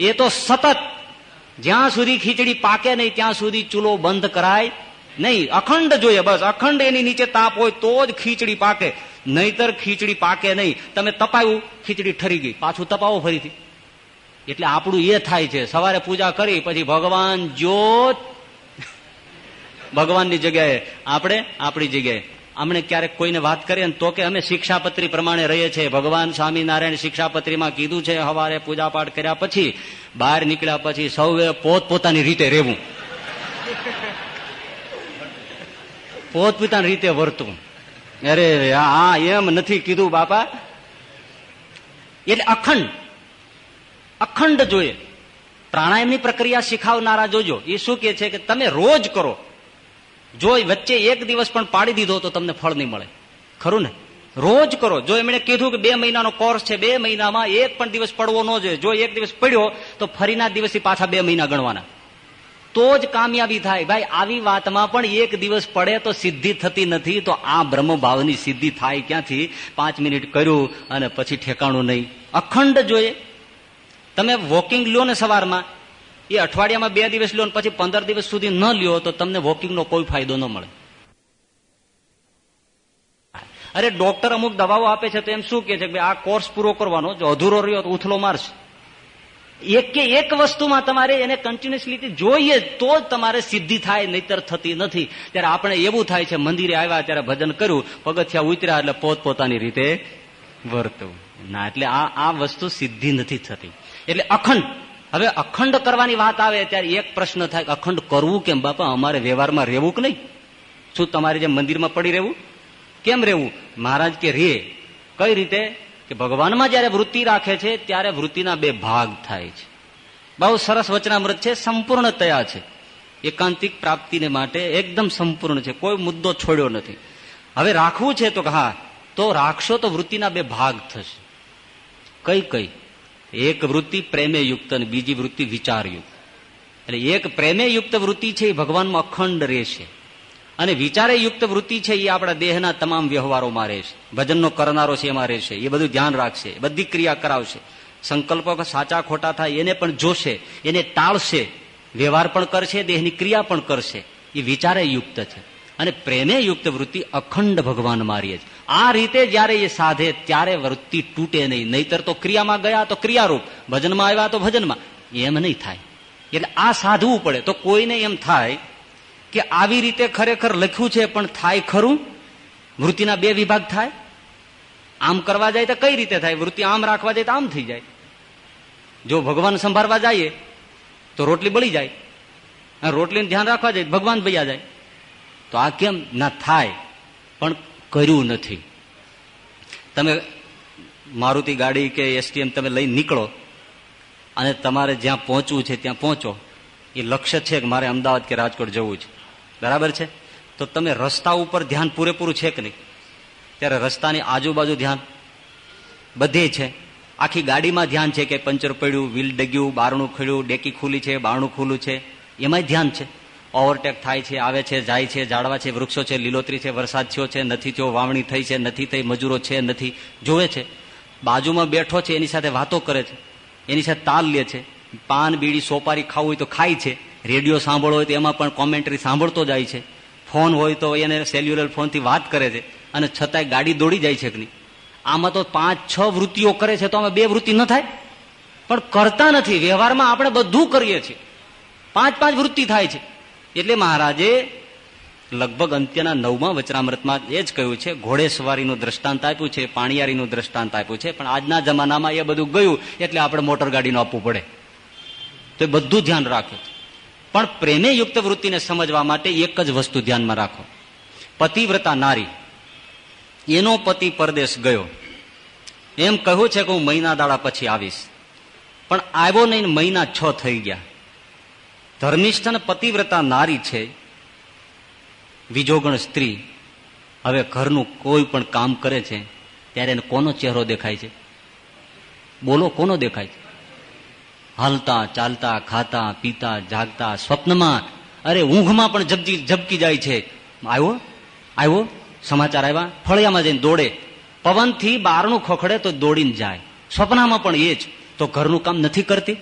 એ તો સતત, જ્યાં સુધી ખીચડી પાકે નહીં, ત્યાં સુધી ચૂલો બંધ કરાય. નહીં, અખંડ જોઈએ બસ. અખંડ એની નીચે તાપ હોય તો જ ખીચડી પાકે. નહીતર ખીચડી પાકે નહીં. તમે તપાયું, ખીચડી ઠરી ગઈ. પાછું તપાવો ફરીથી. એટલે આપણું એ થાય છે. સવારે પૂજા કરી, પછી ભગવાન જો ભગવાનની જગ્યાએ. આપણે? આપણી જગ્યાએ. અમને ક્યારેક કોઈને વાત કરીએ ને તો કે અમે શિક્ષાપત્રી પ્રમાણે રહીએ છીએ. ભગવાન સ્વામિનારાયણ શિક્ષાપત્રીમાં કીધું છે સવારે પૂજાપાઠ કર્યા પછી બહાર નીકળ્યા પછી સૌએ પોત પોતાની રીતે રહેવું. પોત પોતાની રીતે વર્તવું અરે હા એમ નથી કીધું બાપા. એટલે અખંડ અખંડ જોઈએ. પ્રાણાયામની પ્રક્રિયા શીખાવનારા જોજો. એ શું કે છે કે તમે રોજ કરો. જો વચ્ચે એક દિવસ પણ પાડી દીધો તો તમને ફળ નહીં મળે. ખરું ને? રોજ કરો. જો એમણે કીધું કે બે મહિનાનો કોર્સ છે, બે મહિનામાં એક પણ દિવસ પડવો ન જોઈએ. જો એક દિવસ પડ્યો, તો ફરીના દિવસથી પાછા બે મહિના ગણવાના. તો જ કામયાબી થાય. ભાઈ, આવી વાતમાં પણ એક દિવસ પડે તો સિદ્ધિ થતી નથી, તો આ બ્રહ્મભાવની સિદ્ધિ થાય ક્યાંથી? પાંચ મિનિટ કર્યું અને પછી ઠેકાણું નહીં. અખંડ જોઈએ. તમે વોકિંગ લ્યો ને સવારમાં. એ અઠવાડિયામાં બે દિવસ લ્યો ને પછી પંદર દિવસ સુધી ન લ્યો તો તમને વોકિંગનો કોઈ ફાયદો ન મળે. અરે, ડોક્ટર અમુક દવાઓ આપે છે તો એમ શું કે છે કે આ કોર્સ પૂરો કરવાનો, જો અધૂરો રહ્યો તો ઉથલો મારશે. એક કે એક વસ્તુમાં તમારે એને કન્ટિન્યુઅસલી જોઈએ તો જ તમારે સિદ્ધિ થાય, નહીતર થતી નથી. ત્યારે આપણે એવું થાય છે, મંદિરે આવ્યા ત્યારે ભજન કર્યું, પગથિયા ઉતર્યા એટલે પોતપોતાની રીતે વર્તવું ના, એટલે આ આ વસ્તુ સિદ્ધિ નથી થતી. એટલે અખંડ. હવે અખંડ કરવાની વાત આવે ત્યારે એક પ્રશ્ન થાય અખંડ કરવું કેમ? બાપા, અમારે વ્યવહારમાં રહેવું કે નહીં? શું તમારે જેમ મંદિરમાં પડી રહેવું? કેમ રહેવું? મહારાજ કે રે, કઈ રીતે? કે ભગવાનમાં જયારે વૃત્તિ રાખે છે, ત્યારે વૃત્તિના બે ભાગ થાય છે. બહુ સરસ વચનામૃત છે, સંપૂર્ણ તયા છે. એકાંતિક પ્રાપ્તિને માટે એકદમ સંપૂર્ણ છે, કોઈ મુદ્દો છોડ્યો નથી. હવે રાખવું છે તો હા, તો રાખશો તો વૃત્તિના બે ભાગ થશે. કઈ કઈ? એક વૃત્તિ પ્રેમે યુક્ત અને બીજી વૃત્તિ વિચારયુક્ત. એટલે એક પ્રેમે યુક્ત વૃત્તિ છે એ ભગવાનમાં અખંડ રહેશે. અને વિચારે યુક્ત વૃત્તિ છે એ આપણા દેહના તમામ વ્યવહારોમાં રહેશે ભજનનો કરનારો છે એમાં રહેશે એ બધું ધ્યાન રાખશે. બધી ક્રિયા કરાવશે. સંકલ્પો સાચા ખોટા થાય એને પણ જોશે. એને ટાળશે. વ્યવહાર પણ કરશે, દેહની ક્રિયા પણ કરશે. એ વિચારે યુક્ત છે. અને પ્રેમે યુક્ત વૃત્તિ અખંડ ભગવાન મારીએ છે. આ રીતે જયારે એ સાધે ત્યારે વૃત્તિ તૂટે નહીં. નહીતર તો ક્રિયામાં ગયા તો ક્રિયારૂપ. ભજનમાં આવ્યા તો ભજનમાં. એમ નહીં થાય. એટલે આ સાધવું પડે. તો કોઈને એમ થાય કે આવી રીતે ખરેખર લખ્યું છે પણ થાય ખરું? વૃત્તિના બે વિભાગ થાય? આમ કરવા જાય તો કઈ રીતે થાય? વૃત્તિ આમ રાખવા જાય તો આમ થઈ જાય. જો ભગવાન સંભાળવા જઈએ, તો રોટલી બળી જાય. રોટલીને ધ્યાન રાખવા જાય, ભગવાન ભૈયા જાય. તો આ કેમ ના થાય? પણ કર્યું નથી. તમે મારુતિ ગાડી કે એસટીએમ તમે લઈ નીકળો અને તમારે જ્યાં પહોંચવું છે ત્યાં પહોંચો. એ લક્ષ્ય છે કે મારે અમદાવાદ કે રાજકોટ જવું છે. બરાબર છે? તો તમે રસ્તા ઉપર ધ્યાન પૂરેપૂરું છે કે નહીં? ત્યારે રસ્તાની આજુબાજુ ધ્યાન બધે છે. આખી ગાડીમાં ધ્યાન છે કે પંચર પડ્યું, વ્હીલ ડગ્યું, બારણું ખડ્યું ડેકી ખુલી છે, બારણું ખુલ્લું છે. એમાંય ધ્યાન છે. ઓવરટેક થાય છે, આવે છે, જાય છે, ઝાડવા છે, વૃક્ષો છે, લીલોતરી છે, વરસાદ થયો છે, નથી થયો, વાવણી થઈ છે, નથી થઈ, મજૂરો છે, નથી, જોવે છે. બાજુમાં બેઠો છે, એની સાથે વાતો કરે છે. એની સાથે તાલ લે છે. પાન, બીડી, સોપારી ખાવું હોય તો ખાય છે. રેડિયો સાંભળો હોય તો એમાં પણ કોમેન્ટરી સાંભળતો જાય છે. ફોન હોય તો એને સેલ્યુલર ફોનથી વાત કરે છે અને છતાંય ગાડી દોડી જાય છે કે નહીં. આમાં તો પાંચ, છ વૃત્તિઓ કરે છે તો આમાં બે વૃત્તિ ન થાય. પણ કરતા નથી. વ્યવહારમાં આપણે બધું કરીએ છીએ. પાંચ પાંચ વૃત્તિ થાય છે. એટલે મહારાજે લગભગ અંત્યના નવમા વચરામૃતમાં એ જ કહ્યું છે ઘોડે સવારીનું દ્રષ્ટાંત આપ્યું છે, પાણીયારીનું દ્રષ્ટાંત આપ્યું છે, પણ આજના જમાનામાં એ બધું ગયું એટલે આપણે મોટર ગાડીનું આપવું પડે. તો એ બધું ધ્યાન રાખે પણ પ્રેમે યુક્ત વૃત્તિને સમજવા માટે એક જ વસ્તુ ધ્યાનમાં રાખો. પતિવ્રતા નારી. એનો પતિ પરદેશ ગયો. એમ કહ્યું છે કે હું મહિના દાડા પછી આવીશ. પણ આવ્યો નહીં મહિના છ થઈ ગયા. ધર્મિષ્ઠ પતિવ્રતા નારી છે. વિજોગણ સ્ત્રી. હવે ઘરનું કોઈ પણ કામ કરે છે, ત્યારે એને કોનો ચહેરો દેખાય છે? બોલો, કોનો દેખાય છે? હાલતા, ચાલતા, ખાતા, પીતા, જાગતા, સ્વપ્નમાં અરે ઊંઘમાં પણ જબકી ઝબકી જાય છે. આવ્યો? આવ્યો? સમાચાર આવ્યા? ફળિયામાં જઈને દોડે. પવનથી બહારનું ખોખડે તો દોડીને જાય. સ્વપ્નમાં પણ એ જ. તો ઘરનું કામ નથી કરતી?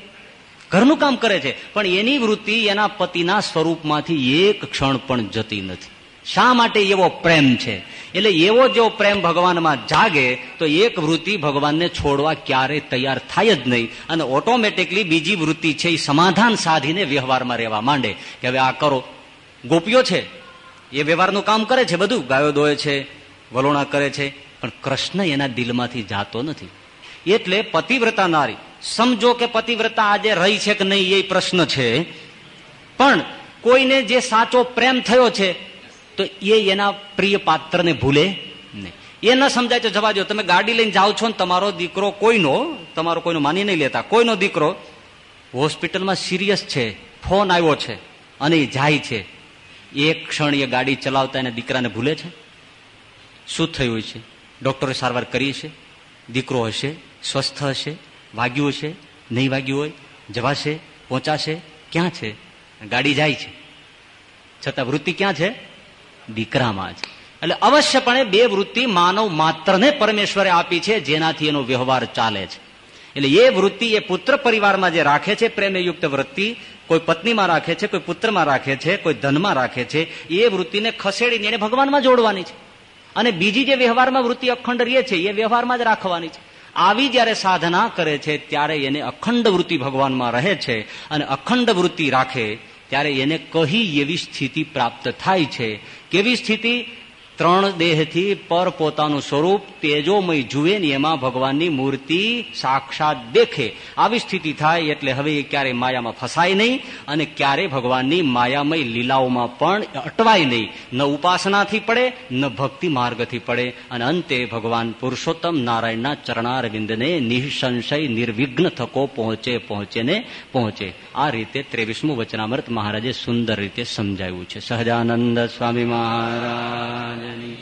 ઘરનું કામ કરે છે. પણ એની વૃત્તિ એના પતિના સ્વરૂપમાંથી એક ક્ષણ પણ જતી નથી. શા માટે એવો પ્રેમ છે? એટલે એવો જો પ્રેમ ભગવાનમાં જાગે, તો એક વૃત્તિ ભગવાનને છોડવા ક્યારેય તૈયાર થાય જ નહીં. અને ઓટોમેટિકલી બીજી વૃત્તિ છે એ સમાધાન સાધીને વ્યવહારમાં રહેવા માંડે. કે હવે આ કરો. ગોપીઓ છે. એ વ્યવહારનું કામ કરે છે બધું. ગાયો દોય છે, વલોણા કરે છે. પણ કૃષ્ણ એના દિલમાંથી જાતો નથી. એટલે પતિવ્રતા નારી. સમજો કે પતિવ્રતા આજે રહી છે કે નહીં એ પ્રશ્ન છે. પણ કોઈને જે સાચો પ્રેમ થયો છે તો એ એના પ્રિય પાત્રને ભૂલે નહીં. એ ન સમજાય તો જવા દો તમે ગાડી લઈને જાઓ છો ને તમારો દીકરો કોઈનો, તમારો કોઈનો માની નહીં લેતા. કોઈનો દીકરો હોસ્પિટલમાં સિરિયસ છે, ફોન આવ્યો છે અને એ જાય છે. એક ક્ષણ એ ગાડી ચલાવતા એને દીકરાને ભૂલે છે? શું થયું છે? ડોક્ટરે સારવાર કરી છે? દીકરો હશે, સ્વસ્થ હશે, વાગ્યું હશે, નહીં વાગ્યું હોય, જવાશે, પહોંચાશે, ક્યાં છે? ગાડી જાય છે. છતાં વૃત્તિ ક્યાં છે? દીકરામાં જ એટલે અવશ્યપણે બે વૃત્તિ માનવ માત્રને પરમેશ્વરે આપી છે, જેનાથી એનો વ્યવહાર ચાલે છે. એટલે એ વૃત્તિ એ પુત્ર પરિવારમાં જે રાખે છે, પ્રેમયુક્ત વૃત્તિ, કોઈ પત્નીમાં રાખે છે, કોઈ પુત્રમાં રાખે છે, કોઈ ધનમાં રાખે છે, એ વૃત્તિને ખસેડીને એને ભગવાનમાં જોડવાની છે. અને બીજી જે વ્યવહારમાં વૃત્તિ અખંડ રહે છે, એ વ્યવહારમાં જ રાખવાની છે. આવી જયારે સાધના કરે છે, ત્યારે એને અખંડ વૃત્તિ ભગવાનમાં રહે છે, અને અખંડ વૃત્તિ રાખે, ત્યારે એને કહી એવી સ્થિતિ પ્રાપ્ત થાય છે કેવી સ્થિતિ? ત્રણ દેહથી પર પોતાનું સ્વરૂપ તેજોમય જુએ ને એમાં ભગવાનની મૂર્તિ સાક્ષાત દેખે. આવી સ્થિતિ થાય એટલે હવે એ ક્યારેય માયામાં ફસાય નહીં અને ક્યારે ભગવાનની માયામય લીલાઓમાં પણ અટવાય નહીં. ન ઉપાસનાથી પડે, ન ભક્તિ માર્ગથી પડે. અને અંતે ભગવાન પુરુષોત્તમ નારાયણના ચરણારવિંદને નિઃસંશય, નિર્વિઘ્ન થકો પહોંચે પહોંચે ને પહોંચે. આ રીતે ત્રેવીસમું વચનામૃત મહારાજે સુંદર રીતે સમજાવ્યું છે. સહજાનંદ સ્વામી મહારાજ. الذي